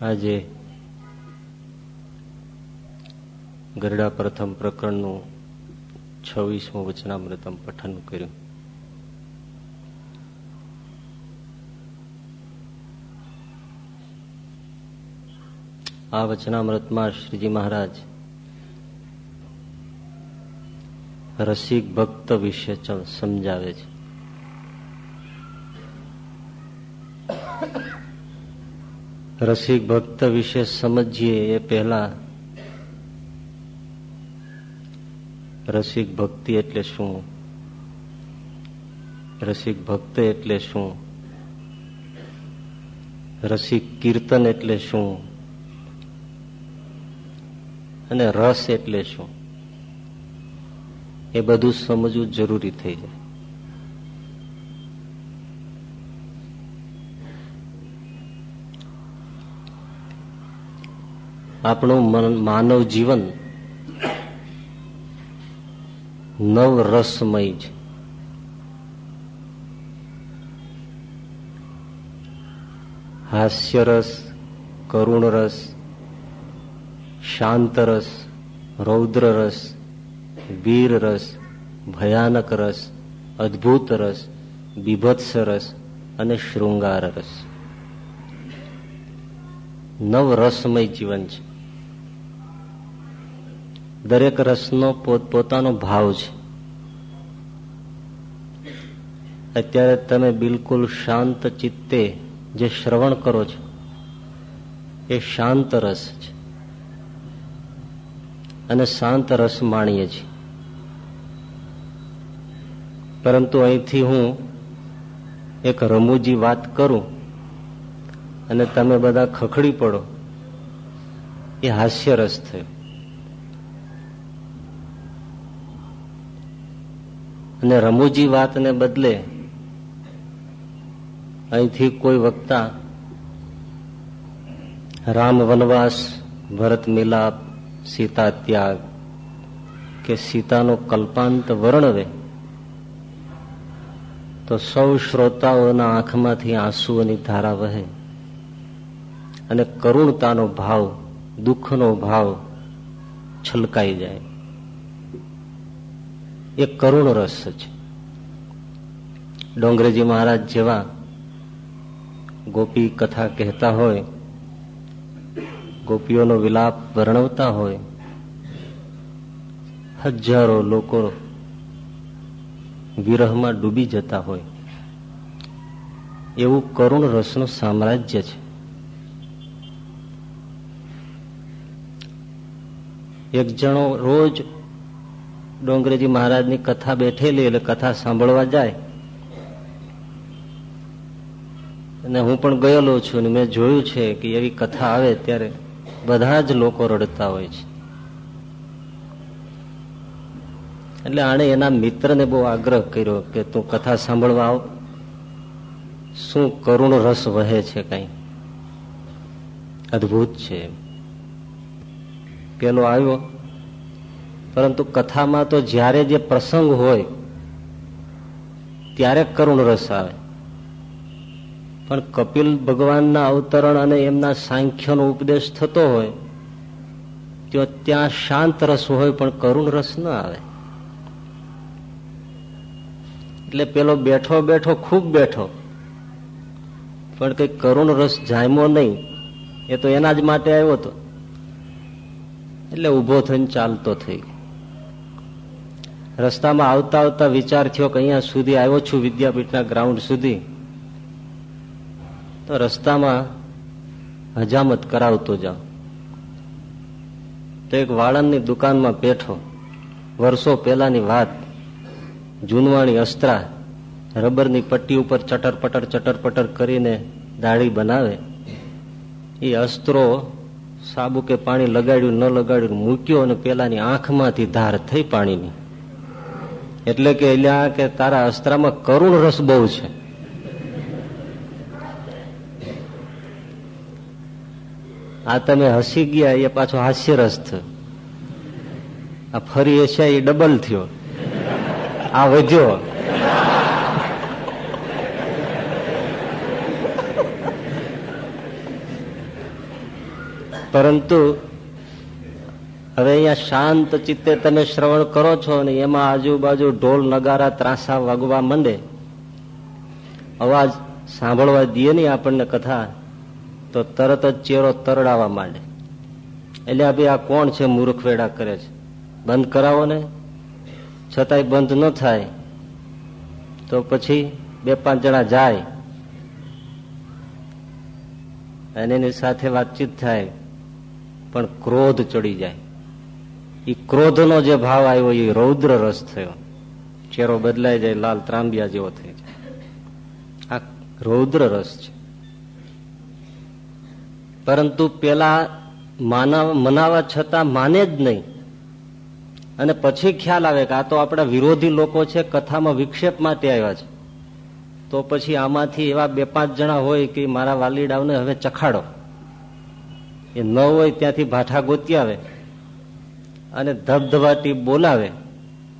આજે ગરડા પ્રથમ પ્રકરણનું છવ્વીસમું વચનામૃતમ પઠન કર્યું. આ વચનામૃતમાં શ્રીજી મહારાજ રસિક ભક્ત વિશે સમજાવે છે. રસિક ભક્ત વિશે સમજીએ એ પહેલા. રસિક ભક્તિ એટલે શું? રસિક ભક્ત એટલે શું? રસિક કીર્તન એટલે શું? અને રસ એટલે શું? એ બધું સમજવું જરૂરી થઈ જાય. આપણું માનવ જીવન નવ રસમય છે. હાસ્યરસ કરુણ રસ શાંત રસ રૌદ્ર રસ વીર રસ ભયાનક રસ અદ્ભુત રસ બીભત્સ રસ અને શૃંગાર રસ નવ રસમય જીવન છે. દરેક રસનો પોતપોતાનો ભાવ છે. અત્યારે તમે બિલકુલ શાંત ચિત્તે જે શ્રવણ કરો છો, એ શાંત રસ છે. અને શાંત રસ માણીએ છીએ. પરંતુ અહીંથી હું એક રમૂજી વાત કરું અને તમે બધા ખખડી પડો, એ હાસ્ય રસ થયો. અને રમૂજી વાતને બદલે અહીંથી કોઈ વક્તા રામ વનવાસ, ભરત મિલાપ, સીતા ત્યાગ કે સીતાનો કલ્પાંત વર્ણવે, તો સૌ શ્રોતાઓના આંખમાંથી આંસુઓની ધારા વહે અને કરુણતાનો ભાવ, દુઃખનો ભાવ છલકાઈ જાય. એ કરુણ રસ છે. ડોંગરેજી મહારાજ જેવા ગોપી કથા કહેતા હોય, ગોપીઓનો વિલાપ વર્ણવતા હોય, હજારો લોકો વિરહમાં ડૂબી જતા હોય, એવું કરુણ રસનું સામ્રાજ્ય છે. એક જણો રોજ ડોંગરેજી મહારાજની કથા બેઠેલી એટલે કથા સાંભળવા જાય. અને હું પણ ગયેલો છું અને મેં જોયું છે કે એવી કથા આવે ત્યારે બધા જ લોકો રડતા હોય છે. એટલે આણે એના મિત્રને બહુ આગ્રહ કર્યો કે તું કથા સાંભળવા આવ. શું કરુણ રસ વહે છે કઈ? અદભુત છે પેલો આવ્યો. પરંતુ કથામાં તો જ્યારે જે પ્રસંગ હોય, ત્યારે કરુણ રસ આવે. પણ કપિલ ભગવાનના અવતરણ અને એમના સાંખ્યનો ઉપદેશ થતો હોય, તો ત્યાં શાંત રસ હોય, પણ કરુણ રસ ન આવે. એટલે પેલો બેઠો બેઠો, ખૂબ બેઠો. પણ કઈ કરુણ રસ જામ્યો નહીં, એ તો એના જ માટે આવ્યો હતો. એટલે ઊભો થઈને ચાલતો થઈ રસ્તામાં આવતા આવતા વિચાર થયો કે અહીંયા સુધી આવ્યો છું વિદ્યાપીઠના ગ્રાઉન્ડ સુધી. તો રસ્તામાં હજામત કરાવતો જાઉં તો એક વાળંદની દુકાનમાં બેઠો. વર્ષો પહેલાની વાત. જૂનવાણી અસ્ત્રા રબરની પટ્ટી ઉપર ચટર પટર ચટર પટર કરીને દાઢી બનાવે. એ અસ્ત્રો સાબુ કે પાણી લગાડ્યું, ન લગાડ્યું, મૂક્યો અને પેલાની આંખમાંથી ધાર થઈ પાણીની. એટલે કે એલ્યા કે તારા અસ્ત્રામાં કરુણ રસ બહુ છે. આ તમે હસી ગયા, એ પાછો હાસ્ય રસ થયો. આ ફરી એશિયા એ ડબલ થયો. આ વધ્યો. પરંતુ હવે અહીંયા શાંત ચિત્તે તમે શ્રવણ કરો છો ને એમાં આજુબાજુ ઢોલ નગારા ત્રાસા વાગવા માંડે. અવાજ સાંભળવા દઈએ નહીં આપણને કથા, તો તરત જ ચેરો તરડાવા માંડે. એટલે ભાઈ આ કોણ છે મૂર્ખવેડા કરે છે? બંધ કરાવો ને. છતાંય બંધ ન થાય, તો પછી બે પાંચ જણા જાય. અને એની સાથે વાતચીત થાય, પણ ક્રોધ ચડી જાય. એ ક્રોધનો જે ભાવ આવ્યો એ રૌદ્ર રસ થયો. ચહેરો બદલાઈ જાય, લાલ ત્રાંબિયા જેવો થઈ જાય. આ રૌદ્ર રસ છે. પરંતુ પેલા મનાવા છતાં માને જ નહીં. અને પછી ખ્યાલ આવે કે આ તો આપણા વિરોધી લોકો છે, કથામાં વિક્ષેપ માટે આવ્યા છે. તો પછી આમાંથી એવા બે પાંચ જણા હોય કે મારા વાલીડાઓને હવે ચખાડો. એ ન હોય ત્યાંથી ભાઠા ગોતી આવે. અને ધબધબાટી બોલાવે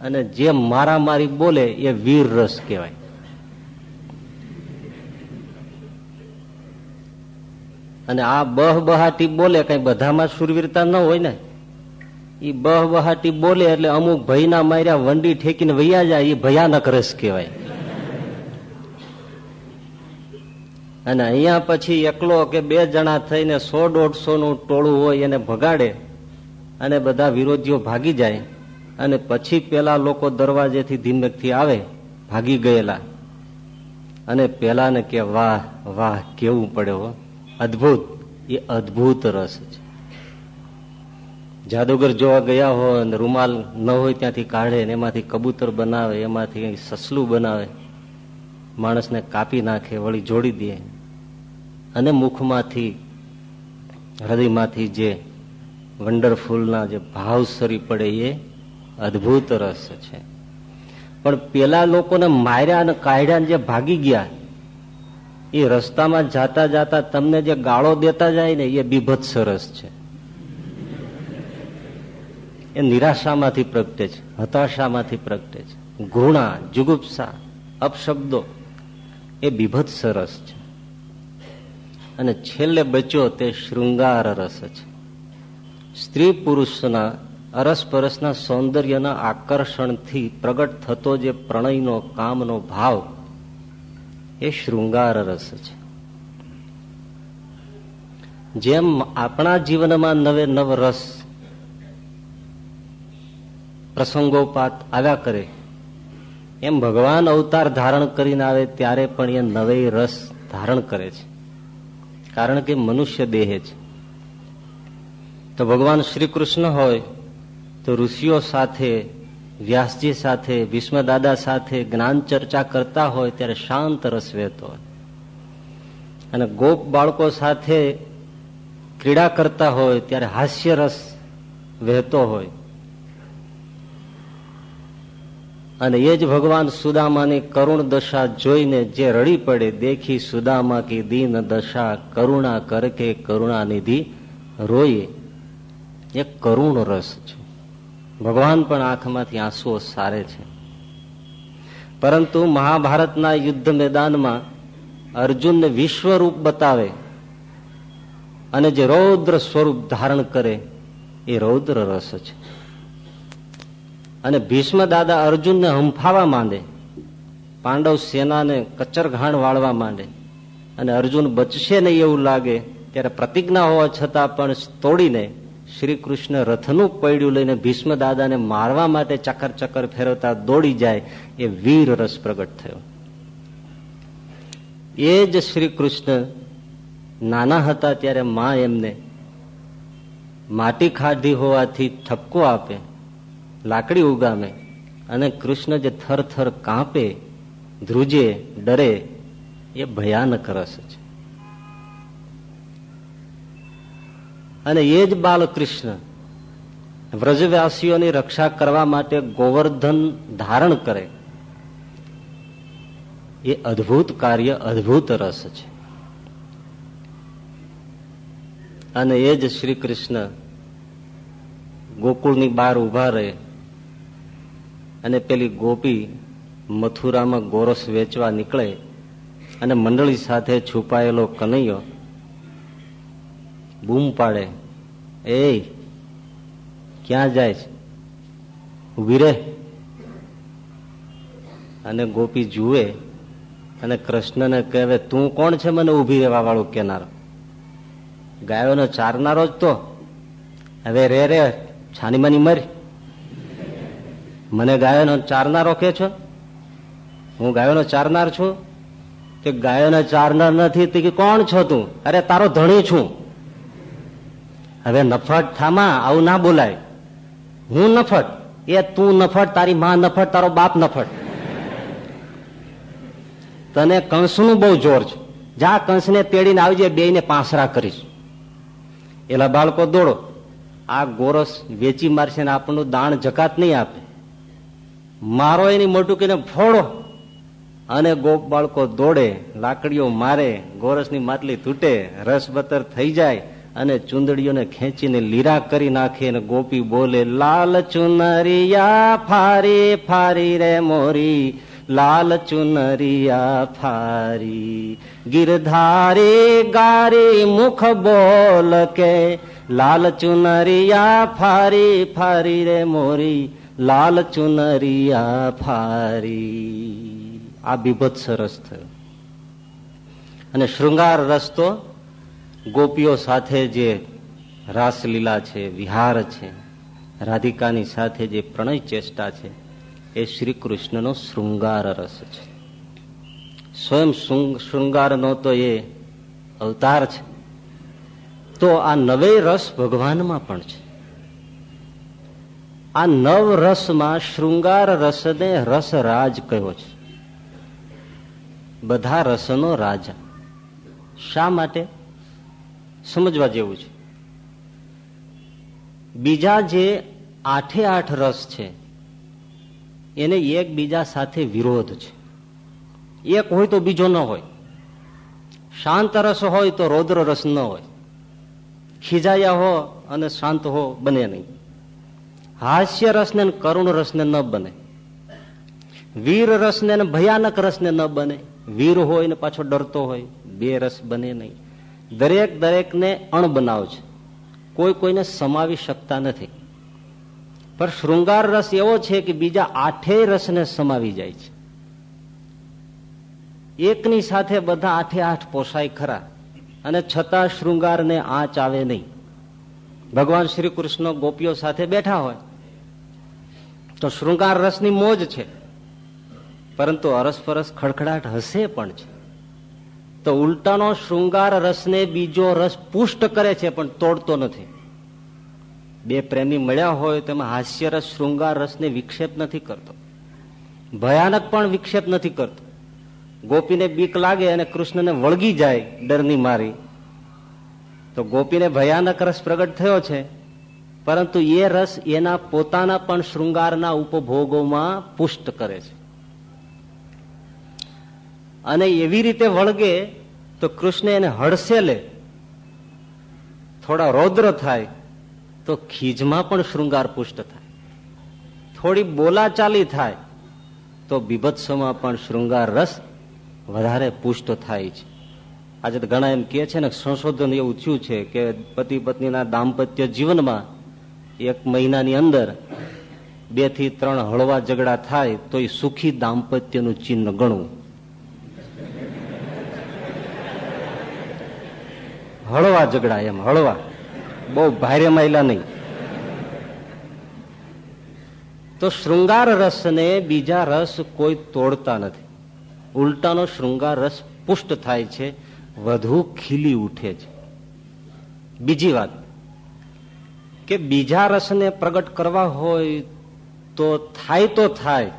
અને જે મારામારી બોલે એ વીર રસ કહેવાય. અને આ બહ બહાટી બોલે કઈ બધામાં સુરવીરતા ન હોય ને? એ બહ બહાટી બોલે એટલે અમુક ભયના માર્યા વંડી ઠેકીને વૈયા જાય એ ભયાનક રસ કહેવાય. અને અહીંયા પછી એકલો કે બે જણા થઈને સો દોઢસો નું ટોળું હોય એને ભગાડે. અને બધા વિરોધીઓ ભાગી જાય અને પછી પેલા લોકો દરવાજેથી ધીમકથી આવે, ભાગી ગયેલા. અને પેલાને કે, વાહ વાહ, કેવું પડે હો. અદભુત. એ અદભુત રસ છે. જાદુગર જોવા ગયા હોય અને રૂમાલ ન હોય ત્યાંથી કાઢે ને એમાંથી કબૂતર બનાવે, એમાંથી સસલું બનાવે, માણસને કાપી નાખે, વળી જોડી દે. અને મુખમાંથી, હૃદયમાંથી જે વન્ડરફુલના જે ભાવ સરી પડે એ અદભુત રસ છે. પણ પેલા લોકોને માર્યા અને કાઢ્યા જે ભાગી ગયા, એ રસ્તામાં જાતા જાતા તમને જે ગાળો દેતા જાય ને, એ બીભત્સ રસ છે. એ નિરાશામાંથી પ્રગટે છે, હતાશામાંથી પ્રગટે છે. ઘૃણા, જુગુપ્સા, અપશબ્દો, એ બીભત્સ રસ છે. અને છેલ્લે બચ્યો તે શૃંગાર રસ છે. સ્ત્રી પુરુષના અરસપરસના સૌંદર્યના આકર્ષણથી પ્રગટ થતો જે પ્રણયનો, કામનો ભાવ, એ શૃંગાર રસ છે. જેમ આપણા જીવનમાં નવે નવ રસ પ્રસંગોપાત આવ્યા કરે, એમ ભગવાન અવતાર ધારણ કરીને આવે ત્યારે પણ એ નવે રસ ધારણ કરે છે. કારણ કે મનુષ્ય દેહ છે. તો ભગવાન શ્રી કૃષ્ણ હોય, તો ઋષિઓ સાથે, વ્યાસજી સાથે, ભીષ્મદાદા સાથે જ્ઞાન ચર્ચા કરતા હોય ત્યારે શાંત રસ વહેતો હોય. અને ગોપ બાળકો સાથે ક્રીડા કરતા હોય ત્યારે હાસ્ય રસ વહેતો હોય. અને એ જ ભગવાન સુદામાની કરુણ દશા જોઈને જે રડી પડે, દેખી સુદામા કી દીન દશા, કરુણા કરકે કરુણા નિધિ રોય. એ કરુણ રસ છે. ભગવાન પણ આંખમાંથી આંસુઓ સારે છે. પરંતુ મહાભારતના યુદ્ધ મેદાનમાં અર્જુનને વિશ્વરૂપ બતાવે અને જે રૌદ્ર સ્વરૂપ ધારણ કરે એ રૌદ્ર રસ છે. અને ભીષ્મ દાદા અર્જુનને હંફાવા માંડે, પાંડવ સેનાને કચરઘાણ વાળવા માંડે અને અર્જુન બચશે નહીં એવું લાગે ત્યારે પ્રતિજ્ઞા હોવા છતાં પણ તોડીને શ્રી કૃષ્ણ રથનું પૈડ્યું લઈને ભીષ્મ દાદાને મારવા માટે ચક્કર ચક્કર ફેરવતા દોડી જાય એ વીર રસ પ્રગટ થયો. એ જ શ્રી કૃષ્ણ નાના હતા ત્યારે માં એમને માટી ખાધી હોવાથી ઠપકો આપે, લાકડી ઉગામે અને કૃષ્ણ જે થર થર કાંપે, ધ્રુજે, ડરે, એ ભયાનક રસ છે. અને એ જ બાલકૃષ્ણ વ્રજવાસીઓની રક્ષા કરવા માટે ગોવર્ધન ધારણ કરે. એ અદભુત કાર્ય, અદભુત રસ છે. અને એ જ શ્રી કૃષ્ણ ગોકુળની બહાર ઊભા રહે અને પેલી ગોપી મથુરામાં ગોરસ વેચવા નીકળે અને મંડળી સાથે છુપાયેલો કનૈયો બૂમ પાડે. એ ક્યાં જાય ઊભી રે અને ગોપી જુએ અને કૃષ્ણને કહેવે તું કોણ છે મને ઊભી રહેવા વાળું કેનારો ગાયોનો ચારનારો જ તો. હવે રે રે છાની માની મરી. મને ગાયોનો ચારનારો કે છો? હું ગાયોનો ચારનાર છું? કે ગાયોને ચારનાર નથી, તે કોણ છો તું? અરે તારો ધણી છું. હવે નફટ થામા, આવું ના બોલાય. હું નફટ એ તું નફટ તારી માં નફટ તારો બાપ નફટ તને કંસનું બહુ જોર છે. જા કંસને તેડીને આવજે બે ને પાસરા કરીશ. એલા બાળકો દોડો. આ ગોરસ વેચી મારશે ને આપણનું દાણ જકાત નહીં આપે. મારો એની મોટું કહીને ફોડો. અને ગોપ બાળકો દોડે, લાકડીઓ મારે, ગોરસની માટલી તૂટે, રસ બતર થઈ જાય. અને ચુંદડીઓને ખેંચીને લીરા કરી નાખે અને ગોપી બોલે, લાલ ચુનરિયા ફારી ફારી રે મોરી, લાલ ચુનરિયા ફારી. ગિરધારી ગારી મુખ બોલ કે, લાલ ચુનરિયા ફારી ફારી રે મોરી, લાલ ચુનરિયા ફારી. આ બીભત્સ રસ થયો. અને શૃંગાર રસ્તો ગોપીઓ સાથે જે રાસલીલા છે, વિહાર છે, રાધિકાની સાથે જે પ્રણય ચેષ્ટા છે, એ શ્રી કૃષ્ણનો શૃંગાર રસ છે. સ્વયં શૃંગારનો તો એ અવતાર છે. તો આ નવે રસ ભગવાનમાં પણ છે. આ નવ રસમાં શૃંગાર રસને રસરાજ કહ્યો છે. બધા રસનો રાજા. શા માટે? સમજવા જેવું છે. બીજા જે આઠે આઠ રસ છે, એને એકબીજા સાથે વિરોધ છે. એક હોય તો બીજો ન હોય. શાંત રસ હોય તો રૌદ્ર રસ ન હોય. ખીજાયા હો અને શાંત હો બને નહીં. હાસ્ય રસને કરુણ રસને ન બને. વીર રસને ભયાનક રસને ન બને. વીર હોય ને પાછો ડરતો હોય, બે રસ બને નહીં. દરેક દરેકને અણ બનાવ છે. કોઈ કોઈને સમાવી શકતા નથી. પણ શૃંગાર રસ એવો છે કે બીજા આઠે રસને સમાવી જાય છે. એકની સાથે બધા આઠે આઠ પોસાય ખરા, અને છતાં શૃંગારને આંચ આવે નહીં. ભગવાન શ્રી કૃષ્ણ ગોપીઓ સાથે બેઠા હોય, તો શૃંગાર રસની મોજ છે. પરંતુ અરસપરસ ખડખડાટ હશે પણ છે. તો ઉલટાનો શૃંગાર રસને બીજો રસ પુષ્ટ કરે છે, પણ તોડતો નથી. બે પ્રેમી મળ્યા હોય, તેમાં હાસ્ય રસ, શૃંગાર રસને વિક્ષેપ નથી કરતો. ભયાનક પણ વિક્ષેપ નથી કરતો. ગોપીને બીક લાગે અને કૃષ્ણને વળગી જાય ડરની મારી. તો ગોપીને ભયાનક રસ પ્રગટ થયો છે, પરંતુ એ રસ એના પોતાના પણ શૃંગારના ઉપભોગોમાં પુષ્ટ કરે છે. અને એવી રીતે વળગે તો કૃષ્ણ એને હળસે લે. થોડા રૌદ્ર થાય તો ખીજમાં પણ શૃંગાર પુષ્ટ થાય. થોડી બોલાચાલી થાય તો બીભત્સમાં પણ શૃંગાર રસ વધારે પુષ્ટ થાય છે. આજે તો ઘણા એમ કે છે ને સંશોધન એવું થયું છે કે પતિ પત્નીના દાંપત્ય જીવનમાં એક મહિનાની અંદર બેથી ત્રણ હળવા ઝઘડા થાય તો એ સુખી દાંપત્યનું ચિહ્ન ગણવું. હળવા ઝઘડા એમ, હળવા. બહુ ભારે માયલા નહીં. તો શૃંગાર રસને બીજા રસ કોઈ તોડતા નથી. ઉલટાનો શૃંગાર રસ પુષ્ટ થાય છે, વધુ ખીલી ઉઠે છે. બીજી વાત, કે બીજા રસને પ્રગટ કરવા હોય તો થાય તો થાય,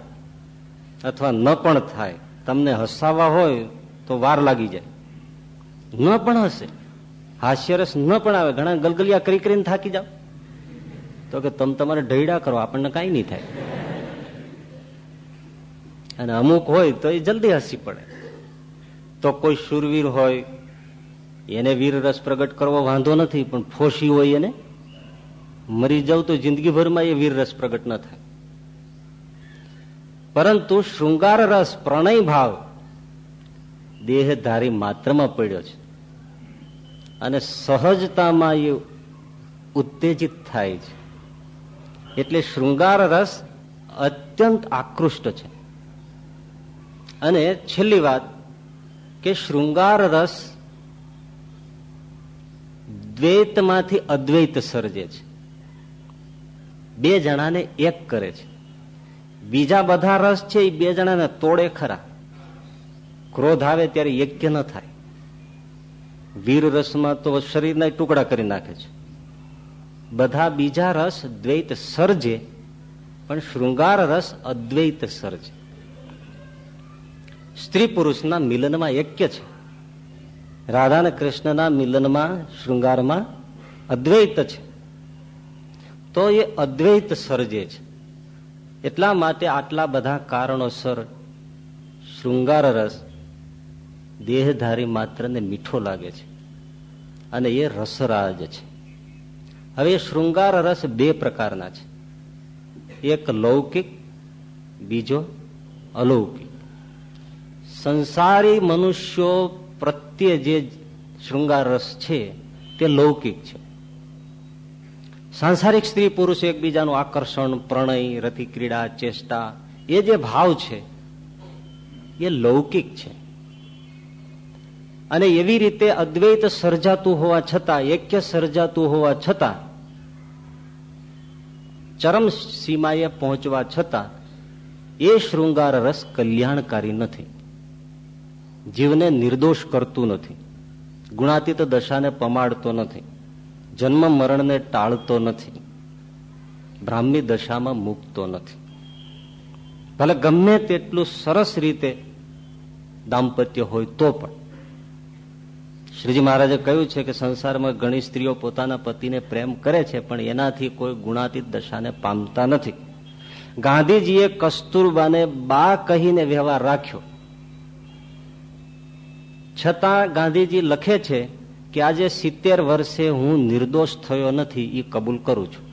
અથવા ન પણ થાય. તમને હસાવવા હોય તો વાર લાગી જાય. ન પણ હશે. હાસ્યરસ ન પણ આવે, ઘણા ગલગલિયા કરી કરીને થાકી જાવ તો કે તમે તમારે ઢૈડા કરો, આપણને કઈ નહીં થાય. અને અમુક હોય તો એ જલ્દી હસી પડે. તો કોઈ સુરવીર હોય, એને વીર રસ પ્રગટ કરવો વાંધો નથી, પણ ફોસી હોય એને, મરી જાવ તો જિંદગીભરમાં એ વીર રસ પ્રગટ ન થાય. પરંતુ શૃંગાર રસ પ્રણય ભાવ દેહધારી માત્રમાં પડ્યો છે. અને સહજતામાં એ ઉત્તેજિત થાય છે. એટલે શૃંગાર રસ અત્યંત આકૃષ્ટ છે. અને છેલ્લી વાત કે શૃંગાર રસ દ્વૈતમાંથી અદ્વૈત સર્જે છે. બે જણાને એક કરે છે. બીજા બધા રસ છે એ બે જણાને તોડે ખરા. ક્રોધ આવે ત્યારે યજ્ઞ ન થાય. વીર રસમાં તો શરીરના ટુકડા કરી નાખે છે. બધા બીજા રસ દ્વૈત સર્જે, પણ શૃંગાર રસ અદ્વૈત સર્જે. સ્ત્રી પુરુષના મિલનમાં એક્ય છે. રાધા અને કૃષ્ણના મિલનમાં, શૃંગારમાં અદ્વૈત છે. તો એ અદ્વૈત સર્જે છે. એટલા માટે આટલા બધા કારણોસર શૃંગાર રસ દેહધારી માત્રને મીઠો લાગે છે અને એ રસરાજ છે. હવે શૃંગાર રસ બે પ્રકારના છે. એક લૌકિક, બીજો અલૌકિક. સંસારી મનુષ્યો પ્રત્યે જે શૃંગાર રસ છે, તે લૌકિક છે. સાંસારિક સ્ત્રી પુરુષ એકબીજાનું આકર્ષણ, પ્રણય રતિક્રીડા ચેષ્ટા, એ જે ભાવ છે, એ લૌકિક છે. અને એવી રીતે અદ્વૈત સર્જાતું હોવા છતાં એક્ય સર્જાતું હોવા છતાં, ચરમ સીમાએ પહોંચવા છતાં, એ શૃંગાર રસ કલ્યાણકારી નથી. જીવને નિર્દોષ કરતું નથી. ગુણાતીત દશાને પમાડતો નથી. જન્મ મરણને ટાળતો નથી. બ્રાહ્મી દશામાં મૂકતો નથી. ભલે ગમે તેટલું સરસ રીતે દાંપત્ય હોય તો પણ શ્રીજી મહારાજે કહ્યું છે કે સંસારમાં ઘણી સ્ત્રીઓ પોતાના પતિને પ્રેમ કરે છે, પણ એનાથી કોઈ ગુણાતીત દશાને પામતા નથી. ગાંધીજીએ કસ્તુરબાને બા કહીને વ્યવહાર રાખ્યો. છતાં ગાંધીજી લખે છે કે આજે સિત્તેર વર્ષે હું નિર્દોષ થયો નથી એ કબૂલ કરું છું.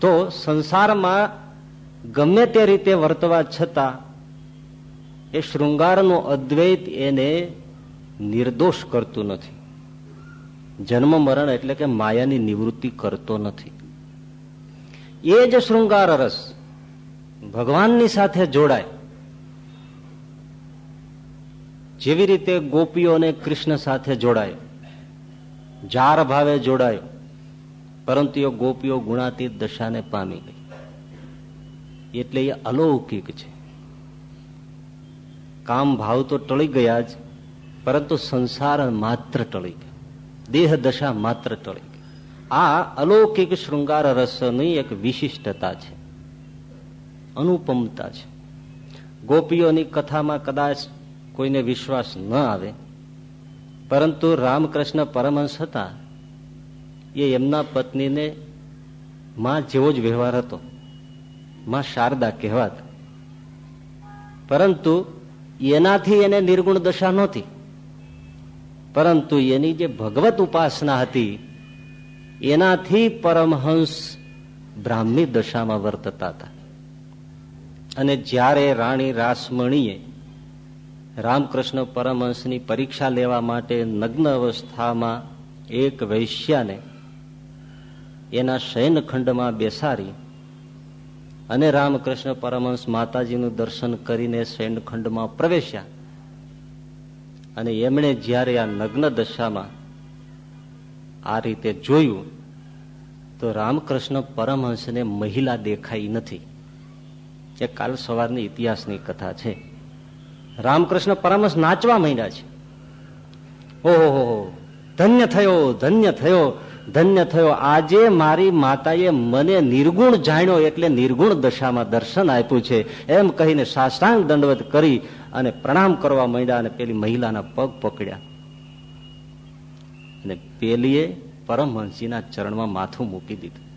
તો સંસારમાં ગમે તે રીતે વર્તવા છતાં એ શૃંગારનો અદ્વૈત એને નિર્દોષ કરતું નથી. જન્મ મરણ એટલે કે માયાની નિવૃત્તિ કરતો નથી. એ જ શૃંગાર રસ ભગવાનની સાથે જોડાય. જેવી રીતે ગોપીઓને કૃષ્ણ સાથે જોડાય, જાર ભાવે જોડાયો, પરંતુ એ ગોપીઓ ગુણાતીત દશાને પામી ગઈ. એટલે એ અલૌકિક છે. કામ ભાવ તો ટળી ગયા જ પરંતુ સંસાર માત્ર ટળી ગયો. દેહ દશા માત્ર ટળી આ અલૌકિક શૃંગાર રસની એક વિશિષ્ટતા છે. અનુપમતા છે. ગોપીઓની કથામાં કદાચ કોઈને વિશ્વાસ ન આવે, પરંતુ રામકૃષ્ણ પરમહંસ હતા. એ એમના પત્નીને માં જેવો જ વ્યવહાર હતો. માં શારદા કહેવાતા. પરંતુ એનાથી એને નિર્ગુણ દશા નહોતી. પરંતુ એની જે ભગવત ઉપાસના હતી, એનાથી પરમહંસ બ્રાહ્મી દશામાં વર્તતા હતા. અને જ્યારે રાણી રાસમણીએ રામકૃષ્ણ પરમહંસની પરીક્ષા લેવા માટે નગ્ન અવસ્થામાં એક વૈશ્યાને એના શયનખંડમાં બેસાડી અને રામકૃષ્ણ પરમહંસ માતાજીનું દર્શન કરીને શયનખંડમાં પ્રવેશ્યા અને એમણે જ્યારે આ નગ્ન દશામાં આ રીતે જોયું, તો રામકૃષ્ણ પરમહંસને મહિલા દેખાઈ નથી. એ કાલ સવારની ઇતિહાસની કથા છે. રામકૃષ્ણ પરમહંસ નાચવા માંડ્યા છે. ઓહો ધન્ય થયો ધન્ય થયો ધન્ય થયો. આજે મારી માતાએ મને નિર્ગુણ જાણ્યો એટલે નિર્ગુણ દશામાં દર્શન આપ્યું છે. એમ કહીને સાષ્ટાંગ દંડવત કરી અને પ્રણામ કરવા માંડ્યા અને પેલી મહિલાના પગ પકડ્યા. અને પેલીએ પરમહંસીના ચરણમાં માથું મૂકી દીધું.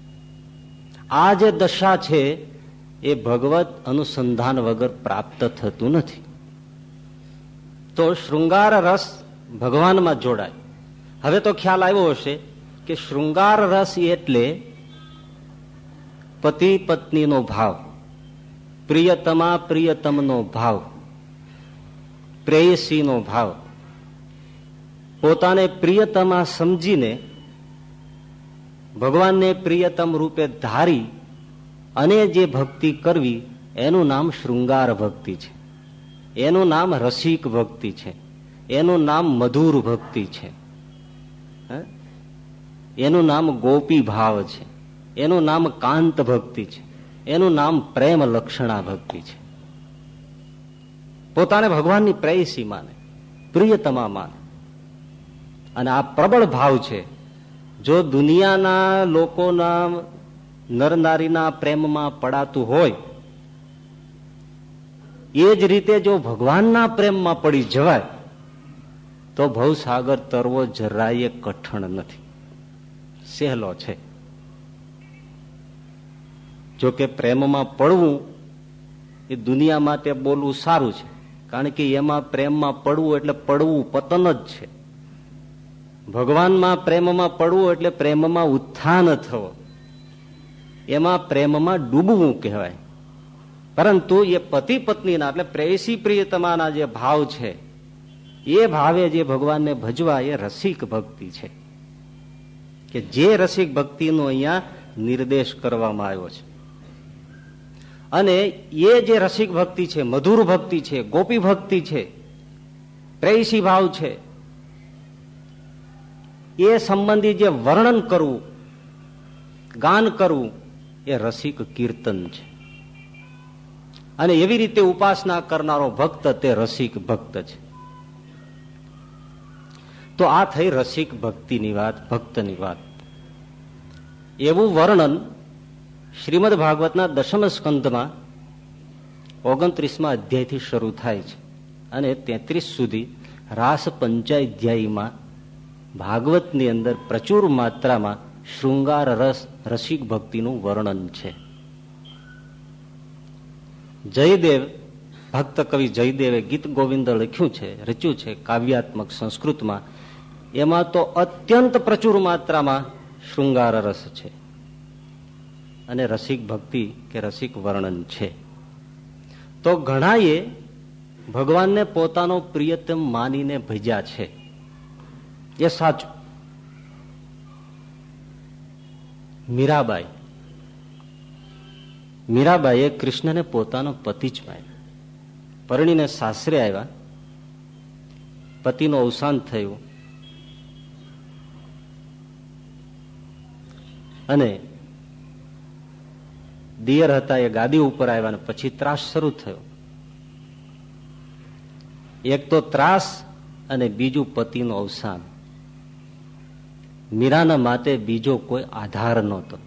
આ જે દશા છે, એ ભગવત અનુસંધાન વગર પ્રાપ્ત થતું નથી. તો શૃંગાર રસ ભગવાનમાં જોડાય. હવે તો ખ્યાલ આવ્યો હશે કે શૃંગાર રસ એટલે પતિ પત્નીનો ભાવ, પ્રિયતમા પ્રિયતમનો ભાવ. પ્રેયસીનો ભાવ. પોતાને પ્રિયતમા સમજીને ભગવાનને પ્રિયતમ રૂપે ધારી અને જે ભક્તિ કરવી, એનું નામ શૃંગાર ભક્તિ છે. એનું નામ રસિક ભક્તિ છે. એનું નામ મધુર ભક્તિ છે. એનું નામ ગોપી ભાવ છે. એનું નામ કાંત ભક્તિ છે. એનું નામ પ્રેમ લક્ષણા ભક્તિ છે. પોતાને ભગવાનની પ્રેયસી માને પ્રિયતમા માને. અને આ પ્રબળ ભાવ છે, જો દુનિયાના લોકોના નરનારીના પ્રેમમાં પડાતું હોય, એ જ રીતે જો ભગવાનના પ્રેમમાં પડી જવાય, તો ભવસાગર તરવો જરાય કઠણ નથી. સહેલો છે. જો કે પ્રેમમાં પડવું એ દુનિયા માટે બોલવું સારું છે. કારણ કે એમાં પ્રેમમાં પડવું એટલે પડવું પતન જ છે. ભગવાનમાં પ્રેમમાં પડવું એટલે પ્રેમમાં ઉત્થાન થવો. એમાં પ્રેમમાં ડૂબવું કહેવાય. પરંતુ એ પતિ પત્નીના એટલે પ્રેયસી પ્રિયતમાના જે ભાવ છે, એ ભાવે જે ભગવાનને ભજવા એ રસિક ભક્તિ છે. કે જે રસિક ભક્તિનો અહીંયા નિર્દેશ કરવામાં આવ્યો છે. અને એ જે રસિક ભક્તિ છે, મધુર ભક્તિ છે, ગોપી ભક્તિ છે, પ્રેયસી ભાવ છે, એ સંબંધી જે વર્ણન કરવું, ગાન કરવું, એ રસિક કીર્તન છે. અને એવી રીતે ઉપાસના કરનારો ભક્ત તે રસિક ભક્ત છે. તો આ થઈ રસિક ભક્તિની વાત, ભક્તની વાત. એવું વર્ણન શ્રીમદ ભાગવતના દશમ સ્કંદમાં ઓગણત્રીસમાં અધ્યાયથી શરૂ થાય છે અને તેત્રીસ સુધી રાસ પંચાધ્યાયીમાં ભાગવતની અંદર પ્રચુર માત્રામાં શૃંગાર રસ, રસિક ભક્તિનું વર્ણન છે. જયદેવ, ભક્ત કવિ જયદેવે ગીત ગોવિંદ લખ્યું છે, રચ્યું છે કાવ્યાત્મક સંસ્કૃતમાં. એમાં તો અત્યંત પ્રચુર માત્રામાં શૃંગાર રસ છે. અને રસિક ભક્તિ કે રસિક વર્ણન છે. તો ઘણાએ ભગવાનને પોતાનો પ્રિયતમ માનીને ભજ્યા છે. એ સાચું. મીરાબાઈ. મીરાબાઈએ કૃષ્ણને પોતાનો પતિ જ માન્યો. પરણીને સાસરે આવ્યા. પતિનું અવસાન થયું. અને દિયર હતા, એ ગાદી ઉપર આવ્યા પછી ત્રાસ શરૂ થયો. એક તો ત્રાસ અને બીજું પતિનું અવસાન. મીરાના માટે બીજો કોઈ આધાર નહોતો.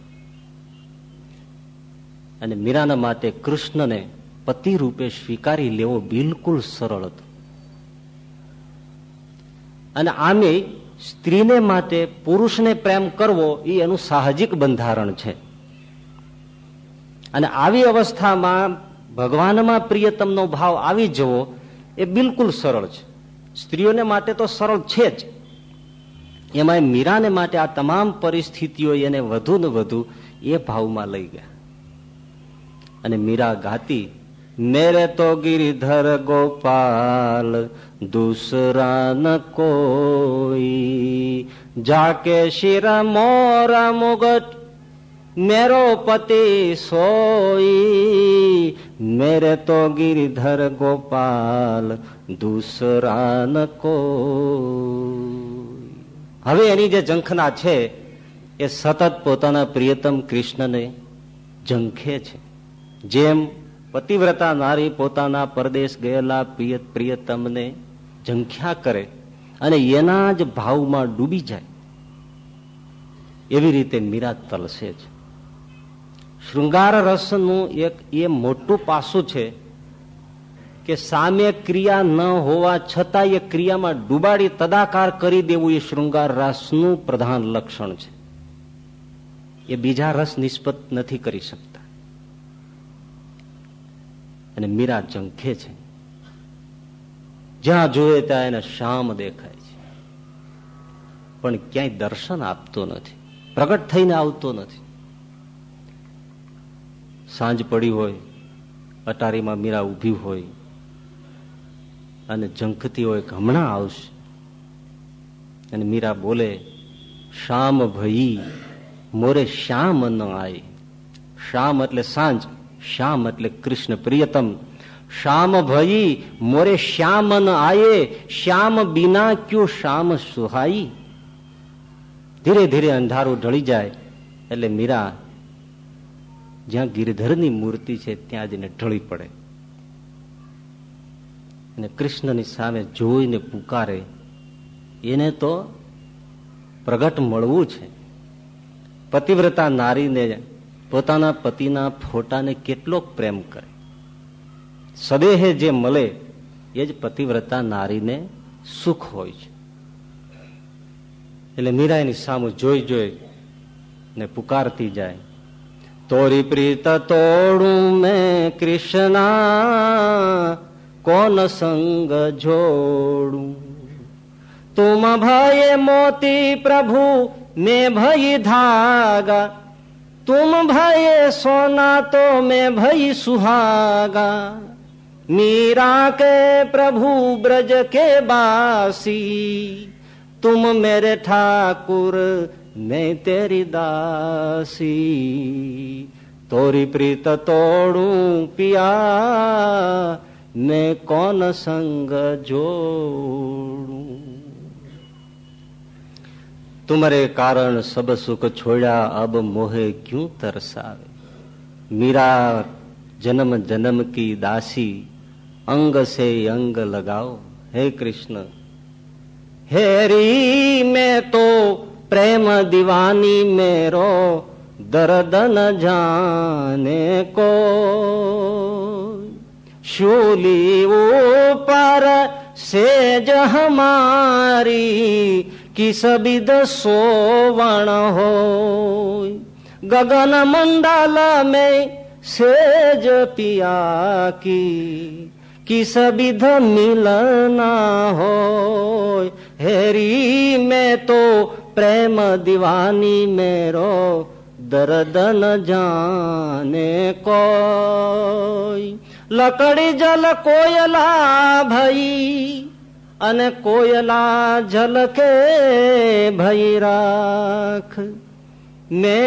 અને મીરાના માટે કૃષ્ણને પતિ રૂપે સ્વીકારી લેવો બિલકુલ સરળ હતો. અને આમે સ્ત્રીને માટે પુરુષને પ્રેમ કરવો એ એનું સાહજિક બંધારણ છે. અને આવી અવસ્થામાં ભગવાનમાં પ્રિયતમનો ભાવ આવી જવો એ બિલકુલ સરળ છે. સ્ત્રીઓને માટે તો સરળ છે જ. એમાં મીરાને માટે આ તમામ પરિસ્થિતિઓ એને વધુ ને વધુ એ ભાવમાં લઈ ગયા. અને મીરા ગાતી, મેરે તો ગિરિધર ગોપાલ દૂસરા ન કોઈ, જાકે શિરા મોરા મુગટ મેરો પતિ સોઈ, મેરે તો ગિરિધર ગોપાલ દૂસરા ન કોઈ. હવે એની જે ઝંખના છે, એ સતત પોતાના પ્રિયતમ કૃષ્ણને ઝંખે છે. જેમ પતિવ્રતા નારી પોતાના પરદેશ ગયેલા પ્રિય પ્રિયતમને ઝંખ્યા કરે અને એના જ ભાવમાં ડૂબી જાય, એવી રીતે મીરા તલસે છે. શૃંગાર રસનું એક એ મોટું પાસું છે કે સામે ક્રિયા ન હોવા છતાં એ ક્રિયામાં ડૂબાડી તદાકાર કરી દેવું એ શૃંગાર રસનું પ્રધાન લક્ષણ છે. એ બીજા રસ નિષ્પત નથી કરી શકતા. અને મીરા ઝંખે છે. જ્યાં જોયે ત્યાં એને શામ દેખાય છે. પણ ક્યાંય દર્શન આપતો નથી. પ્રગટ થઈને આવતો નથી. સાંજ પડી હોય, અટારીમાં મીરા ઊભી હોય અને ઝંખતી હોય હમણાં આવશે. અને મીરા બોલે શામ ભઈ, મોરે શ્યામ ન આય. શ્યામ એટલે સાંજ, શ્યામ એટલે કૃષ્ણ પ્રિયતમ. શ્યામ ભઈ, મોરે શ્યામ ન આયે. શ્યામ બિના ક્યુ શ્યામ સુહાઈ? ધીરે ધીરે અંધારું ઢળી જાય એટલે મીરા જ્યાં ગિરધરની મૂર્તિ છે, ત્યાં જઈને ઢળી પડે. અને કૃષ્ણની સામે જોઈને પુકારે, એને તો પ્રગટ મળવું છે. પતિવ્રતા નારીને પોતાના પતિના ફોટાને કેટલોક પ્રેમ કરે. સદેહે જે મળે, એ જ પતિવ્રતા નારીને સુખ હોય છે. એટલે મીરા એની સામું જોઈ જોઈ ને પુકારતી જાય. तोरी प्रीत तोड़ू मैं कृष्णा, कौन संग जोड़ू? तुम भय मोती प्रभु, में भई धागा। तुम भय सोना तो मैं भई सुहागा। मीरा के प्रभु, ब्रज के बासी। तुम मेरे ठाकुर मैं तेरी दासी तोरी प्रीत तोड़ू पिया मैं कौन संग जोड़ू तुम्हारे कारण सब सुख छोड़ा अब मोहे क्यों तरसावे मीरा जन्म जन्म की दासी अंग से अंग लगाओ हे कृष्ण हेरी में तो प्रेम दीवानी मेरो दर्द न जाने को। शूली ऊपर सेज हमारी किस विद सोवण हो। गगन मंडल में सेज पिया की किस विध मिलना हो। हेरी में तो પ્રેમ દીવાની મેરો દર્દ ન જાને કોઈ. લકડી જલ કોયલા ભઈ અને કોયલા જલકે ભઈ રાખ. ને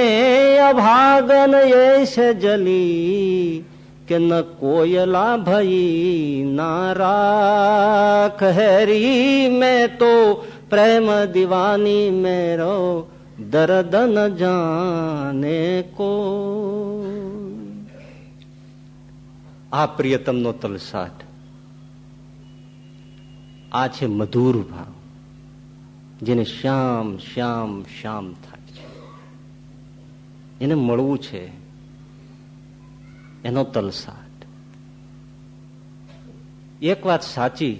અભાગન એશ જલી કે ન કોયલા ભઈ ના રાખ. હેરી મેં તો પ્રેમ દિવાની મેરો દરદન ન જાને કો. આ પ્રિયતમનો તલસાટ. આ છે મધુર ભાવ, જેને શ્યામ શ્યામ શ્યામ થાય છે. એને મળવું છે એનો તલસાટ. એક વાત સાચી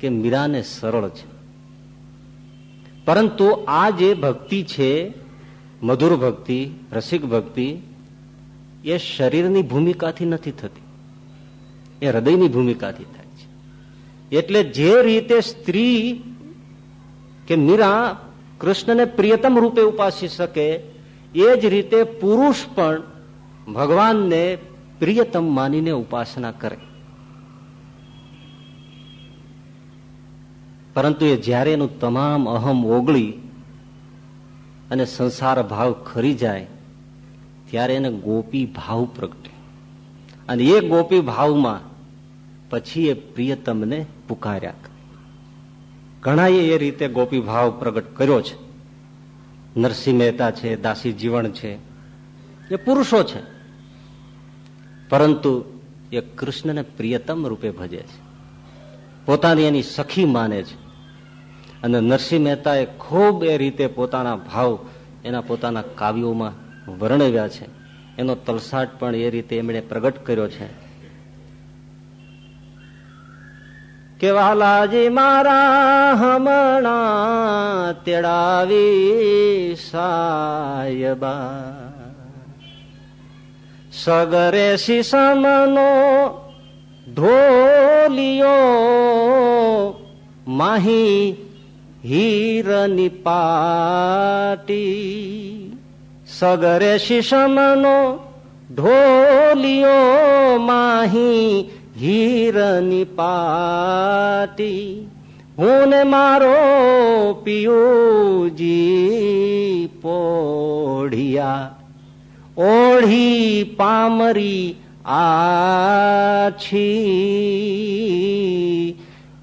કે મીરાને સરળ છે. પરંતુ આ જે ભક્તિ છે, મધુર ભક્તિ, રસિક ભક્તિ, એ શરીરની ભૂમિકાથી નથી થતી. એ હૃદયની ભૂમિકાથી થાય છે. એટલે જે રીતે સ્ત્રી કે મીરા કૃષ્ણને પ્રિયતમ રૂપે ઉપાસી શકે, એ જ રીતે પુરુષ પણ ભગવાનને પ્રિયતમ માનીને ઉપાસના કરે. પરંતુ એ જ્યારે એનું તમામ અહમ ઓગળી અને સંસાર ભાવ ખરી જાય, ત્યારે એને ગોપી ભાવ પ્રગટે. અને એ ગોપી ભાવમાં પછી એ પ્રિયતમને પુકાર્યા ઘણાએ એ રીતે ગોપી ભાવ પ્રગટ કર્યો છે. નરસિંહ મહેતા છે, દાસી જીવન છે, એ પુરુષો છે. પરંતુ એ કૃષ્ણને પ્રિયતમ રૂપે ભજે છે. પોતાની એની સખી માને છે. અને નરસિંહ મહેતાએ ખૂબ એ રીતે પોતાના ભાવ એના પોતાના કાવ્યોમાં વર્ણવ્યા છે. એનો તલસાટ પણ એ રીતે એમણે પ્રગટ કર્યો છે. કે વાલાજી મારા હમણા તેડાવી સાયબા. સગરે શીશમનો ઢોલિયો માહી હીરની પાટી સગરે શિશમનો ઢોલિયો માહી હીરની પાટી હું ને મારો પિયુજી પોઢિયા. ઓઢી પામરી આછી.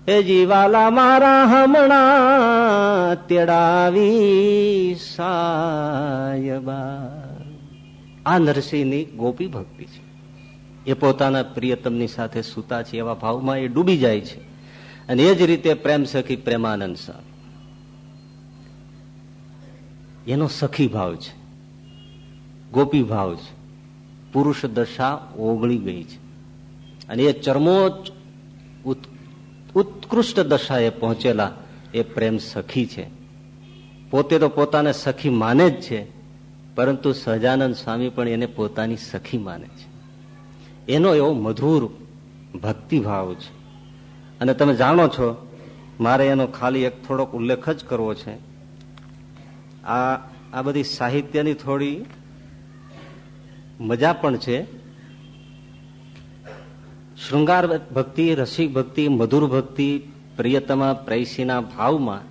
એ જીવાલા મારા હમણાં તેડાવી સાયબા. આ નરસિંહની ગોપી ભક્તિ છે. એ પોતાના પ્રિયતમની સાથે સૂતા છે, એવા ભાવમાં એ ડૂબી જાય છે. અને એ જ રીતે પ્રેમ સખી પ્રેમાનંદ સ્વામી એનો સખી ભાવ છે. ગોપી ભાવ છે. પુરુષ દશા ઓગળી ગઈ છે. અને એ ચરમોચ ઉત્કૃષ્ટ દશાએ પહોંચેલા એ પ્રેમ સખી છે. પોતે તો પોતાને સખી માને જ છે, પરંતુ સહજાનંદ સ્વામી પણ એને પોતાની સખી માને છે. એનો એવો મધુર ભક્તિભાવ છે. અને તમે જાણો છો, મારે એનો ખાલી એક થોડોક ઉલ્લેખ જ કરવો છે. આ આ બધી સાહિત્યની થોડી મજા પણ છે. શૃંગાર ભક્તિ, રસિક ભક્તિ, મધુર ભક્તિ, પ્રિયતમા પ્રૈસીના ભાવમાં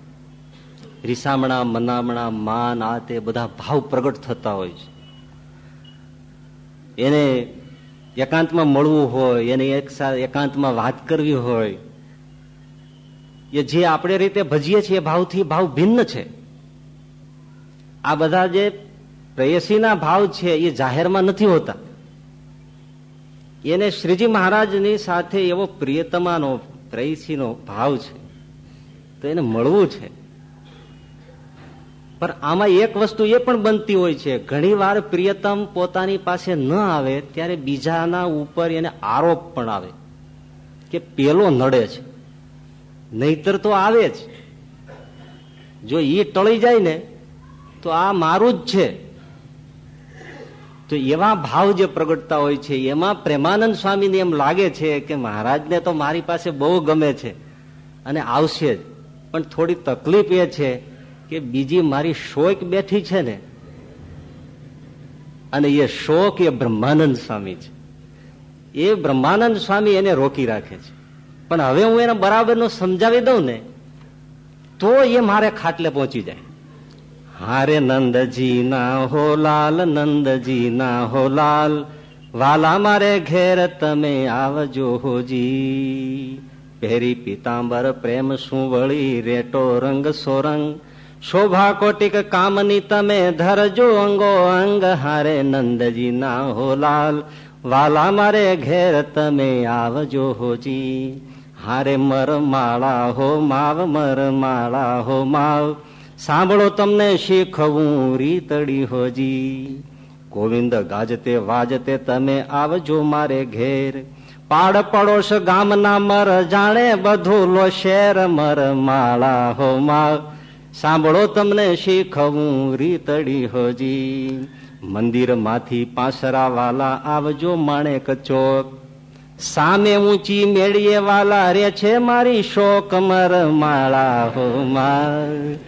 રીસામણા, મનામણા માન આ તે બધા ભાવ પ્રગટ થતા હોય છે. એને એકાંતમાં મળવું હોય, એને એક એકાંતમાં વાત કરવી હોય, એ જે આપણે રીતે ભજીએ છીએ ભાવથી ભાવ ભિન્ન છે. આ બધા જે પ્રેયસીના ભાવ છે એ જાહેરમાં નથી હોતા. એને શ્રીજી મહારાજની સાથે એવો પ્રિયતમાનો, પ્રેયસીનો ભાવ છે. તો એને મળવું છે. પણ આમાં એક વસ્તુ એ પણ બનતી હોય છે. ઘણી વાર પ્રિયતમ પોતાની પાસે ન આવે ત્યારે બીજાના ઉપર એને આરોપ પણ આવે કે પેલો નડે છે. નહીતર તો આવે જ. જો એ ટળી જાય ને, તો આ મારું જ છે. તો એવા ભાવ જે પ્રગટતા હોય છે, એમાં પ્રેમાનંદ સ્વામીને એમ લાગે છે કે મહારાજને તો મારી પાસે બહુ ગમે છે અને આવશે જ. પણ થોડી તકલીફ એ છે કે બીજી મારી શોક બેઠી છે ને. અને એ શોક એ બ્રહ્માનંદ સ્વામી છે. એ બ્રહ્માનંદ સ્વામી એને રોકી રાખે છે. પણ હવે હું એને બરાબરનું સમજાવી દઉં ને, તો એ મારે ખાટલે પહોંચી જાય. હારે નંદજી ના હો લાલ, નંદજી ના હો લાલ. વાલા મારે ઘેર તમે આવજો હોજી પહેરી પિતાંબર પ્રેમ શું વળી રેટો રંગ સોરંગ. શોભા કોટિક કામની તમે ધરજો અંગો અંગ. હારે નંદજી ના હો લાલ. વાલા મારે ઘેર તમે આવજો હોજી હારે મર માળા હો માવ મર માળા હો માવ. સાંભળો તમને શીખવું, રીતડી હોજી. ગોવિંદ, ગાજતે, વાજતે, તમે આવજો મારે ઘેર. પાડ પડોશ ગામના મર જાણે બધું લો શેર મર માળા હો મા સાંભળો તમને શીખવું, રીતડી હોજી. મંદિરમાંથી પાસરા વાલા આવજો માણેક ચોક. સામે ઊંચી મેળીએ વાલા રે છે મારી શોક મર માળા હો માર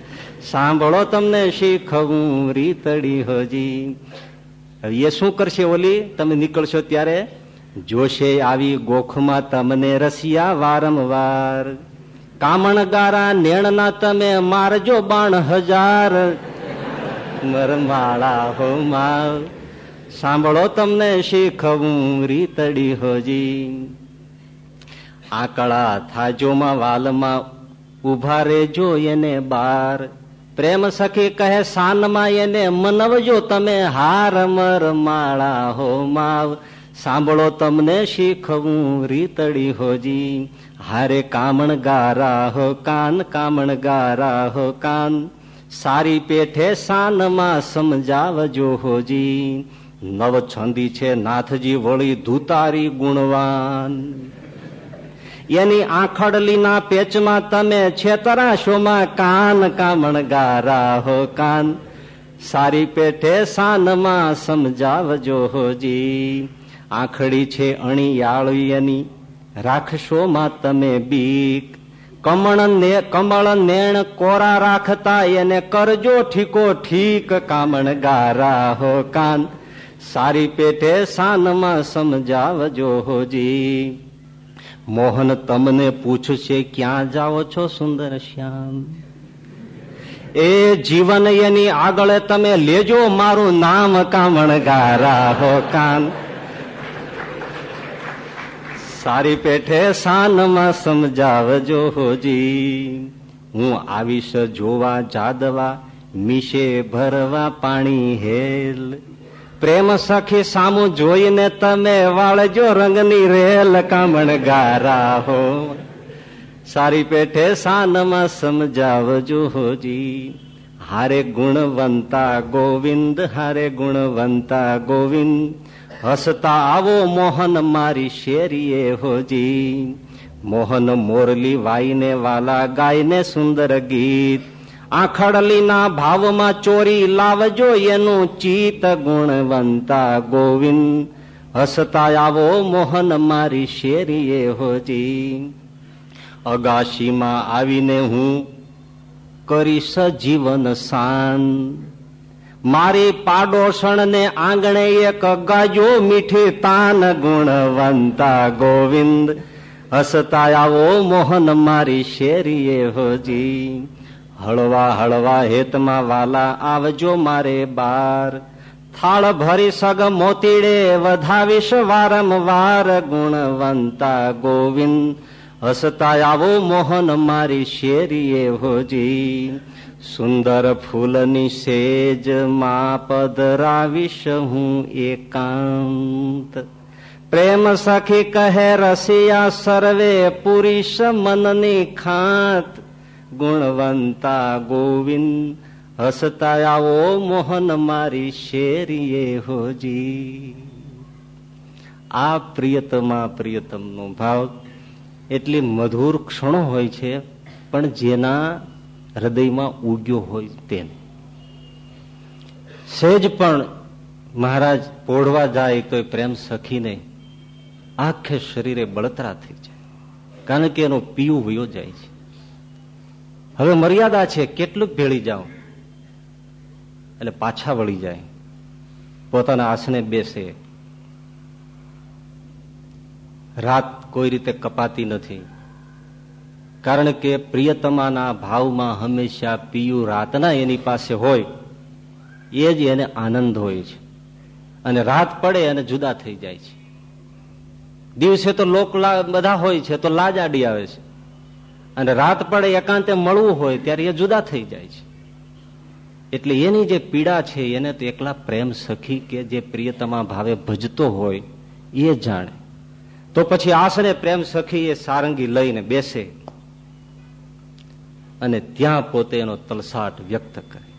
સાંભળો તમને શીખવું, રીતડી હજી. એ શું કરશે ઓલી? તમે નીકળશો ત્યારે? જોશે આવી ગોખમાં તમને રસિયા વારંવાર. કામણ ગારા નેણના તમે મારજો બાણ હજાર. મરમાળા હો માવ. સાંભળો તમને શીખવું, રીતડી હોજી. આકળા થાજોમાં વાલમાં ઊભા રેજો એને બાર. પ્રેમ સખી કહે, સાનમાં એને મનવજો તમે, હાર મર માળા હો માવ. સાંભળો તમને શીખવું, રીતડી હોજી. હારે કામણ ગારા હો કાન કામણ ગારા હો કાન. સારી પેઠે સાનમાં સમજાવજો હોજી. નવ છંદી છે નાથજી વળી ધુતારી ગુણવાન. એની આખડલીના પેચમાં તમે છેતરાશોમાં કાન કામણ ગારા હો કાન. સારી પેઠે સાનમાં સમજાવજો હોજી. આખડી છે અણીયાળી એની. રાખશોમાં તમે બીક. કમળ ને, કમળ નેણ કોરા રાખતા એને કરજો ઠીકો ઠીક કામણ ગારા હો કાન. સારી પેટે સાનમાં સમજાવજો હોજી. મોહન તમને પૂછશે, ક્યાં જાઓ છો, સુંદર શ્યામ? એ જીવન એની આગળ તમે લેજો, મારું નામ કામણ ગારા હો કાન. સારી પેઠે સાનમાં સમજાવજો, હોજી. હું આવીશ જોવા, જાદવા, મીશે ભરવા પાણી હેલ. પ્રેમ સખી સામું જોઈને તમે વાળજો રંગની રેલ કામણ ગારા હો. સારી પેઠે સાનમાં સમજાવજો હોજી. હારે ગુણવંતા ગોવિંદ, હારે ગુણવંતા ગોવિંદ. હસતા આવો મોહન મારી શેરીએ હોજી. મોહન મોરલી વાઈને વાલા ગાયને સુંદર ગીત. આખડલીના ભાવમાં ચોરી લાવજો એનું ચિત ગુણવંતા ગોવિંદ. હસતા આવો મોહન મારી શેરીએ હોજી. અગાશીમાં આવીને હું કરીશ જીવન શાન મારી પાડોશણ ને આંગણે એક ગાજો મીઠી તાન ગુણવંતા ગોવિંદ. હસતા આવો મોહન મારી શેરીએ હોજી. હળવા હળવા હેતમાં વાલા આવજો મારે બાર. થાળ ભરી સગ મોતીડે વધાવીશ વારંવાર ગુણવંતા ગોવિંદ. હસતા આવો મોહન મારી શેરીએ હોજી. સુંદર ફૂલની સેજમાં પધરાવીશ હું એકાંત. પ્રેમ સખી કહે રસિયા, સર્વે પુરુષ મનની ખાત. ગુણવંતા ગોવિંદ હસતા આવો મોહન મારી શેરીએ હોજી. આ પ્રિયતમા પ્રિયતમનો ભાવ એટલી મધુર ક્ષણો હોય છે, પણ જેના હૃદયમાં ઉગ્યો હોય તેને. સેજ પણ મહારાજ પોઢવા જાય તો પ્રેમ સખી નહીં. આખે શરીરે બળતરા થઈ જાય. કારણ કે એનો પીવું વયો જાય છે. હવે મર્યાદા છે કેટલું ભેળી જાઓ. એટલે પાછા વળી જાય. પોતાના આસને બેસે. રાત કોઈ રીતે કપાતી નથી. કારણ કે પ્રિયતમાના ભાવમાં હંમેશા પિયું રાતના એની પાસે હોય. એ જ એને આનંદ હોય છે. અને રાત પડે અને જુદા થઈ જાય છે. દિવસે તો લોક બધા હોય છે, તો લાજ આડી આવે છે. અને રાત પડે એકાંતે મળવું હોય ત્યારે એ જુદા થઈ જાય છે. એટલે એની જે પીડા છે, એને તો એકલા પ્રેમ સખી કે જે પ્રિયતમા ભાવે ભજતો હોય, એ જાણે. તો પછી આસરે પ્રેમ સખી એ સારંગી લઈને બેસે અને ત્યાં પોતે એનો તલસાટ વ્યક્ત કરે.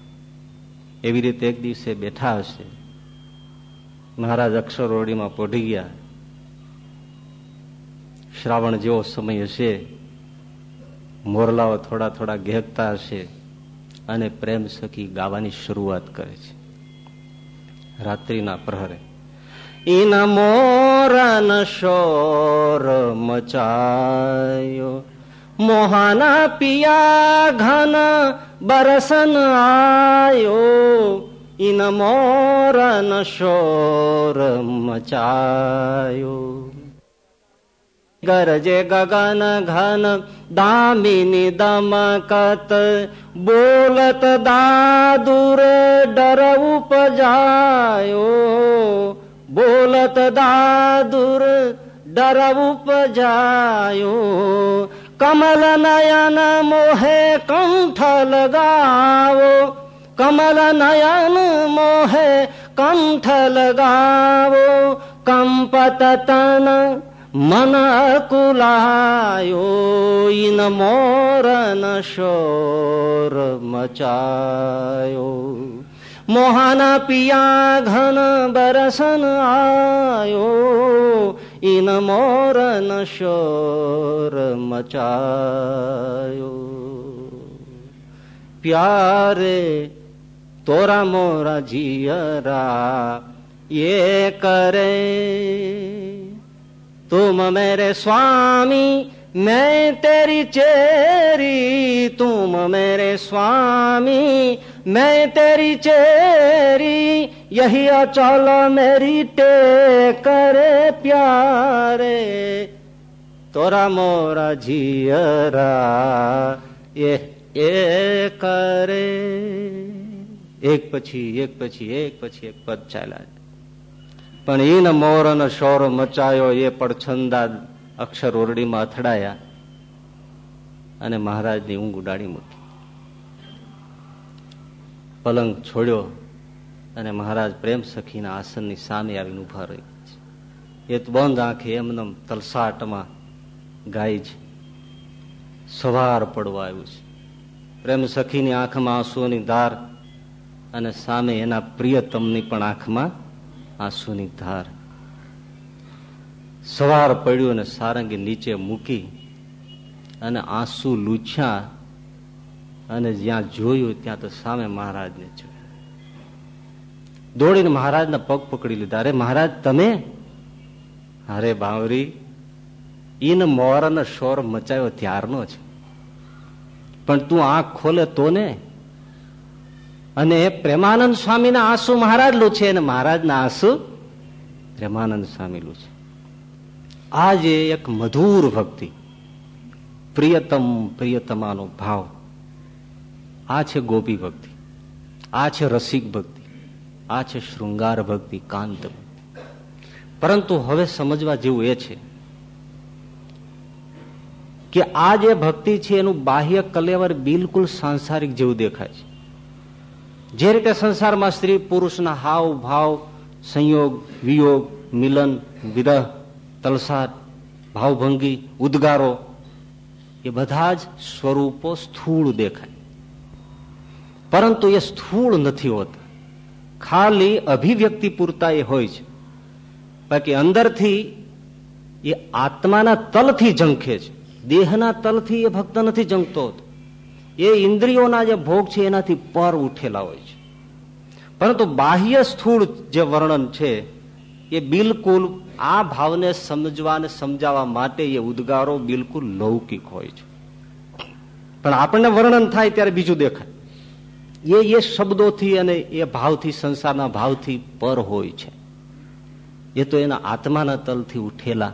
એવી રીતે એક દિવસે બેઠા હશે. મહારાજ અક્ષરોડીમાં પોઢી ગયા. શ્રાવણ જેવો સમય હશે. મોરલાઓ થોડા થોડા ઘેકતા હશે અને પ્રેમ સખી ગાવાની શરૂઆત કરે છે. રાત્રિના પ્રહરે ઈના મોરન શોર મચાયો. મોહાના પિયા ઘન બરસન આયો. ઇન મોરન શોર મચાયો. ગરજે ગગન ઘન દામિની દમકત બોલત દાદુર ડર ઉપજાયો બોલત દાદુર ડર ઉપજાયો કમલ નયન મોહે કંઠ લગાવો કમલ નયન મોહે કંઠ લગાવો કંપત તન મન કુલાયો ઈન મોરન શોર મચાયો. મોહાના પિયા ઘન બરસન આયો ઈન મોરન શોર મચાયો. પ્યારે તોરા મોરા જીયરા, એ કરે तुम मेरे स्वामी, मैं तेरी चेरी। तुम मेरे स्वामी, मैं तेरी चेरी। यही अचल मेरी करे प्यारे। तोरा मोरा झियरा, ये ये करे। एक पछी एक पछी एक पछी एक पद चला પણ ઈન મોરન શોર મચાયો, એ પડછંદા અક્ષર ઓરડીમાં અથડાયા અને મહારાજની ઊંઘ ઉડાડી મૂકી. પલંગ છોડ્યો અને મહારાજ પ્રેમ સખીના આસનની સામે આવીને ઊભા રહી એ બંધ આંખે એમને તલસાટમાં ગાય છે. સવાર પડવા આવ્યું છે. પ્રેમ સખીની આંખમાં આંસુઓની ધાર અને સામે એના પ્રિયતમની પણ આંખમાં આંસુની ધાર. સવાર પડ્યું અને સારંગી નીચે મૂકી અને આંસુ લૂછ્યા અને જ્યાં જોયું ત્યાં તો સામે મહારાજને જોયું. દોડીને મહારાજના પગ પકડી લીધા. અરે મહારાજ, તમે? અરે બાવરી, ઈન મોરનો શોર મચાયો ત્યારનો છે. પણ તું આંખ ખોલે તો ને? અને પ્રેમાનંદ સ્વામીના આંસુ મહારાજ લું છે અને મહારાજના આંસુ પ્રેમાનંદ સ્વામી લું છે. આ જે એક મધુર ભક્તિ, પ્રિયતમ પ્રિયતમાનો ભાવ, આ છે ગોપી ભક્તિ, આ છે રસિક ભક્તિ, આ છે શૃંગાર ભક્તિ, કાંત પરંતુ હવે સમજવા જેવું એ છે કે આ જે ભક્તિ છે એનું બાહ્ય કલેવર બિલકુલ સાંસારિક જેવું દેખાય છે. જે રીતે સંસારમાં સ્ત્રી પુરુષના હાવ ભાવ, સંયોગ, વિયોગ, મિલન, વિરહ તલસાદ ભાવભંગી, ઉદ્ગારો, એ બધા જ સ્વરૂપો સ્થૂળ દેખાય. પરંતુ એ સ્થૂળ નથી હોતા. ખાલી અભિવ્યક્તિ પૂરતા એ હોય છે. બાકી અંદરથી એ આત્માના તલથી ઝંખે છે. દેહના તલથી એ ભક્ત નથી જંગતો એ ઇન્દ્રિયોના જે ભોગ છે એનાથી પર ઉઠેલા હોય છે. પરંતુ બાહ્ય સ્થૂળ જે વર્ણન છે, એ બિલકુલ આ ભાવને સમજવા અને સમજાવવા માટે એ ઉદ્ગારો બિલકુલ લૌકિક હોય છે. પણ આપણને વર્ણન થાય ત્યારે બીજું દેખાય. એ એ શબ્દોથી અને એ ભાવથી, સંસારના ભાવથી પર હોય છે. એ તો એના આત્માના તલથી ઉઠેલા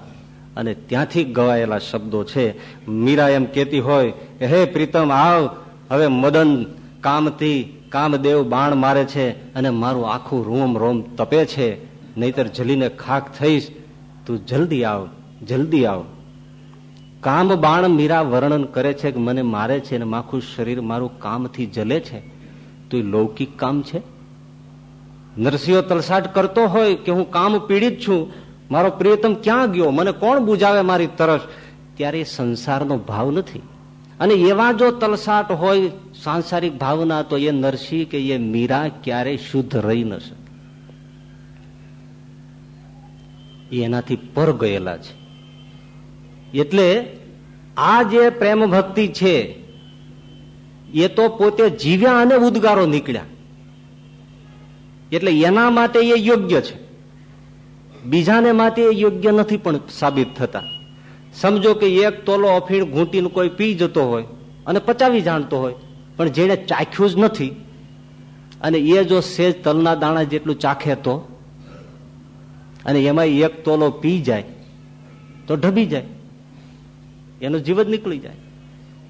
અને ત્યાંથી ગવાયેલા શબ્દો છે, મીરા એમ કેતી હોય, હે પ્રીતમ, આવ, હવે મદન કામથી કામદેવ બાણ મારે છે અને મારું આખું રોમ રોમ તપે છે. નહીતર જલીને ખાક થઈશ. તું જલ્દી આવ જલ્દી આવ. કામ બાણ મીરા વર્ણન કરે છે કે મને મારે છે અને માખું શરીર મારું કામથી જલે છે. તો લૌકિક કામ છે? નરસિંહો તલસાટ કરતો હોય કે હું કામ પીડિત છું? મારો પ્રિયતમ ક્યાં ગયો? મને કોણ બુજાવે મારી તરફ ત્યારે સંસારનો ભાવ નથી. અને એવા જો તલસાટ હોય સાંસારિક ભાવના, તો એ નરસિંહ કે એ મીરા ક્યારેય શુદ્ધ રહી ન શકે. એનાથી પર ગયેલા છે. એટલે આ જે પ્રેમ ભક્તિ છે, એ તો પોતે જીવ્યા અને ઉદગારો નીકળ્યા. એટલે એના માટે એ યોગ્ય છે. બીજાને માટે યોગ્ય નથી પણ સાબિત થતા. સમજો કે એક તોલો અફીણ ઘૂંટીને કોઈ પી જતો હોય અને પચાવી જાણતો હોય, પણ જેને ચાખ્યું જ નથી અને એ જો સેજ તલના દાણા જેટલું ચાખે તો, અને એમાં એક તોલો પી જાય, તો ઢબી જાય, એનો જીવ જ નીકળી જાય.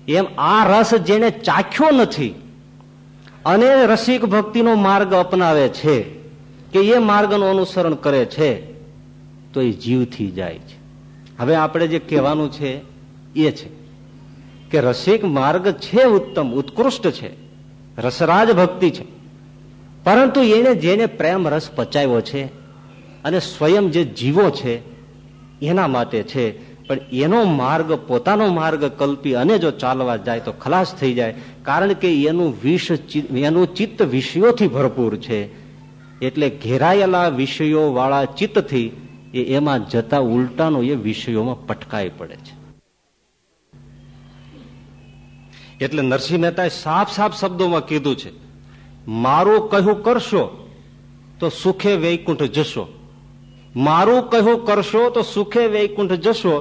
એમ આ રસ જેને ચાખ્યો નથી અને રસિક ભક્તિનો માર્ગ અપનાવે છે કે એ માર્ગનું અનુસરણ કરે છે. તો એ જીવથી જાય છે. હવે આપણે જે કહેવાનું છે, એ છે કે રસિક માર્ગ છે ઉત્તમ, ઉત્કૃષ્ટ છે. રસરાજ ભક્તિ છે. પરંતુ એને જેને પ્રેમ રસ પચાવ્યો છે અને સ્વયં જે જીવો છે, એના માટે છે. પણ એનો માર્ગ, પોતાનો માર્ગ કલ્પી અને જો ચાલવા જાય તો ખલાસ થઈ જાય. કારણ કે એનું વિષ એનું ચિત્ત વિષયોથી ભરપૂર છે. એટલે ઘેરાયેલા વિષયો વાળા ચિત્તથી એ એમાં જતા ઉલટાનો એ વિષયોમાં પટકાઈ પડે છે. એટલે નરસિંહ મહેતાએ સાફ સાફ શબ્દોમાં કીધું છે, મારું કહ્યું કરશો તો સુખે વૈકુંઠ જશો. મારું કહ્યું કરશો તો સુખે વૈકુંઠ જશો.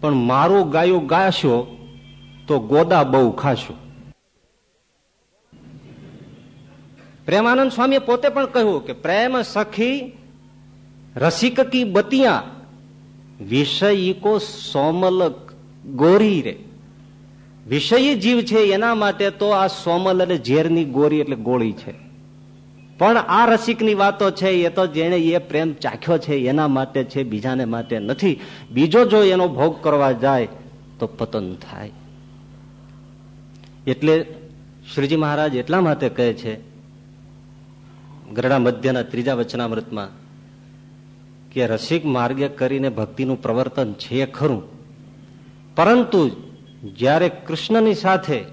પણ મારું ગાયું ગાશો તો ગોદા બહુ ખાશો. પ્રેમાનંદ સ્વામીએ પોતે પણ કહ્યું કે, પ્રેમ સખી રસિક કી બતિયા, વિષય સોમલ ગોરી રે. વિષયી જીવ છે એના માટે તો આ સોમલ અને ઝેરની ગોરી એટલે ગોળી છે. પણ આ રસિકની વાતો છે એ તો જેને એ પ્રેમ ચાખ્યો છે એના માટે છે, બીજાને માટે નથી. બીજો જો એનો ભોગ કરવા જાય તો પતન થાય. એટલે શ્રીજી મહારાજ એટલા માટે કહે છે, ગરડા મધ્યના ત્રીજા વચનામૃતમાં કે રસિક માર્ગે કરીને ભક્તિનું પ્રવર્તન છે ખરું. પરંતુ જ્યારે કૃષ્ણની સાથે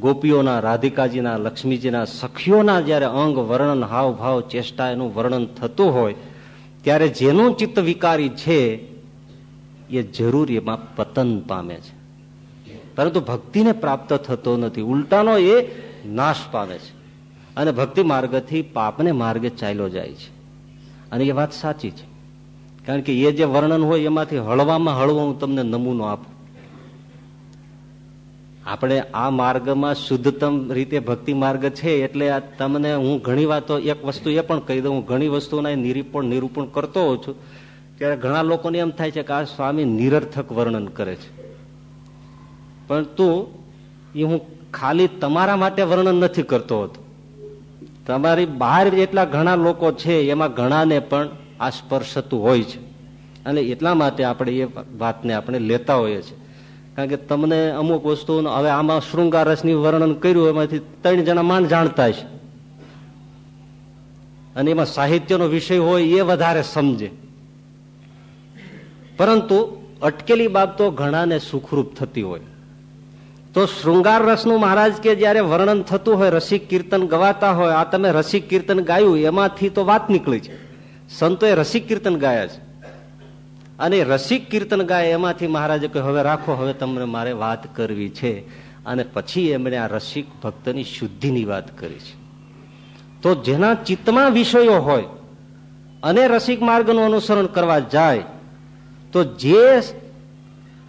ગોપીઓના, રાધિકાજીના, લક્ષ્મીજીના સખીઓના જ્યારે અંગ, વર્ણન, હાવભાવ ચેષ્ટા એનું વર્ણન થતું હોય, ત્યારે જેનું ચિત્ત વિકારી છે, એ જરૂર એમાં પતન પામે છે. પરંતુ ભક્તિને પ્રાપ્ત થતો નથી. ઉલટાનો એ નાશ પામે છે. અને ભક્તિ માર્ગથી પાપને માર્ગે ચાલ્યો જાય છે. અને એ વાત સાચી છે. કારણ કે એ જે વર્ણન હોય એમાંથી હળવામાં હળવો હું તમને નમૂનો આપું. આપણે આ માર્ગમાં શુદ્ધતમ રીતે ભક્તિ માર્ગ છે એટલે તમને હું ઘણી વાતો એક વસ્તુ એ પણ કહી દઉં, હું ઘણી વસ્તુના નિરૂપણ નિરૂપણ કરતો હોઉં છું. ત્યારે ઘણા લોકોને એમ થાય છે કે આ સ્વામી નિરર્થક વર્ણન કરે છે. પરંતુ એ હું ખાલી તમારા માટે વર્ણન નથી કરતો હતો. તમારી બહાર એટલા ઘણા લોકો છે, એમાં ઘણાને પણ આ સ્પર્શતું હોય છે. અને એટલા માટે આપણે એ વાતને આપણે લેતા હોઈએ છીએ. કારણ કે તમને અમુક વસ્તુઓ હવે આમાં શૃંગાર રસની વર્ણન કર્યું એમાંથી ત્રણ જણા માન જાણતા છે અને એમાં સાહિત્યનો વિષય હોય એ વધારે સમજે. પરંતુ અટકેલી બાબતો ઘણાને સુખરૂપ થતી હોય. તો શૃંગાર રસનું મહારાજ કે જયારે વર્ણન થતું હોય, રસિક કીર્તન ગવાતા હોય, આ તમે રસિક કીર્તન ગાયું, એમાંથી તો વાત નીકળી છે. સંતોએ રસિક કીર્તન ગાયા છે. અને રસિક કીર્તન ગાય, એમાંથી મહારાજે કહ્યું, હવે રાખો, હવે તમને મારે વાત કરવી છે. અને પછી એમણે આ રસિક ભક્તની શુદ્ધિની વાત કરી છે. તો જેના ચિત્તમાં વિષયો હોય, અને રસિક માર્ગનું અનુસરણ કરવા જાય, તો જે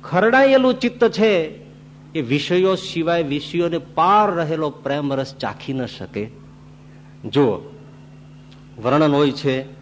ખરડાયેલું ચિત્ત છે એ વિષયો સિવાય વિષયોને પાર રહેલો પ્રેમ રસ ચાખી ન શકે. જુઓ, વર્ણન હોય છે,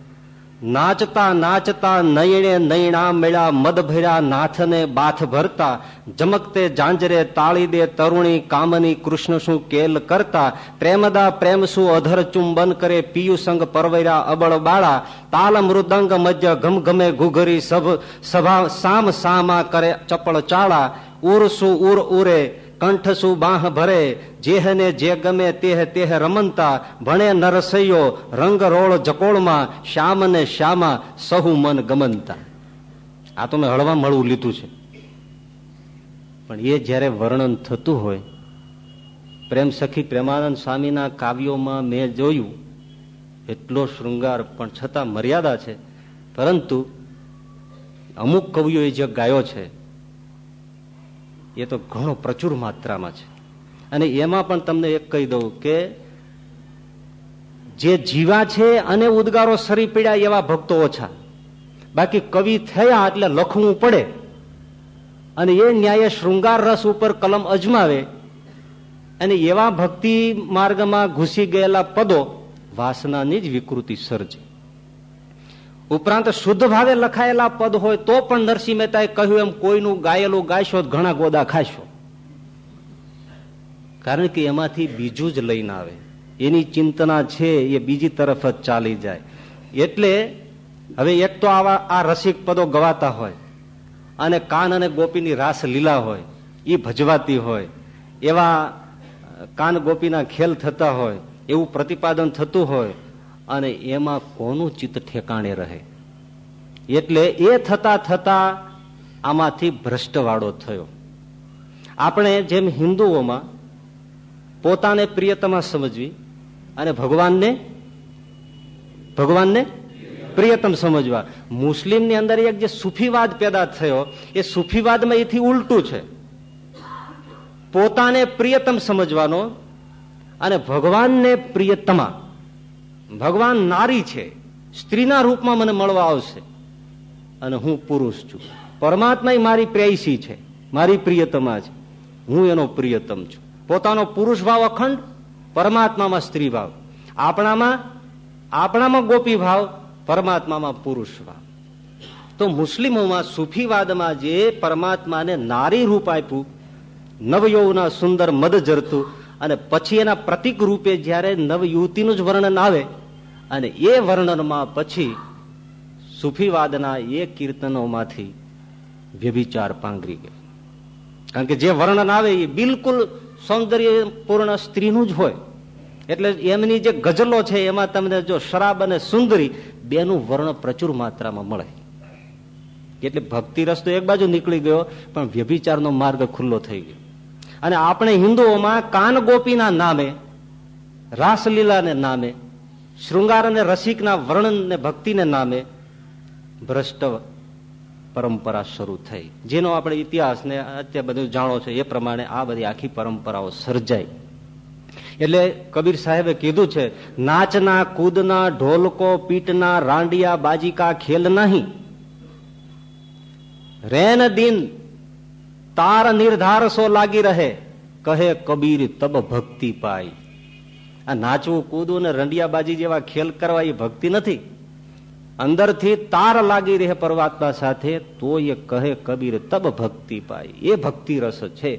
નાચતા નાચતા નયણે નયણા મેળા મદ ભર્યા નાથને બાથ ભરતા, જમકતે જાંજરે તાળી દે તરુણી કામની કૃષ્ણ શું કેલ કરતા, પ્રેમદા પ્રેમ શું અધર ચુંબન કરે પિયુ સંગ પરવૈરા અબળ બાળા, તાલ મૃદંગ મજ્જ ઘમઘમે ઘુઘરી સભ, સભા સામ સામા કરે ચપળ ચાળા ઉર શું ઉર ઉરે કંઠ શું બાહ ભરે જેહને જે ગમે તેહ તેહ રમનતા ભણે નરસૈયો રંગ રોળ જકોળમાં શ્યામ ને શ્યામા સહુ મન ગમનતા આ તો મેં હળવા મળવું લીધું છે પણ એ જયારે વર્ણન થતું હોય પ્રેમ સખી પ્રેમાનંદ સ્વામીના કાવ્યોમાં મેં જોયું એટલો શૃંગાર પણ છતાં મર્યાદા છે પરંતુ અમુક કવિઓએ જે ગાયો છે એ તો ઘણો પ્રચુર માત્રામાં છે. અને એમાં પણ તમને એક કહી દઉં કે જે જીવા છે અને ઉદગારો સરી પીડ્યા એવા ભક્તો ઓછા. બાકી કવિ થયા એટલે લખવું પડે. અને એ ન્યાય શૃંગાર રસ ઉપર કલમ અજમાવે. અને એવા ભક્તિ માર્ગમાં ઘૂસી ગયેલા પદો વાસનાની જ વિકૃતિ સર્જે. ઉપરાંત શુદ્ધ ભાવે લખાયેલા પદ હોય તો પણ નરસિંહ મહેતાએ કહ્યું એમ, કોઈનું ગાયેલું ગાયશો ઘણા ગોદા ખાશો. કારણ કે એમાંથી બીજું જ લઈને આવે. એની ચિંતના છે, એ બીજી તરફ જ ચાલી જાય. એટલે હવે એક તો આવા આ રસિક પદો ગવાતા હોય, અને કાન અને ગોપીની રાસ લીલા હોય એ ભજવાતી હોય, એવા કાન ગોપીના ખેલ થતા હોય, એવું પ્રતિપાદન થતું હોય અને એમાં કોનું ચિત્ત ઠેકાણે રહે? એટલે એ થતા થતા આમાંથી ભ્રષ્ટવાળો થયો. આપણે જેમ હિન્દુઓમાં પોતાને પ્રિયતમા સમજવી અને ભગવાનને ભગવાનને પ્રિયતમ સમજવા. મુસ્લિમની અંદર એક જે સુફીવાદ પેદા થયો, એ સુફીવાદમાં એથી ઉલટું છે. પોતાને પ્રિયતમ સમજવાનો અને ભગવાનને પ્રિયતમા ભગવાન નારી છે. સ્ત્રીના રૂપમાં મને મળવા આવશે. અને હું પુરુષ છું. પરમાત્મા મારી પ્રેયસી છે. મારી પ્રિયતમા છે. હું એનો પ્રિયતમ છું. પોતાનો પુરુષ ભાવ અખંડ, પરમાત્મામાં સ્ત્રી ભાવ. આપણામાં આપણામાં ગોપી ભાવ, પરમાત્મામાં પુરુષ ભાવ. તો મુસ્લિમોમાં સુફીવાદમાં જે પરમાત્માને નારી રૂપ આપ્યું નવયૌના સુંદર મદ જરતું અને પછી એના પ્રતિક રૂપે જ્યારે નવયુવતીનું જ વર્ણન આવે, અને એ વર્ણનમાં પછી સુફીવાદના એ કીર્તનોમાંથી વ્યભિચાર પાંગરી ગયો. કારણ કે જે વર્ણન આવે એ બિલકુલ સૌંદર્યપૂર્ણ સ્ત્રીનું જ હોય. એટલે એમની જે ગઝલો છે, એમાં તમને જો શરાબ અને સુંદરી બેનું વર્ણ પ્રચુર માત્રામાં મળે. એટલે ભક્તિ રસ્તો એક બાજુ નીકળી ગયો, પણ વ્યભિચારનો માર્ગ ખુલ્લો થઈ ગયો. અને આપણે હિન્દુઓમાં કાન ગોપીના નામે, રાસલીલાને નામે, શૃંગાર અને રસિકના વર્ણન ને ભક્તિને નામે ભ્રષ્ટ પરંપરા શરૂ થઈ. જેનો આપણે ઇતિહાસને અત્યારે બધું જાણો છો, એ પ્રમાણે આ બધી આખી પરંપરાઓ સર્જાઈ. એટલે કબીર સાહેબે કીધું છે, નાચના, કૂદના, ઢોલકો, પીટના, રાંડિયા, બાજીકા, ખેલ નહીં. રેન દિન તાર નિર્ધાર સો લાગી રહે. કહે કબીર, તબ ભક્તિ પાય આ નાચવું, કૂદવું ને રંડિયાબાજી જેવા ખેલ કરવા એ ભક્તિ નથી. અંદરથી તાર લાગી રહે પરમાત્મા સાથે તો એ કહે કબીર, તબ ભક્તિ પાય એ ભક્તિ રસ છે.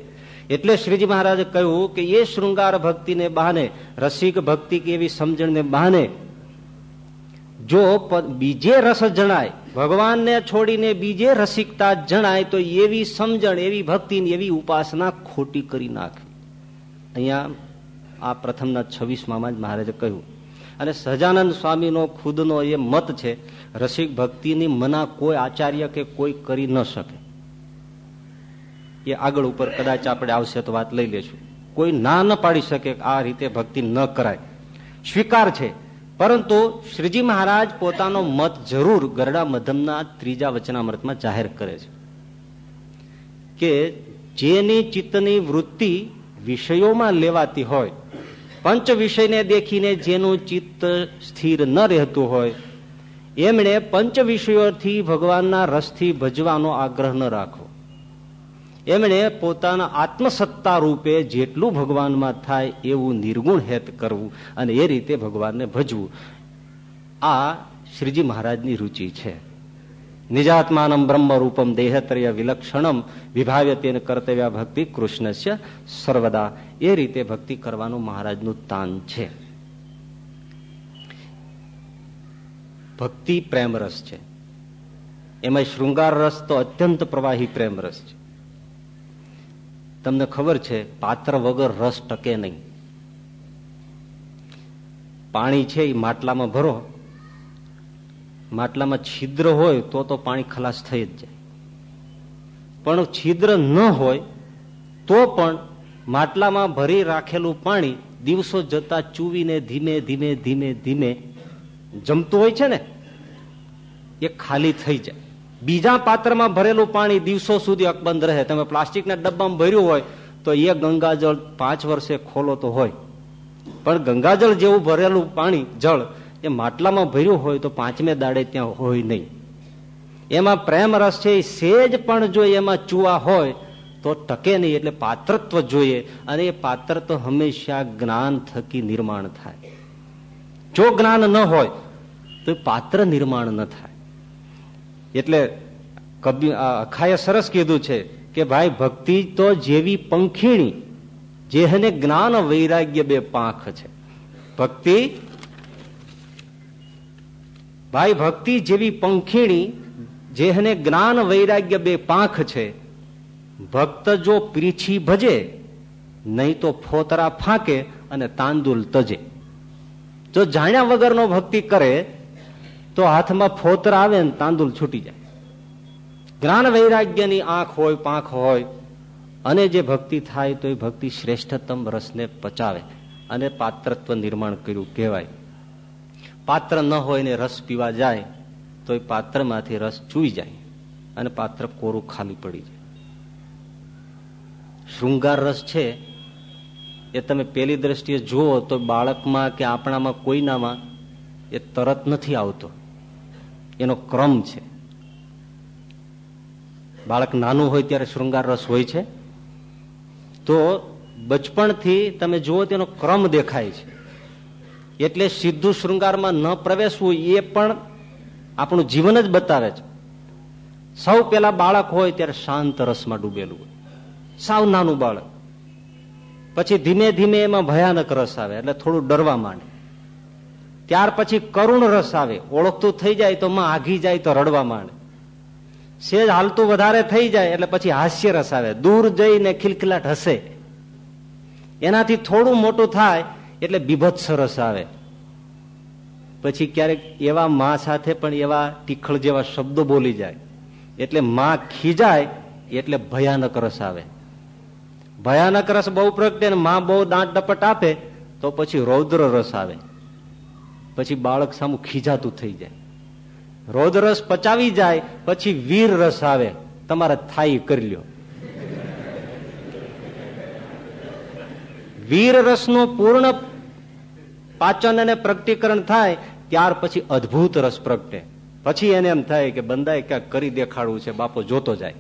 એટલે શ્રીજી મહારાજે કહ્યું કે એ શૃંગાર ભક્તિને બહાને, રસિક ભક્તિ કે એવી સમજણને બહાને જો બીજે રસ જણાય, ભગવાનને છોડીને બીજે રસિકતા જણાય, તો એવી સમજણ, એવી ભક્તિ એવી ઉપાસના ખોટી કરી નાખે. અહીંયા આ પ્રથમના છવ્વીસમાં જ મહારાજે કહ્યું. અને સહજાનંદ સ્વામીનો ખુદનો એ મત છે, રસિક ભક્તિની મના કોઈ આચાર્ય કે કોઈ કરી ન શકે. એ આગળ ઉપર કદાચ આપણે આવશે તો વાત લઈ લેશું. કોઈ ના ન પાડી શકે આ રીતે ભક્તિ ન કરાય. સ્વીકાર છે. પરંતુ શ્રીજી મહારાજ પોતાનો મત જરૂર ગરડા મધમના ત્રીજા વચનામૃતમાં જાહેર કરે છે કે જેની ચિત્તની વૃત્તિ વિષયોમાં લેવાતી હોય, પંચ વિષયને દેખીને જેનું ચિત્ત સ્થિર ન રહેતું હોય, એમણે પંચ વિષયોથી ભગવાનના રસથી ભજવાનો આગ્રહ ન રાખવો એમણે પોતાના આત્મસત્તા રૂપે જેટલું ભગવાનમાં થાય એવું નિર્ગુણ હેત કરવું અને એ રીતે ભગવાનને ભજવું. આ શ્રીજી મહારાજની રુચિ છે. નિજાત્માનમ બ્રહ્મ રૂપમ દેહત્રય વિલક્ષણમ વિભાવ્યતે કર્તવ્ય ભક્તિ કૃષ્ણસ્ય સર્વદા. એ રીતે ભક્તિ કરવાનું મહારાજનું તાન છે. ભક્તિ પ્રેમરસ છે. એમાં શૃંગાર રસ તો અત્યંત પ્રવાહી પ્રેમરસ છે. તમને ખબર છે, પાત્ર વગર રસ ટકે નહીં. પાણી છે એ માટલામાં ભરો. માટલામાં છિદ્ર હોય તો તો પાણી ખલાસ થઈ જ જાય. પણ છિદ્ર ન હોય તો પણ માટલામાં ભરી રાખેલું પાણી દિવસો જતા ચૂવીને ધીમે ધીમે ધીમે ધીમે જમતું હોય છે ને, એ ખાલી થઈ જાય. બીજા પાત્રમાં ભરેલું પાણી દિવસો સુધી અકબંધ રહે. તમે પ્લાસ્ટિકના ડબ્બામાં ભર્યું હોય તો એ ગંગાજળ પાંચ વર્ષે ખોલો તો હોય. પણ ગંગાજળ જેવું ભરેલું પાણી, જળ એ માટલામાં ભર્યું હોય તો પાંચમે દાડે ત્યાં હોય નહીં. એમાં પ્રેમ રસ છે, એ સેજ પણ જો એમાં ચૂવા હોય તો ટકે નહીં, એટલે પાત્રત્વ જોઈએ. અને એ પાત્રત્વ હંમેશા જ્ઞાન થકી નિર્માણ થાય. જો જ્ઞાન ન હોય તો પાત્ર નિર્માણ ન થાય. એટલે કબી અખાએ સરસ કીધું છે કે ભાઈ ભક્તિ તો જેવી પંખીણી જેને જ્ઞાન વૈરાગ્ય બે પાંખ છે. ભક્તિ ભાઈ ભક્તિ જેવી પંખીણી જેને જ્ઞાન વૈરાગ્ય બે પાંખ છે. ભક્ત જો પીછી ભજે, નહીં તો ફોતરા ફાંકે અને તાંદુલ તજે. જો જાણ્યા વગરનો ભક્તિ કરે તો હાથમાં ફોતરા આવે ને તાંદુલ છૂટી જાય. જ્ઞાન વૈરાગ્યની આંખ હોય, પાંખ હોય, અને જે ભક્તિ થાય તો એ ભક્તિ શ્રેષ્ઠતમ રસને પચાવે અને પાત્રત્વ નિર્માણ કર્યું કહેવાય. પાત્ર ન હોય ને રસ પીવા જાય, તો એ પાત્રમાંથી રસ ચૂઈ જાય અને પાત્ર કોરું ખાલી પડી જાય. શૃંગાર રસ છે, એ તમે પેલી દ્રષ્ટિએ જુઓ તો બાળકમાં કે આપણામાં કોઈનામાં એ તરત નથી આવતો. એનો ક્રમ છે. બાળક નાનું હોય ત્યારે શૃંગાર રસ હોય છે. તો બચપણથી તમે જુઓ તેનો ક્રમ દેખાય છે. એટલે સીધું શૃંગારમાં ન પ્રવેશવું એ પણ આપણું જીવન જ બતાવે છે. સૌ પેલા બાળક હોય ત્યારે શાંત રસમાં ડૂબેલું હોય. સાવ નાનું બાળક. પછી ધીમે ધીમે એમાં ભયાનક રસ આવે, એટલે થોડું ડરવા માંડે. ત્યાર પછી કરુણ રસ આવે. ઓળખતું થઈ જાય તો માં આઘી જાય તો રડવા માંડે. સેજ હાલતું વધારે થઈ જાય એટલે પછી હાસ્ય રસ આવે. દૂર જઈને ખિલખિલાટ હસે. એનાથી થોડું મોટું થાય એટલે બીભત્સ રસ આવે. પછી ક્યારેક એવા મા સાથે પણ એવા તીખળ જેવા શબ્દો બોલી જાય. એટલે માં ખીજાય એટલે ભયાનક રસ આવે. ભયાનક રસ બહુ પ્રગટે માં બહુ દાંત ડપટ આપે તો પછી રૌદ્ર રસ આવે. પછી બાળક સામું ખીજાતું થઈ જાય. રોદરસ પચાવી જાય, પછી વીર રસ આવે. તમારે થાઈ કરી લ્યો. વીર રસનું પૂર્ણ પાચન અને પ્રગટીકરણ થાય, ત્યાર પછી અદભુત રસ પ્રગટે. પછી એને એમ થાય કે બંદાએ ક્યાંક કરી દેખાડવું છે, બાપો જોતો જાય.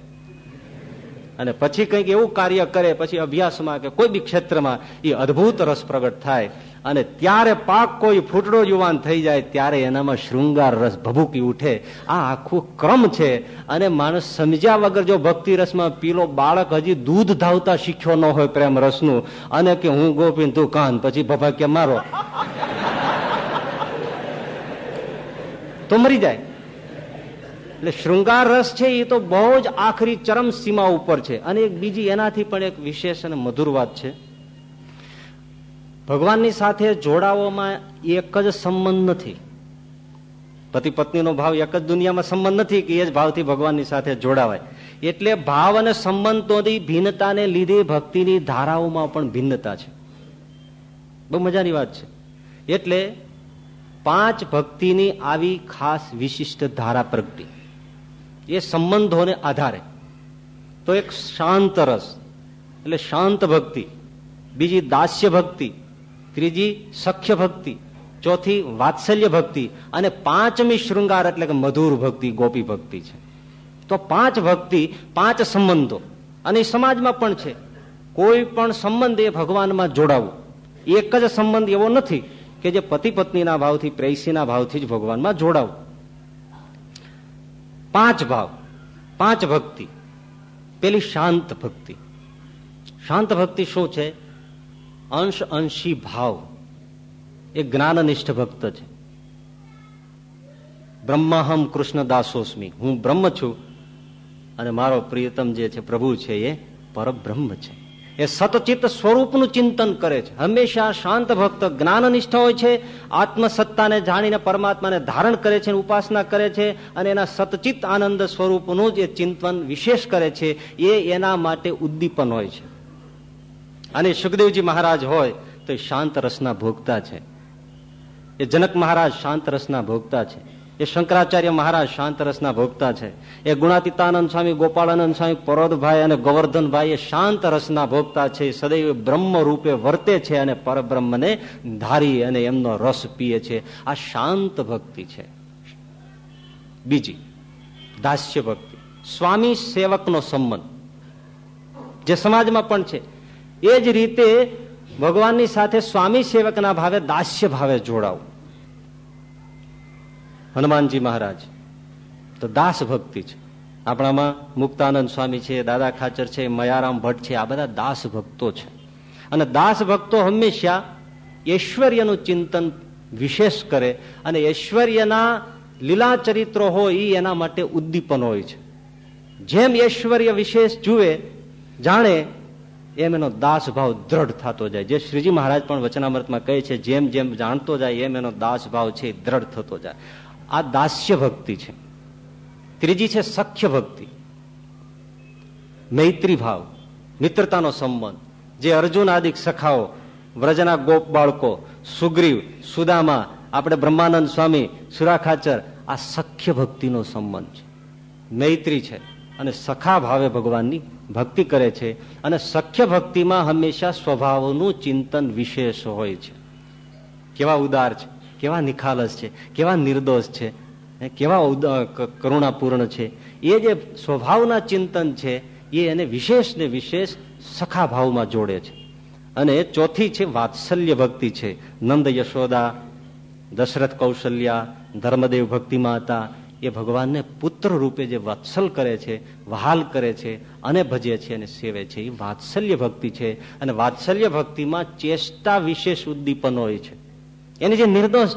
અને પછી કંઈક એવું કાર્ય કરે, પછી અભ્યાસમાં કે કોઈ બી ક્ષેત્રમાં એ અદભુત રસ પ્રગટ થાય. અને ત્યારે પાક કોઈ ફૂટડો યુવાન થઈ જાય, ત્યારે એનામાં શૃંગાર રસ ભભૂકી ઉઠે. આ આખું ક્રમ છે. અને માણસ સમજ્યા વગર જો ભક્તિ રસમાં પીલો, બાળક હજી દૂધ ધાવતા શીખ્યો ન હોય પ્રેમ રસનું. અને કે હું ગોપીન તું કાન, પછી ભભાકે મારો. તો મરી જાય. એટલે શૃંગાર રસ છે એ તો બહુ જ આખરી ચરમ સીમા ઉપર છે. અને એક બીજી એનાથી પણ એક વિશેષ અને મધુર વાત છે. ભગવાનની સાથે જોડાવોમાં એક જ સંબંધ નથી. પતિ પત્નીનો ભાવ એક જ દુનિયામાં સંબંધ નથી કે એ જ ભાવથી ભગવાનની સાથે જોડાવાય. એટલે ભાવ અને સંબંધોની ભિન્નતાને લીધે ભક્તિની ધારાઓમાં પણ ભિન્નતા છે. બહુ મજાની વાત છે. એટલે પાંચ ભક્તિની આવી ખાસ વિશિષ્ટ ધારા પ્રગટી એ સંબંધોને આધારે. તો એક શાંત રસ, એટલે શાંત ભક્તિ, બીજી દાસ્ય ભક્તિ ત્રીજી સખ્ય ભક્તિ, ચોથી વાત્સલ્ય ભક્તિ અને પાંચમી શૃંગાર એટલે કે મધુર ભક્તિ, ગોપી ભક્તિ છે. તો પાંચ ભક્તિ, પાંચ સંબંધો. અને સમાજમાં પણ છે. કોઈ પણ સંબંધ એ ભગવાનમાં જોડાવો. એક જ સંબંધ એવો નથી કે જે પતિ પત્નીના ભાવથી પ્રેસીના ભાવથી જ ભગવાનમાં જોડાવો. પાંચ ભાવ, પાંચ ભક્તિ. પેલી શાંત ભક્તિ. શાંત ભક્તિ શું છે? અંશ અંશી ભાવ. એ જ્ઞાનનિષ્ઠ ભક્ત છે. બ્રહ્માહમ કૃષ્ણ દાસોસ્મી હું બ્રહ્મ છું. અને મારો પ્રિયતમ જે છે, પ્રભુ છે, એ પરબ્રહ્મ છે. એ સતચિત સ્વરૂપનું ચિંતન કરે છે. હંમેશા શાંત ભક્ત, જ્ઞાનનિષ્ઠ હોય છે, આત્મસત્તાને જાણીને પરમાત્માને ધારણ કરે છે ઉપાસના કરે છે, અને એના સતચિત આનંદ સ્વરૂપનું જે ચિંતન વિશેષ કરે છે. એ એના માટે ઉદ્દીપન હોય છે. અને સુખદેવજી મહારાજ હોય તો એ શાંત રસના ભોગતા છે. એ જનક મહારાજ શાંત રસના ભોગતા છે. એ શંકરાચાર્ય મહારાજ શાંત રસના ભોગતા છે. એ ગુણાતીતાનંદ સ્વામી, ગોપાળાનંદ સ્વામી પરોદભાઈ અને ગોવર્ધનભાઈ એ શાંત રસના ભોગતા છે. સદૈવ બ્રહ્મ રૂપે વર્તે છે અને પરબ્રહ્મને ધારી અને એમનો રસ પીએ છે. આ શાંત ભક્તિ છે. બીજી, દાસ્ય ભક્તિ. સ્વામી સેવકનો સંબંધ. જે સમાજમાં પણ છે એ જ રીતે ભગવાનની સાથે સ્વામી સેવકના ભાવે દાસ્ય ભાવે જોડાવું. હનુમાનજી મહારાજ, તો દાસ ભક્તિ છે. આપણામાં મુક્તાનંદ સ્વામી છે, દાદા ખાચર છે, મયારામ ભટ્ટ છે, આ બધા દાસ ભક્તો છે. અને દાસ ભક્તો હંમેશા ઐશ્વર્યનું ચિંતન વિશેષ કરે અને ઐશ્વર્યના લીલા ચરિત્રો હોય એ એના માટે ઉદ્દીપન હોય છે. જેમ ઐશ્વર્ય વિશેષ જુએ, જાણે એમ એનો દાસ ભાવ દ્રઢ થતો જાય. જે શ્રીજી મહારાજ પણ વચનામૃતમાં કહે છે, જેમ જેમ જાણતો જાય, એમ એનો દાસ ભાવ છે દ્રઢ થતો જાય. આ દાસ્ય ભક્તિ છે. ત્રીજી છે સખ્ય ભક્તિ. મૈત્રી ભાવ, મિત્રતાનો સંબંધ. જે અર્જુન આદિક સખાઓ, વ્રજના ગોપ બાળકો, સુગ્રીવ, સુદામા, આપણે બ્રહ્માનંદ સ્વામી, સુરાખાચર, આ સખ્ય ભક્તિનો સંબંધ છે. મૈત્રી છે. અને સખા ભાવે ભગવાનની ભક્તિ કરે છે અને સખ્ય ભક્તિમાં હંમેશા સ્વભાવનું ચિંતન વિશેષ હોય છે. કેવા ઉદાર છે, કેવા નિખાલસ છે, કેવા નિર્દોષ છે કેવા કરુણાપૂર્ણ છે. એ જે સ્વભાવના ચિંતન છે, એ એને વિશેષ ને વિશેષ સખા ભાવમાં જોડે છે. અને ચોથી છે, વાત્સલ્ય ભક્તિ છે. નંદ યશોદા, દશરથ કૌશલ્યા, ધર્મદેવ ભક્તિમાં હતા એ ભગવાનને પુત્ર રૂપે જે વાત્સલ કરે છે, વહાલ કરે છે અને ભજે છે અને સેવે છે, એ વાત્સલ્ય ભક્તિ છે. અને વાત્સલ્ય ભક્તિમાં ચેષ્ટા વિશેષ ઉદ્દીપન હોય છે. એની જે નિર્દોષ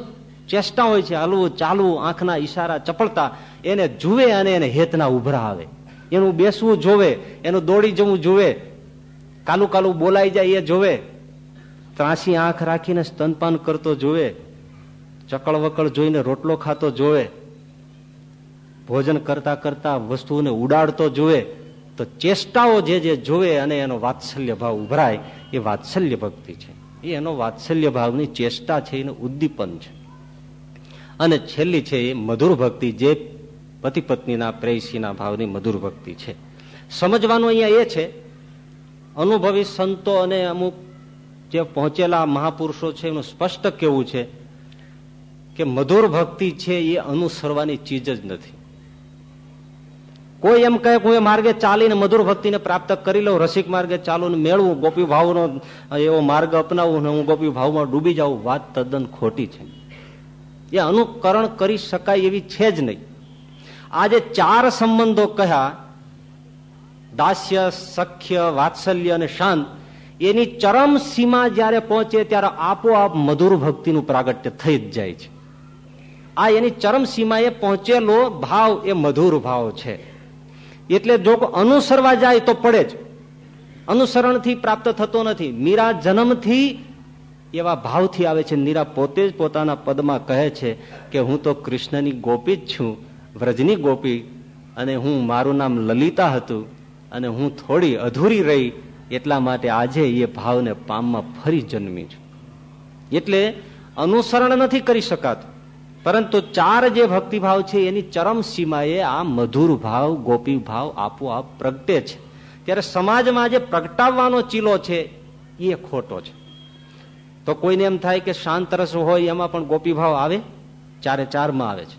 ચેષ્ટા હોય છે, હલવું, ચાલવું, આંખના ઈશારા ચપળતા, એને જુએ અને એને હેતના ઉભરા આવે. એનું બેસવું જોવે, એનું દોડી જવું જોવે, કાલું કાલું બોલાઈ જાય એ જોવે, ત્રાસી આંખ રાખીને સ્તનપાન કરતો જોવે, ચકળ વકળ જોઈને રોટલો ખાતો જોવે ભોજન કરતા કરતા વસ્તુઓને ઉડાડતો જુએ, તો ચેષ્ટાઓ જે જે જોવે અને એનો વાત્સલ્ય ભાવ ઉભરાય, એ વાત્સલ્ય ભક્તિ છે. એ એનો વાત્સલ્ય ભાવની ચેષ્ટા છે, એનું ઉદ્દીપન છે. અને છેલ્લી છે એ મધુર ભક્તિ, જે પતિ પત્નીના પ્રેયસીના ભાવની મધુર ભક્તિ છે. સમજવાનું અહીંયા એ છે, અનુભવી સંતો અને અમુક જે પહોંચેલા મહાપુરુષો છે, એનું સ્પષ્ટ કેવું છે કે મધુર ભક્તિ છે એ અનુસરવાની ચીજ જ નથી. કોઈ એમ કહે હું એ માર્ગે ચાલીને મધુર ભક્તિને પ્રાપ્ત કરી લઉં, રસિક માર્ગે ચાલુને મેળવું, ગોપી ભાવનો એવો માર્ગ અપનાવું ને હું ગોપી ભાવમાં ડૂબી જાઉં, વાત તદ્દન ખોટી છે. એ અનુકરણ કરી શકાય એવી છે જ નહીં. આજે ચાર સંબંધો કહ્યા દાસ્ય, સખ્ય, વાત્સલ્ય અને શાંત, એની ચરમ સીમા જયારે પહોંચે ત્યારે આપોઆપ મધુર ભક્તિનું પ્રાગટ્ય થઈ જ જાય છે. આ એની ચરમ સીમાએ પહોંચેલો ભાવ એ મધુર ભાવ છે. એટલે જો અનુસરવા જાય તો પડે જ. અનુસરણથી પ્રાપ્ત થતો નથી. મીરા જન્મથી એવા ભાવથી આવે છે. મીરા પોતે જ પોતાના પદમાં કહે છે કે હું તો કૃષ્ણની ગોપી જ છું, વ્રજની ગોપી, અને હું મારું નામ લલિતા હતું, અને હું થોડી અધૂરી રહી, એટલા માટે આજે એ ભાવને પામમાં ફરી જન્મી છું. એટલે અનુસરણ નથી કરી શકાતું. પરંતુ ચાર જે ભક્તિભાવ છે, એની ચરમ સીમાએ આ મધુર ભાવ, ગોપી ભાવ આપોઆપ પ્રગટે છે. ત્યારે સમાજમાં જે પ્રગટાવવાનો ચીલો છે, એ ખોટો છે. તો કોઈને એમ થાય કે શાંત રસ હોય, એમાં પણ ગોપી ભાવ આવે? ચારે ચારમાં આવે છે.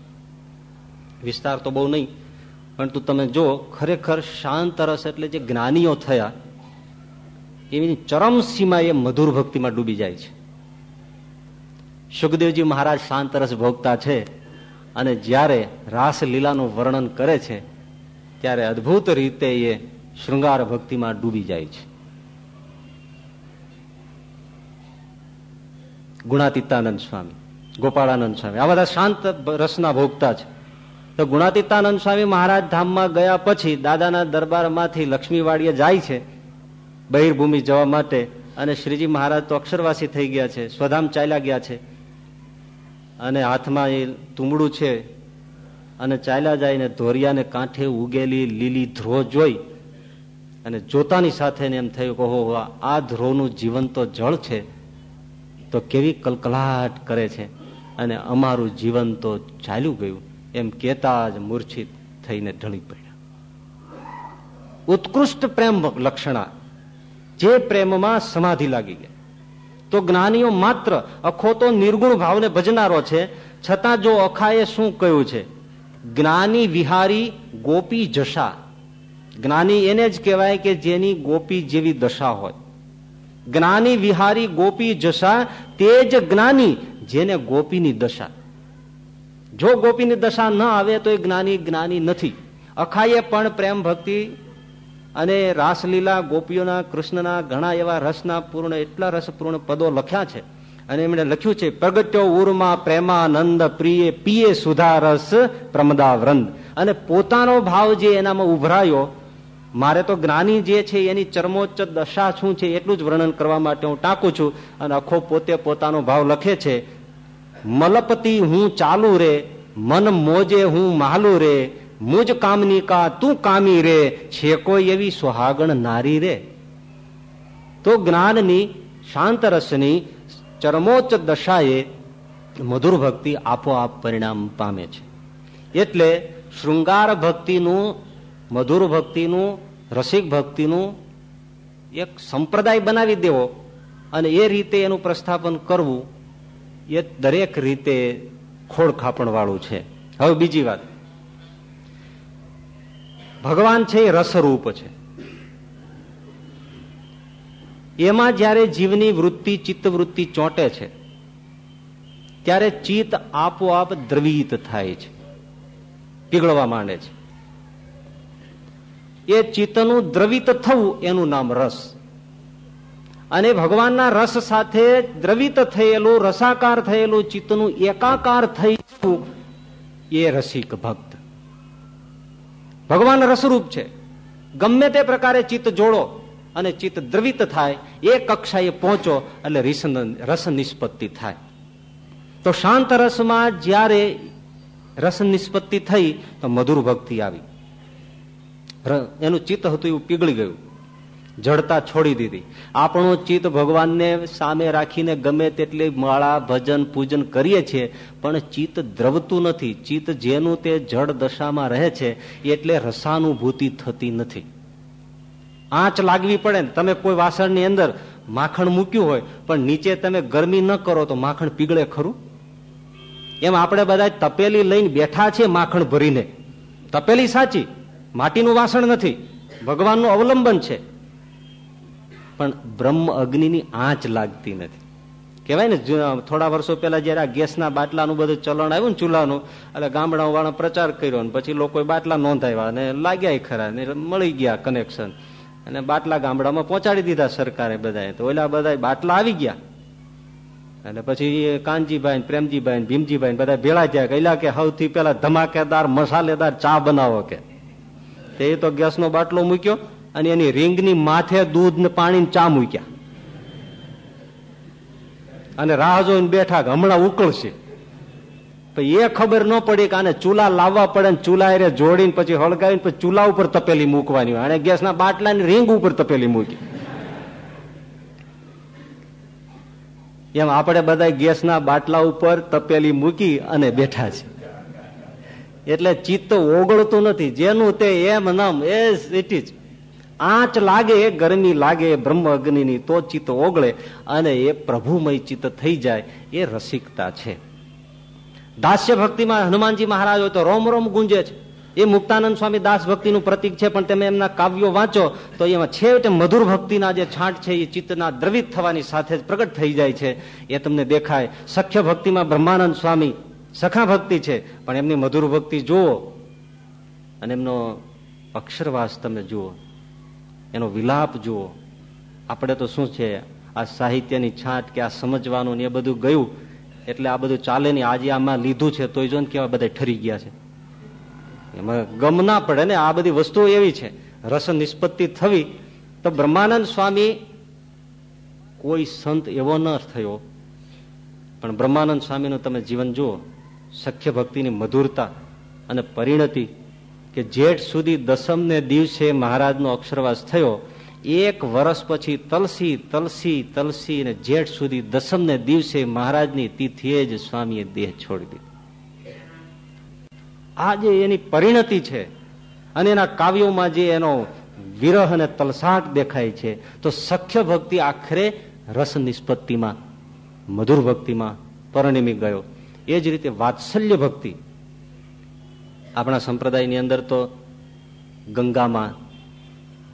વિસ્તાર તો બહુ નહીં, પરંતુ તમે જો ખરેખર શાંત રસ એટલે જે જ્ઞાનીઓ થયા, એની ચરમ એ મધુર ભક્તિમાં ડૂબી જાય છે. સુખદેવજી મહારાજ શાંત રસ ભોગતા છે અને જ્યારે રાસલીલાનું વર્ણન કરે છે, ત્યારે અદભુત રીતે એ શૃંગાર ભક્તિમાં ડૂબી જાય છે. ગુણાતીતાનંદ સ્વામી, ગોપાળાનંદ સ્વામી, આ બધા શાંત રસના ભોગતા છે. તો ગુણાતીતાનંદ સ્વામી મહારાજ ધામમાં ગયા પછી દાદાના દરબારમાંથી લક્ષ્મીવાડીએ જાય છે, બહિર્ભૂમિ જવા માટે, અને શ્રીજી મહારાજ તો અક્ષરવાસી થઈ ગયા છે, સ્વધામ ચાલ્યા ગયા છે. અને હાથમાં એ તુંબડું છે અને ચાલ્યા જાય ને ધોરિયાને કાંઠે ઉગેલી લીલી ધ્રો જોઈ અને જોતાની સાથે એમ થયું કે હો આ ધ્રોનું જીવન તો જળ છે, તો કેવી કલકલાટ કરે છે અને અમારું જીવન તો ચાલ્યું ગયું. એમ કેતા જ મૂર્છિત થઈને ઢળી પડ્યા. ઉત્કૃષ્ટ પ્રેમ લક્ષણા, જે પ્રેમમાં સમાધિ લાગી ગઈ તો જ્ઞાનીઓ માત્ર અખો તો નિર્ગુણ ભાવને ભજનારો છે, છતાં જો અખાએ શું કહ્યું છે? જ્ઞાની વિહારી ગોપી જશા. જ્ઞાની એને જ કહેવાય કે જેની ગોપી જેવી દશા હોય. જ્ઞાની વિહારી ગોપી જશા તે જ જ્ઞાની જેને ગોપીની દશા. જો ગોપીની દશા ન આવે તો એ જ્ઞાની જ્ઞાની નથી. અખાએ પણ પ્રેમ ભક્તિ અને રાસલીલા ગોપીઓના, કૃષ્ણના ઘણા એવા રસના પૂર્ણ, એટલા રસપૂર્ણ પદો લખ્યા છે. અને એમણે લખ્યું છે, પ્રગટ્યો ઉર્મા પ્રેમાનંદ પ્રિય, પિયે સુધા રસ પ્રમદા અને પોતાનો ભાવ જે એનામાં ઉભરાયો, મારે તો જ્ઞાની જે છે એની ચરમોચ્ચ દશા શું છે એટલું જ વર્ણન કરવા માટે હું ટાંકું છું. અને આખો પોતે પોતાનો ભાવ લખે છે, મલપતિ હું ચાલુ રે, મન મોજે હું માલું રે મુજ કામની કા તું કામી રે, છે કોઈ એવી સુહાગણ નારી રે? તો જ્ઞાનની શાંત રસની ચરમોચ્ચ દશાએ મધુર ભક્તિ આપોઆપ પરિણામ પામે છે. એટલે શૃંગાર ભક્તિનું, મધુર ભક્તિનું, રસિક ભક્તિનું એક સંપ્રદાય બનાવી દેવો અને એ રીતે એનું પ્રસ્થાપન કરવું એ દરેક રીતે ખોળખાપણવાળું ખાપણ છે. હવે બીજી વાત. ભગવાન છે એ રસરૂપ છે. એમાં જ્યારે જીવની વૃત્તિ, ચિત્તવૃત્તિ ચોંટે છે, ત્યારે ચિત્ત આપોઆપ દ્રવિત થાય છે, પીગળવા માંડે છે. એ ચિત્તનું દ્રવિત થવું એનું નામ રસ. અને ભગવાનના રસ સાથે દ્રવિત થયેલું, રસાકાર થયેલું ચિત્તનું એકાકાર થઈ એ રસિક ભક્ત ભગવાન રસરૂપ છે. ગમે તે પ્રકારે ચિત્ત જોડો અને ચિત્ત દ્રવિત થાય, એ કક્ષાએ પહોંચો એટલે રસ નિષ્પત્તિ થાય. તો શાંત રસમાં જ્યારે રસ નિષ્પત્તિ થઈ, તો મધુર ભક્તિ આવી. એનું ચિત્ત હતું એવું પીગળી ગયું. જડતા છોડી દીધી. આપણું ચિત્ત ભગવાનને સામે રાખીને ગમે તેટલી માળા ભજન પૂજન કરીએ છીએ, પણ ચિત્ત દ્રવતું નથી. ચિત્ત જેનું તે જળ દશામાં રહે છે, એટલે રસાનુભૂતિ થતી નથી. આંચ લાગવી પડે ને, તમે કોઈ વાસણની અંદર માખણ મૂક્યું હોય, પણ નીચે તમે ગરમી ન કરો તો માખણ પીગળે ખરું? એમ આપણે બધા તપેલી લઈને બેઠા છે માખણ ભરીને. તપેલી સાચી, માટીનું વાસણ નથી. ભગવાનનું અવલંબન છે. પણ બ્રહ્મ અગ્નિની આંચ લાગતી નથી. કહેવાય ને થોડા વર્ષો પહેલા જયારે આ ગેસના બાટલાનું બધું ચલણ આવ્યું ને ચૂલાનું, એટલે ગામડા વાળા પ્રચાર કર્યો ને પછી લોકો બાટલા નોંધાવ્યા અને લાગ્યા ખરા ને મળી ગયા કનેક્શન અને બાટલા ગામડામાં પહોંચાડી દીધા સરકારે બધા તો ઓલા બધા બાટલા આવી ગયા. અને પછી કાનજીભાઈ પ્રેમજીભાઈ ભીમજીભાઈ બધા ભેળા થયા કહેલા કે સૌથી પેલા ધમાકેદાર, મસાલેદાર ચા બનાવો કે. તે તો ગેસનો બાટલો મૂક્યો. અને એની રીંગની માથે દૂધ ને પાણી ચા મૂક્યા. અને રાહ જોઈને બેઠા હમણાં ઉકળશે. એ ખબર ન પડી કે આને ચૂલા લાવવા પડે ને ચૂલા એ જોડીને પછી હળગાવીને પછી ચૂલા ઉપર તપેલી મૂકવાની અને ગેસના બાટલાની રીંગ ઉપર તપેલી મૂકી. એમ આપણે બધા ગેસના બાટલા ઉપર તપેલી મૂકી અને બેઠા છે. એટલે ચિત્ત ઓગળતું નથી. જેનું તે એમ નામ, એ ઇટ ઇઝ આંચ લાગે, ગરમી લાગે, બ્રહ્મ અગ્નિની તો ચિત્ત ઓગળે અને એ પ્રભુમય ચિત્ત થઈ જાય, એ રસિકતા છે. દાસ્ય ભક્તિમાં હનુમાનજી મહારાજ હોય તો રોમ રોમ ગુંજે છે. એ મુક્તાનંદ સ્વામી દાસ ભક્તિનું પ્રતિક છે, પણ તમે એમના કાવ્યો વાંચો, તો એમાં છેવટે મધુર ભક્તિના જે છાંટ છે, એ ચિત્તના દ્રવિત થવાની સાથે જ પ્રગટ થઈ જાય છે. એ તમને દેખાય. સખ્ય ભક્તિમાં બ્રહ્માનંદ સ્વામી સખા ભક્તિ છે, પણ એમની મધુર ભક્તિ જુઓ. અને એમનો અક્ષરવાસ તમે જુઓ. એનો વિલાપ જુઓ. આપણે તો શું છે? આ સાહિત્યની છાંટ કે આ સમજવાનું ને એ બધું ગયું, એટલે આ બધું ચાલે નહીં. આજે આમાં લીધું છે, તોય જો ને કેવા બધા ઠરી ગયા છે. એમાં ગમ ના પડે ને, આ બધી વસ્તુઓ એવી છે. રસ નિષ્પત્તિ થવી, તો બ્રહ્માનંદ સ્વામી કોઈ સંત એવો ન થયો. પણ બ્રહ્માનંદ સ્વામીનું તમે જીવન જુઓ. સખ્ય ભક્તિની મધુરતા અને પરિણતિ કે જેઠ સુધી દસમને દિવસે મહારાજનો અક્ષરવાસ થયો, એક વર્ષ પછી તલસી તલસી તલસી અને જેઠ સુધી દસમને દિવસે મહારાજની તિથિએ જ સ્વામીએ દેહ છોડી દીધો. આ જે એની પરિણતિ છે અને એના કાવ્યોમાં જે એનો વિરહ અને તલસાટ દેખાય છે, તો સખ્ય ભક્તિ આખરે રસ નિષ્પત્તિમાં, મધુર ભક્તિમાં પરિણમી ગયો. એ જ રીતે વાત્સલ્ય ભક્તિ આપણા સંપ્રદાયની અંદર તો ગંગામાં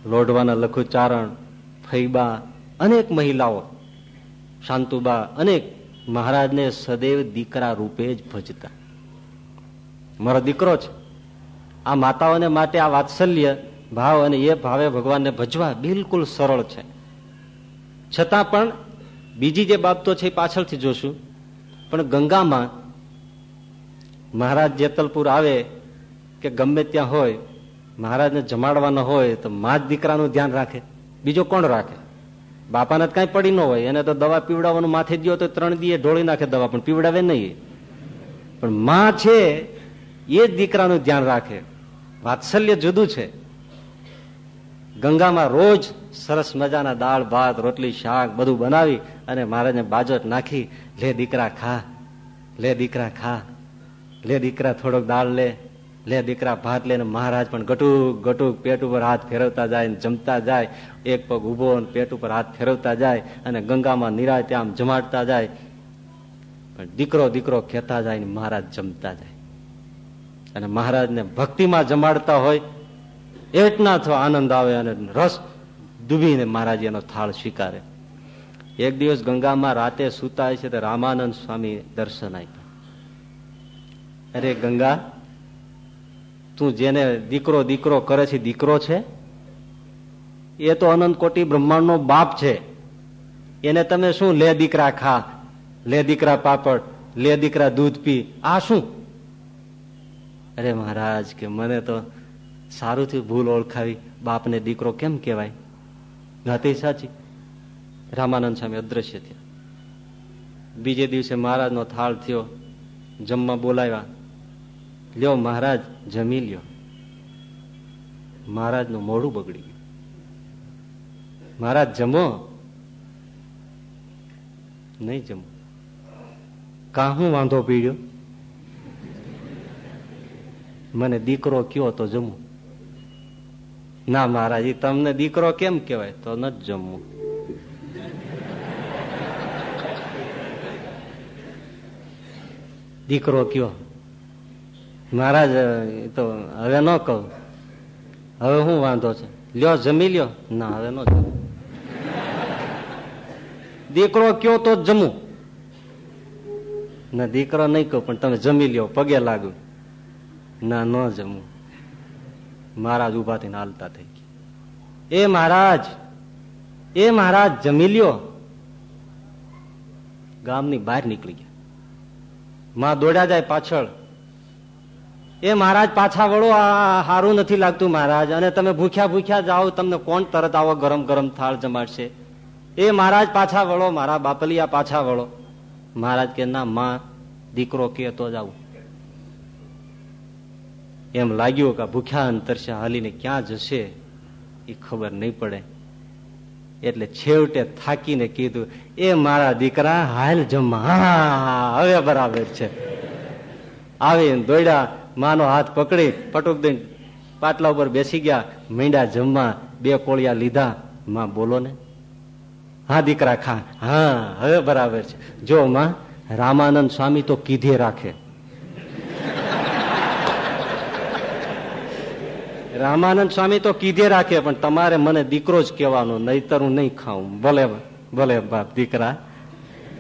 લોઢવાના લઘુચારણ, ફૈબા, અનેક મહિલાઓ, શાંતુબા, અનેક મહારાજને સદૈવ દીકરા રૂપે જ ભજતા. મારો દીકરો છે. આ માતાઓને માટે આ વાત્સલ્ય, ભાવ અને એ ભાવે ભગવાનને ભજવા બિલકુલ સરળ છે. છતાં પણ બીજી જે બાબતો છે એ પાછળથી જોશું. પણ ગંગામાં મહારાજ જેતલપુર આવે કે ગમે ત્યાં હોય, મહારાજને જમાડવાનો હોય, તો મા જ દીકરાનું ધ્યાન રાખે. બીજો કોણ રાખે? બાપાને કાંઈ પડી ન હોય, એને તો દવા પીવડાવવાનું માથે દો તો ત્રણ દીએ ઢોળી નાખે દવા, પણ પીવડાવે નહીં પણ મા છે, એ જ દીકરાનું ધ્યાન રાખે. વાત્સલ્ય જુદું છે. ગંગામાં રોજ સરસ મજાના દાળ, ભાત, રોટલી, શાક બધું બનાવી અને મહારાજને બાજટ નાખી, લે દીકરા, ખા. લે દીકરા, ખા. લે દીકરા, થોડોક દાળ લે. લે દીકરા ભાત લઈને મહારાજ પણ ગટુક ગટુક પેટ ઉપર હાથ ફેરવતા જાય જમતા જાય. એક પગ ઊભો પેટ ઉપર હાથ ફેરવતા જાય અને ગંગામાં નિરાય ત્યાં જમાડતા જાય. પણ દીકરો દીકરો ખેતા જાય મહારાજ જમતા જાય. અને મહારાજને ભક્તિમાં જમાડતા હોય એટલા થો આનંદ આવે અને રસ ડૂબીને મહારાજ એનો થાળ સ્વીકારે. એક દિવસ ગંગામાં રાતે સુતા છે તો રામાનંદ સ્વામી દર્શન આપ્યા. અરે ગંગા તું જેને દીકરો દીકરો કરે છે, દીકરો છે? એ તો અનંત કોટી બ્રહ્માંડનો બાપ છે. એને તમે શું લે દીકરા ખા, લે દીકરા પાપડ, લે દીકરા દૂધ પી, આ શું? અરે મહારાજ, કે મને તો સારું થયું ભૂલ ઓળખાવી બાપને દીકરો કેમ કહેવાય? ગાતી સાચી. રામાનંદ સ્વામી અદ્રશ્ય થયા. બીજે દિવસે મહારાજનો થાળ થયો, જમવા બોલાવ્યા. લ્યો મહારાજ, જમી લ્યો. મહારાજનું મોઢું બગડી ગયું. મહારાજ, જમો. નહીં જમો. કાહું વાંધો પીડ્યો? મને દીકરો કયો તો જમું. ના મહારાજ તમને દીકરો કેમ કેવાય તો ન જમવું દીકરો કયો? મહારાજ તો હવે ન કહું. હવે શું વાંધો છે. લ્યો, જમી લ્યો. ના, હવે ન જમું. દીકરો કયો તો જમું. ના, દીકરો નહીં કહું, પણ તમે જમી લ્યો, પગે લાગુ ના, ન જમું. મહારાજ ઊભા થઈને હાલતા થઈ ગયા. એ મહારાજ એ મહારાજ જમી લ્યો. ગામની બહાર નીકળી ગયા. માં દોડ્યા જાય પાછળ. એ મહારાજ પાછા વળો, આ સારું નથી લાગતું મહારાજ. અને તમે ભૂખ્યા ભૂખ્યા જાઓ, તમને કોણ તરત આવો ગરમ ગરમ થાળ જમાડશે? એ મહારાજ પાછા વળો, મારા બાપલિયા પાછા વળો. મહારાજ કે, ના, માં, દીકરો કે તો જ એમ લાગ્યું કે ભૂખ્યા અંતરશે, હાલીને ક્યાં જશે, એ ખબર નહીં પડે. એટલે છેવટે થાકીને કીધું, એ મારા દીકરા, હાલ જમા. હવે બરાબર છે. આવીને દોડ્યા. માનો હાથ પકડી પટુક દઈને પાટલા ઉપર બેસી ગયા, મીંડા જમવા બે કોળિયા લીધા. માં, બોલો ને. હા, દીકરા ખા હા, હવે બરાબર છે. જો, માં, રામાનંદ સ્વામી તો કીધે રાખે. રામાનંદ સ્વામી તો કીધે રાખે, પણ તમારે મને દીકરો જ કહેવાનો, નહીતર હું નહીં ખાઉં. ભલે ભલે બાપ, દીકરા.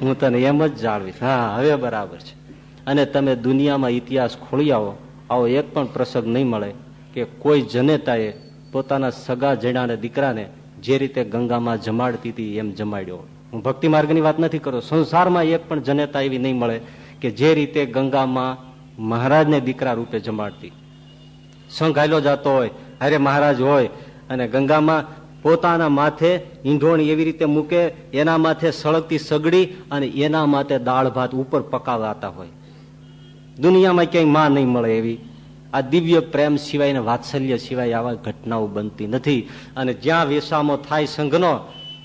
હું તને એમ જ જાળવીશ હા, હવે બરાબર છે. અને તમે દુનિયામાં ઇતિહાસ ખોળી આવો. આવો એક પણ પ્રસંગ નહીં મળે કે કોઈ જનેતાએ પોતાના સગા જણાને દીકરાને જે રીતે ગંગામાં જમાડતી હતી એમ જમાડ્યો. હું ભક્તિ માર્ગની વાત નથી કરો. સંસારમાં એક પણ જનેતા એવી નહીં મળે કે જે રીતે ગંગામાં મહારાજને દીકરા રૂપે જમાડતી. સંઘાયલો જતો હોય, અરે મહારાજ હોય, અને ગંગામાં પોતાના માથે ઈંઢોણી એવી રીતે મૂકે, એના માથે સળગતી સગડી અને એના માથે દાળ ભાત ઉપર પકાવાતા હોય. દુનિયામાં ક્યાંયમાં નહીં મળે એવી. આ દિવ્ય પ્રેમ સિવાય ને વાત્સલ્ય સિવાય આવા ઘટનાઓ બનતી નથી. અને જ્યાં વેસામો થાય સંઘનો,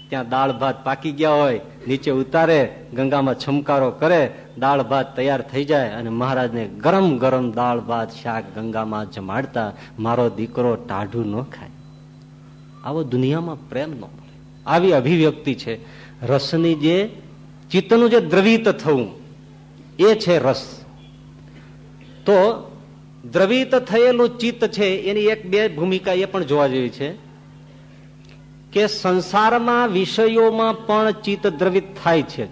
ત્યાં દાળ ભાત પાકી ગયા હોય, નીચે ઉતારે, ગંગામાં છમકારો કરે, દાળ ભાત તૈયાર થઈ જાય અને મહારાજને ગરમ ગરમ દાળ ભાત શાક ગંગામાં જમાડતા, મારો દીકરો ટાઢું ન ખાય. આવો દુનિયામાં પ્રેમ ન મળે. આવી અભિવ્યક્તિ છે. રસની જે, ચિત્તનું જે દ્રવિત થવું, એ છે રસ. તો દ્રવિત થયેલું ચિત્ત છે, એની એક બે ભૂમિકા એ પણ જોવા જેવી છે કે સંસારમાં વિષયોમાં પણ ચિત્ત દ્રવિત થાય છે.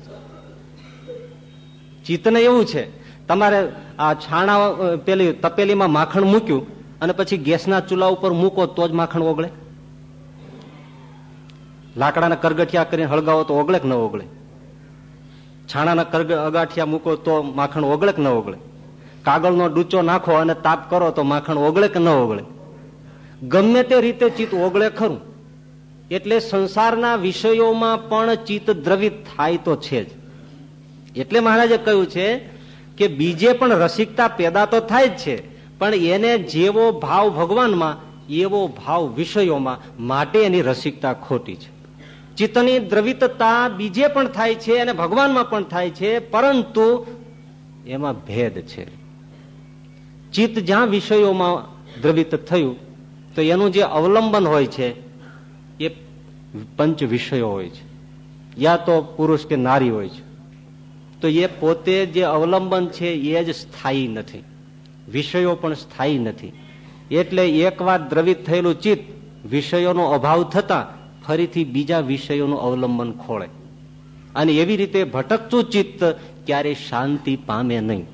ચિત્તને એવું છે, તમારે આ છાણા પેલી તપેલીમાં માખણ મૂક્યું અને પછી ગેસના ચૂલા ઉપર મૂકો તો જ માખણ ઓગળે. લાકડાના કરગઠિયા કરીને હળગાવો તો ઓગળે કે ન ઓગળે? છાણાના કરગ, અગાઠિયા મૂકો તો માખણ ઓગળે કે ન ઓગળે? કાગળનો ડૂચો નાખો અને તાપ કરો તો માખણ ઓગળે કે ન ઓગળે? ગમે તે રીતે ચિત્ત ઓગળે ખરું. એટલે સંસારના વિષયોમાં પણ ચિત્ત દ્રવિત થાય તો છે જ. એટલે મહારાજે કહ્યું છે કે બીજે પણ રસિકતા પેદા તો થાય જ છે, પણ એને જેવો ભાવ ભગવાનમાં, એવો ભાવ વિષયોમાં માટે એની રસિકતા ખોટી છે. ચિત્તની દ્રવિતતા બીજે પણ થાય છે અને ભગવાનમાં પણ થાય છે, પરંતુ એમાં ભેદ છે. ચિત્ત જ્યાં વિષયોમાં દ્રવિત થયું, તો એનું જે અવલંબન હોય છે, એ પંચ વિષયો હોય છે. યા તો પુરુષ કે નારી હોય છે. તો એ પોતે જે અવલંબન છે, એ જ સ્થાયી નથી. વિષયો પણ સ્થાયી નથી. એટલે એકવાર દ્રવિત થયેલું ચિત્ત, વિષયોનો અભાવ થતા ફરીથી બીજા વિષયોનું અવલંબન ખોળે. અને એવી રીતે ભટકતું ચિત્ત ક્યારેય શાંતિ પામે નહીં.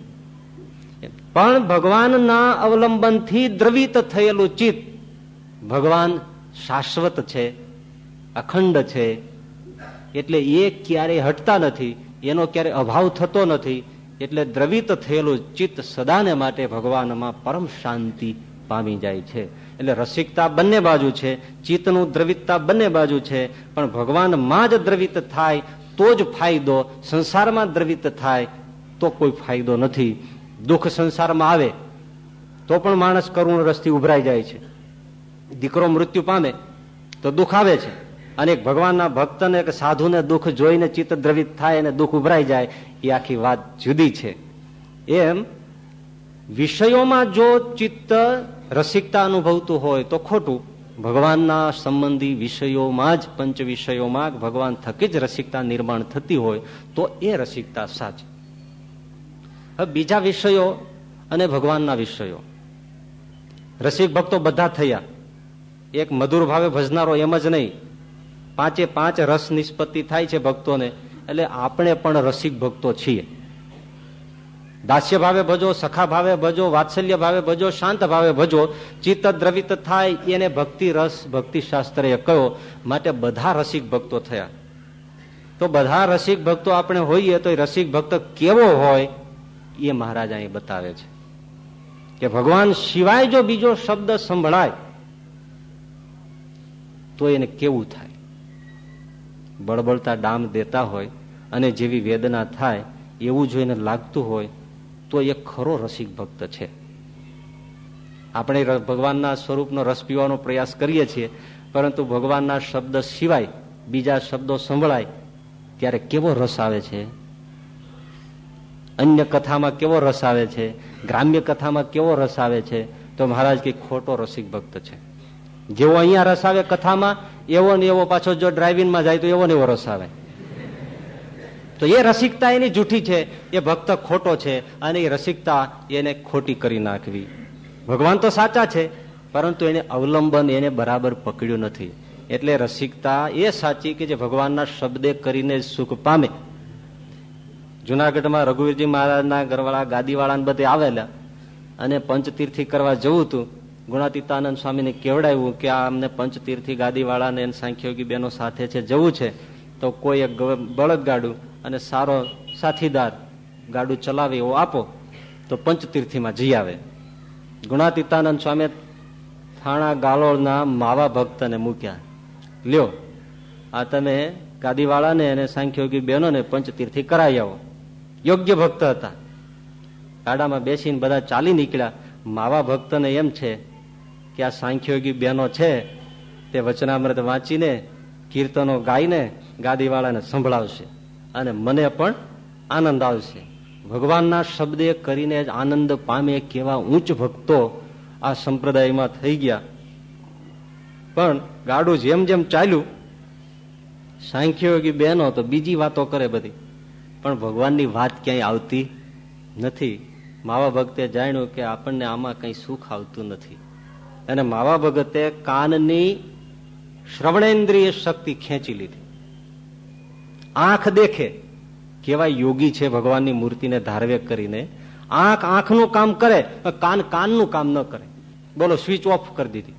પણ ભગવાનના અવલંબનથી દ્રવિત થયેલું ચિત્ત ભગવાન શાશ્વત છે, અખંડ છે, એટલે એ ક્યારેય હટતા નથી, એનો ક્યારે અભાવ થતો નથી, એટલે દ્રવિત થયેલું ચિત્ત સદાને માટે ભગવાનમાં પરમ શાંતિ પામી જાય છે. એટલે રસિકતા બંને બાજુ છે, ચિત્તનું દ્રવિતતા બંને બાજુ છે, પણ ભગવાનમાં જ દ્રવિત થાય તો જ ફાયદો, સંસારમાં દ્રવિત થાય તો કોઈ ફાયદો નથી. દુઃખ સંસારમાં આવે, તો પણ માણસ કરુણ રસથી ઉભરાઈ જાય છે. દીકરો મૃત્યુ પામે, તો દુઃખ આવે છે. અને એક ભગવાનના ભક્તને કે સાધુને દુઃખ જોઈને ચિત્ત દ્રવિત થાય અને દુઃખ ઉભરાઈ જાય, એ આખી વાત જુદી છે. એમ, વિષયોમાં જો ચિત્ત રસિકતા અનુભવતું હોય, તો ખોટું. ભગવાનના સંબંધી વિષયોમાં જ, પંચ વિષયોમાં ભગવાન થકી જ રસિકતા નિર્માણ થતી હોય, તો એ રસિકતા સાચી. હવે બીજા વિષયો અને ભગવાનના વિષયો. રસિક ભક્તો બધા થયા. એક મધુર ભાવે ભજનારો એમ જ નહીં. પાંચે પાંચ રસ નિષ્પત્તિ થાય છે ભક્તોને, એટલે આપણે પણ રસિક ભક્તો છીએ. દાસ્ય ભાવે ભજો, સખા ભાવે ભજો, વાત્સલ્ય ભાવે ભજો, શાંત ભાવે ભજો, ચિત્ત દ્રવિત થાય એને ભક્તિ રસ, ભક્તિ શાસ્ત્રએ કહ્યો. માટે બધા રસિક ભક્તો થયા. તો બધા રસિક ભક્તો આપણે હોઈએ તો રસિક ભક્ત કેવો હોય? એ મહારાજ અહીં બતાવે છે કે ભગવાન સિવાય જો બીજો શબ્દ સંભળાય, તો એને કેવું થાય? બળબળતા ડામ દેતા હોય અને જેવી વેદના થાય, એવું જો એને લાગતું હોય, તો એ ખરો રસિક ભક્ત છે. આપણે ભગવાનના સ્વરૂપનો રસ પીવાનો પ્રયાસ કરીએ છીએ, પરંતુ ભગવાનના શબ્દ સિવાય બીજા શબ્દો સંભળાય, ત્યારે કેવો રસ આવે છે? અન્ય કથામાં કેવો રસ આવે છે? ગ્રામ્ય કથામાં કેવો રસ આવે છે? તો મહારાજ કે ખોટો રસિક ભક્ત છે. જેવો અહીંયા રસ આવે કથામાં, એવો ને એવો પાછો જો ડ્રાઇવિંગમાં જાય તો એવો ને એવો રસ આવે. તો એ રસિકતા એની જૂઠી છે. એ ભક્ત ખોટો છે અને એ રસિકતા એને ખોટી કરી નાખવી. ભગવાન તો સાચા છે, પરંતુ એને અવલંબન એને બરાબર પકડ્યું નથી. એટલે રસિકતા એ સાચી કે જે ભગવાનના શબ્દે કરીને સુખ પામે. જુનાગઢમાં રઘુવીરજી મહારાજના ઘરવાળા ગાદીવાળા બધે આવેલા અને પંચતીર્થી કરવા જવું હતું. ગુણાતીતાનંદ સ્વામીને કેવડાવ્યું કે આ અમને પંચતીર્થી ગાદીવાળાને સાંખ્યોગી બેનો સાથે છે, જવું છે. તો કોઈ એક બળદ ગાડું અને સારો સાથીદાર ગાડું ચલાવે એવો આપો. તો પંચતીર્થીમાં જઈ આવે. ગુણાતીતાનંદ સ્વામી થાણા ગાલોળના માવા ભક્તને મૂક્યા. લ્યો, આ તમે ગાદીવાળાને અને સાંખ્યોગી બહેનોને પંચતીર્થી કરાવી આવો. યોગ્ય ભક્ત હતા. ગાડામાં બેસીને બધા ચાલી નીકળ્યા. માવા ભક્તને એમ છે કે આ સાંખ્યોગી બહેનો છે, તે વચનામૃત વાંચીને, કીર્તનો ગાઈને, ગાદીવાળાને સંભળાવશે. અને મને પણ આનંદ આવશે. ભગવાનના શબ્દે કરીને જ આનંદ પામે કેવા ઉચ્ચ ભક્તો આ સંપ્રદાયમાં થઈ ગયા. પણ ગાડું જેમ જેમ ચાલ્યું, સાંખ્યોગી બહેનો તો બીજી વાતો કરે બધી. પણ ભગવાનની વાત ક્યાંય આવતી નથી. માવા ભક્તે જાણ્યું કે આપણને આમાં કઈ સુખ આવતું નથી. અને માવા ભગતે કાનની શ્રવણેન્દ્રિય શક્તિ ખેંચી લીધી. આંખ દેખે કેવા યોગી છે ભગવાનની મૂર્તિને ધારવે કરીને. આંખ આંખનું કામ કરે કાન કાનનું કામ ન કરે. બોલો, સ્વિચ ઓફ કરી દીધી.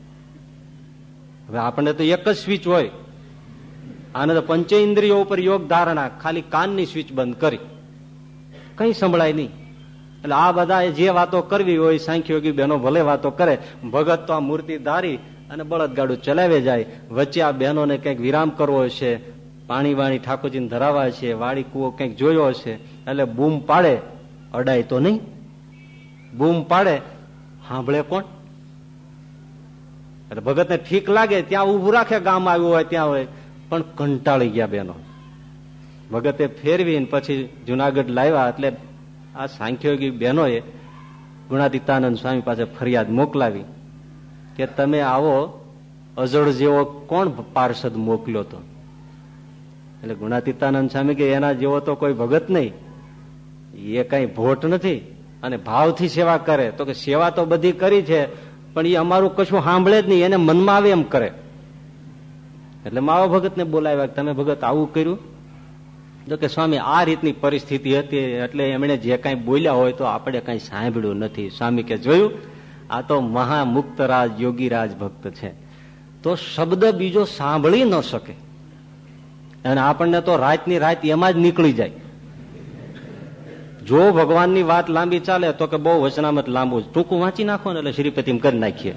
હવે આપણને તો એક જ સ્વિચ હોય. આને તો પંચેન્દ્રિયો ઉપર યોગ ધારણા, ખાલી કાનની સ્વિચ બંધ કરી. કઈ સંભળાય નહીં. એટલે આ બધા જે વાતો કરવી હોય, સાંખ્યોગી બહેનો ભલે વાતો કરે, ભગત તો આ મૂર્તિ ધારી અને બળદગાડું ચલાવે જાય. વચ્ચે આ બહેનોને કંઈક વિરામ કરવો હશે, પાણી વાણી ઠાકોરજીને ધરાવા છે વાડી કૂવો કંઈક જોયો હશે, એટલે બૂમ પાડે, અડાય તો નહીં. બૂમ પાડે સાંભળે કોણ? એટલે ભગતને ઠીક લાગે, ત્યાં ઉભું રાખે ગામ આવ્યું હોય, ત્યાં હોય. પણ કંટાળી ગયા બેનો ભગતે ફેરવીને પછી જુનાગઢ લાવ્યા એટલે આ સાંખ્યોગી બહેનોએ ગુણાતીતાનંદ સ્વામી પાસે ફરિયાદ મોકલાવી કે તમે આવો, અજળ જેવો કોણ પાર્ષદ મોકલ્યો તો? એટલે ગુણાતીતાનંદ સ્વામી કે એના જેવો તો કોઈ ભગત નહીં. એ કઈ ભોટ નથી અને ભાવથી સેવા કરે. તો કે સેવા તો બધી કરી છે, પણ એ અમારું કશું સાંભળે જ નહીં. એને મનમાં આવે એમ કરે. એટલે માવા ભગતને બોલાવ્યા તમે ભગત આવું કર્યું? જો કે સ્વામી, આ રીતની પરિસ્થિતિ હતી, એટલે એમણે જે કાંઈ બોલ્યા હોય તો આપણે કાંઈ સાંભળ્યું નથી. સ્વામી કે, જોયું? આ તો મહામુક્તરાજ, યોગીરાજ ભક્ત છે. તો શબ્દ બીજો સાંભળી ન શકે. અને આપણને તો રાતની રાત એમાં જ નીકળી જાય. જો ભગવાનની વાત લાંબી ચાલે, તો કે બહુ વચનામત લાંબુ. ટૂંકું વાંચી નાખો ને એટલે શ્રીપતિમ કરી નાખીએ.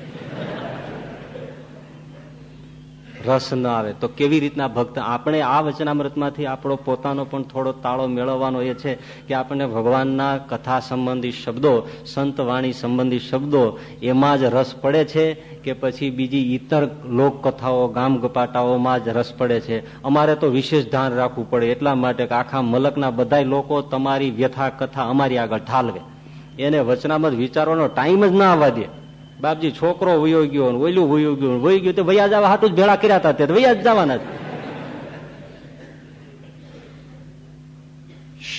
રસ ન આવે. તો કેવી રીતના ભક્ત? આપણે આ વચનામૃતમાંથી આપણો પોતાનો પણ થોડો તાળો મેળવવાનો એ છે કે આપણને ભગવાનના કથા સંબંધી શબ્દો, સંત વાણી સંબંધી શબ્દો, એમાં જ રસ પડે છે કે પછી બીજી ઇતર લોકકથાઓ, ગામ ગપાટાઓમાં જ રસ પડે છે. અમારે તો વિશેષ ધ્યાન રાખવું પડે. એટલા માટે કે આખા મલકના બધા લોકો તમારી વ્યથા કથા અમારી આગળ ઠાલવે એને વચનામત વિચારવાનો ટાઈમ જ ના આવવા દે. બાપજી, છોકરો વયો ગયો ઓયલું વયો ગયું વહી ગયું તો વૈયા જવા હાટું જ ભેળા કર્યા હતા તે વૈયા જ જવાના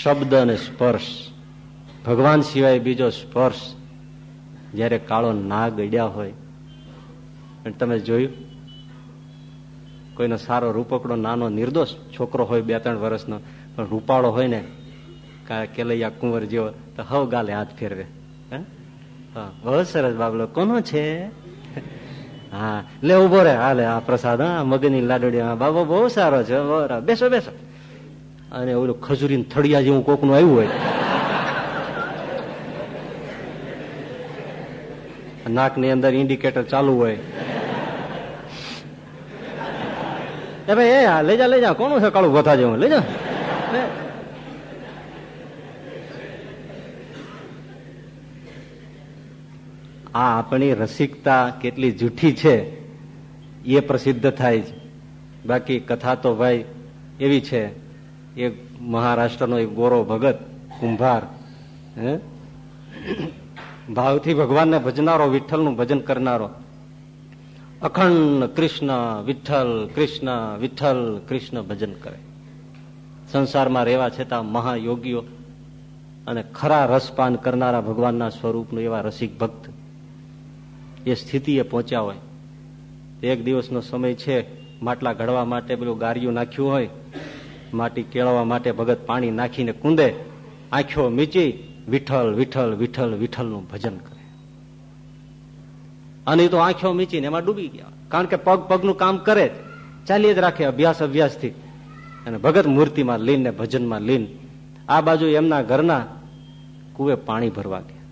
શબ્દ અને સ્પર્શ. ભગવાન સિવાય બીજો સ્પર્શ જયારે કાળો ના ગડ્યા હોય. અને તમે જોયું? કોઈનો સારો રૂપકડો, નાનો, નિર્દોષ છોકરો હોય બે, ત્રણ વર્ષનો, પણ રૂપાળો હોય ને કેલૈયા કુંવર જેવો, તો હવ ગાલે હાથ ફેરવે. બહુ સરસ બાબલો કોનો છે? હા, લે, ઊભો રે. હાલે આ પ્રસાદ, હા, મગની લાડુડી બાબો બહુ સારો છે. બેસો બેસો. અને ઓલું ખજૂરી થળિયા જેવું કોકનું આવ્યું હોય. નાકની અંદર ઇન્ડિકેટર ચાલુ હોય. એ ભાઈ, એ લઈ જા લઈ જા. કોનું છે કાળું ગોથા જેવું લઈ જા. આ આપણી રસિકતા કેટલી જૂઠી છે, એ પ્રસિદ્ધ થાય છે. બાકી કથા તો ભાઈ એવી છે, એ મહારાષ્ટ્રનો એક ગોરો ભગત, કુંભાર ભાવથી ભગવાનને ભજનારો, વિઠ્ઠલનું ભજન કરનારો. અખંડ કૃષ્ણ, વિઠ્ઠલ કૃષ્ણ વિઠ્ઠલ, કૃષ્ણ ભજન કરે. સંસારમાં રહેવા છતાં મહાયોગીઓ અને ખરા રસપાન કરનારા ભગવાનના સ્વરૂપનું એવા રસિક ભક્ત એ સ્થિતિએ પહોંચ્યા હોય. એક દિવસનો સમય છે, માટલા ઘડવા માટે પેલું ગારિયું નાખ્યું હોય, માટી કેળવવા માટે ભગત પાણી નાખીને કુંદે, આંખો મીચી, વિઠ્ઠલ વિઠ્ઠલ વિઠ્ઠલ, વિઠ્ઠલનું ભજન કરે. અને તો આંખો મીચીને એમાં ડૂબી ગયા. કારણ કે પગ પગનું કામ કરે જ. ચાલી જ રાખે અભ્યાસ અભ્યાસથી. અને ભગત મૂર્તિમાં લીન ને ભજનમાં લીન આ બાજુ એમના ઘરના કુએ પાણી ભરવા ગયા.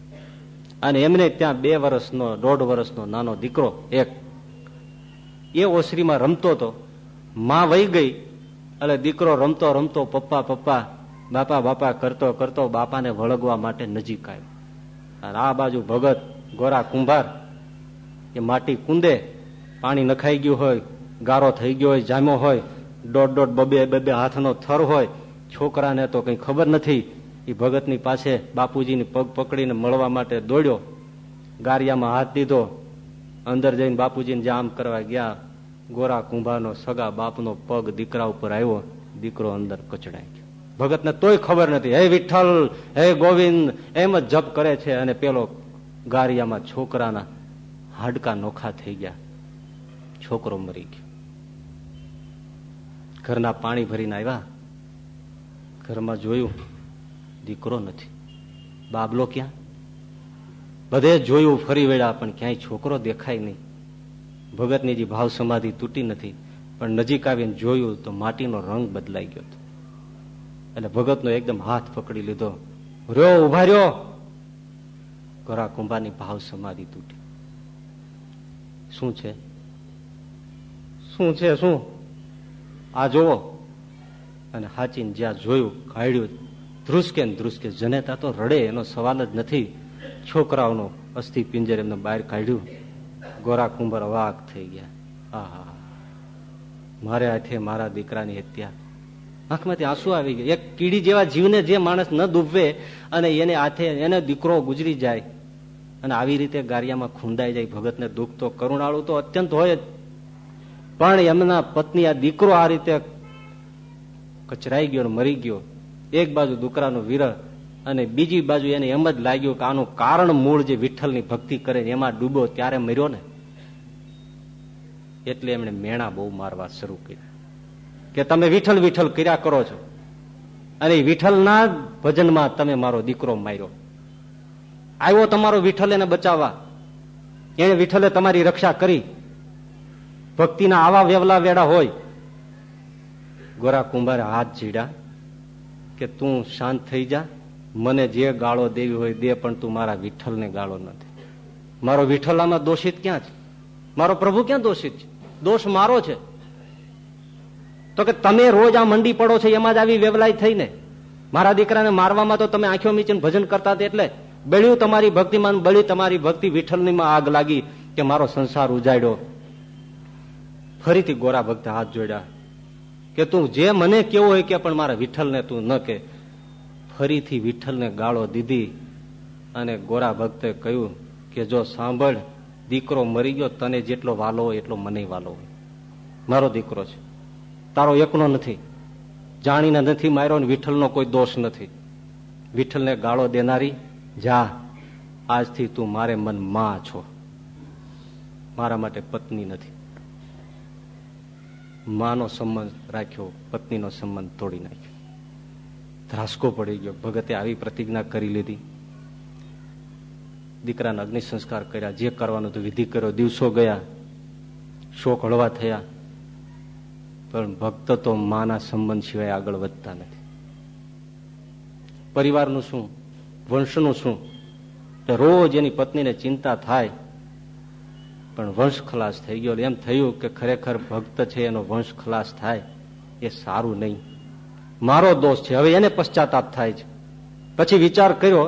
અને એમને ત્યાં બે વર્ષનો દોઢ વર્ષનો નાનો દીકરો, એક, એ ઓસરીમાં રમતો હતો. માં વહી ગઈ, એટલે દીકરો રમતો રમતો પપ્પા પપ્પા, બાપા બાપા કરતો કરતો બાપાને વળગવા માટે નજીક આવ્યો. અને આ બાજુ ભગત, ગોરા, કુંભાર, એ માટી કુંદે, પાણી નખાઈ ગયું હોય, ગારો થઈ ગયો હોય, જામ્યો હોય, દોઢ દોઢ બબે બબે હાથનો થર હોય, છોકરાને તો કઈ ખબર નથી એ ભગતની પાસે બાપુજીની પગ પકડીને મળવા માટે દોડ્યો. ગારિયામાં હાથ દીધો. અંદર જઈને બાપુજીને જામ કરવા ગયા. ગોરા કુંભાનો સગા બાપનો પગ દીકરા ઉપર આવ્યો. દીકરો અંદર કચડાઈ ગયો. ભગતને તોય ખબર નથી, હે વિઠ્ઠલ, હે ગોવિંદ, એમ જ જપ કરે છે. અને પેલો ગારિયામાં છોકરાના હાડકા નોખા થઈ ગયા. છોકરો મરી ગયો. ઘરના પાણી ભરીને આવ્યા. ઘરમાં જોયું દીકરો નથી. બાબલો ક્યાં? બધે જોયું, ફરી વેળા પણ ક્યાંય છોકરો દેખાય નહીં. ભગતની જે ભાવ સમાધિ તૂટી નથી, પણ નજીક આવીને જોયું તો માટીનો રંગ બદલાઈ ગયો એટલે ભગતનો એકદમ હાથ પકડી લીધો. રહ્યો ઊભા રહ્યો. ગોરા કુંભાની ભાવ સમાધિ તૂટી. શું છે? શું છે, શું? આ જોવો અને હાચીને જ્યાં જોયું કાઢ્યું ધ્રુસકે ને ધ્રુસકે. જનેતા તો રડે, એનો સવાલ જ નથી. છોકરાઓનો અસ્થિ પિંજર એમને બહાર કાઢ્યું. ગોરા કુંભર અવાક થઈ ગયા. આહા મારે હાથે મારા દીકરાની હત્યા. આંખમાંથી આંસુ આવી ગયા. એક કીડી જેવા જીવને જે માણસ ન ડૂબવે અને એને હાથે એને દીકરો ગુજરી જાય અને આવી રીતે ગારિયામાં ખૂંદાઈ જાય. ભગતને દુઃખ તો કરુણાળુ તો અત્યંત હોય જ. પણ એમના પત્ની આ દીકરો આ રીતે કચરાઈ ગયો મરી ગયો. એક બાજુ દુકરાનો વિરહ અને બીજી બાજુ એને એમ જ લાગ્યું કે આનું કારણ મૂળ જે વિઠ્ઠલની ભક્તિ કરે એમાં ડૂબો ત્યારે મર્યો ને. એટલે એમણે મેણા બહુ મારવા શરૂ કર્યા. કે તમે વિઠ્ઠલ વિઠ્ઠલ કર્યા કરો છો. અને વિઠ્ઠલના ભજનમાં તમે મારો દીકરો માર્યો. આવ્યો તમારો વિઠ્ઠલ એને બચાવવા. એને વિઠ્ઠલે તમારી રક્ષા કરી. ભક્તિના આવા વેવલા વેડા હોય. ગોરા કુંભારે હાથ જીડ્યા. કે તું શાંત થઈ જા. મને જે ગાળો દેવી હોય દે, પણ તું મારા વિઠ્ઠલને ગાળો નથી મારો વિઠ્ઠલ આમાં દોષિત ક્યાં છે? મારો પ્રભુ ક્યાં દોષિત છે? દોષ મારો છે. તો કે તમે રોજ આ મંડી પડો છો, એમાં જ આવી વેવલાઈ થઈને. મારા દીકરાને મારવામાં તો તમે આંખો મીચીને ભજન કરતા હતા એટલે બળ્યું તમારી ભક્તિમાં બળી તમારી ભક્તિ વિઠ્ઠલનીમાં આગ લાગી કે મારો સંસાર ઉજાડ્યો. ફરીથી ગોરા ભક્ત હાથ જોડ્યા. કે તું જે મને કેવું હોય કે પણ મારા વિઠ્ઠલને તું ન કે. ફરીથી વિઠ્ઠલને ગાળો દીધી અને ગોરા ભક્તે કહ્યું કે જો સાંભળ, દીકરો મરી ગયો, તને જેટલો વાલો હોય એટલો મને વાલો હોય. મારો દીકરો છે. તારો એકનો નથી. જાણીને નથી માર્યો ને વિઠ્ઠલનો કોઈ દોષ નથી. વિઠ્ઠલને ગાળો દેનારી, જા, આજથી તું મારે મનમાં છો. મારા માટે પત્ની નથી. માનો સંબંધ રાખ્યો, પત્નીનો સંબંધ તોડી નાખ્યો. ધ્રાસકો પડી ગયો. ભગતે આવી પ્રતિજ્ઞા કરી લીધી. દીકરાના અગ્નિ સંસ્કાર કર્યા. જે કરવાનું હતું, વિધિ કર્યો. દિવસો ગયા. શોક હળવા થયા. પણ ભક્ત તો માના સંબંધ સિવાય આગળ વધતા નથી. પરિવારનું શું? વંશનું શું? રોજ એની પત્નીને ચિંતા થાય પણ વંશ ખલાસ થઈ ગયો એમ થયું કે ખરેખર ભક્ત છે, એનો વંશ ખલાસ થાય. એ સારું નહીં. મારો દોષ છે. હવે એને પશ્ચાતાપ થાય છે. પછી વિચાર કર્યો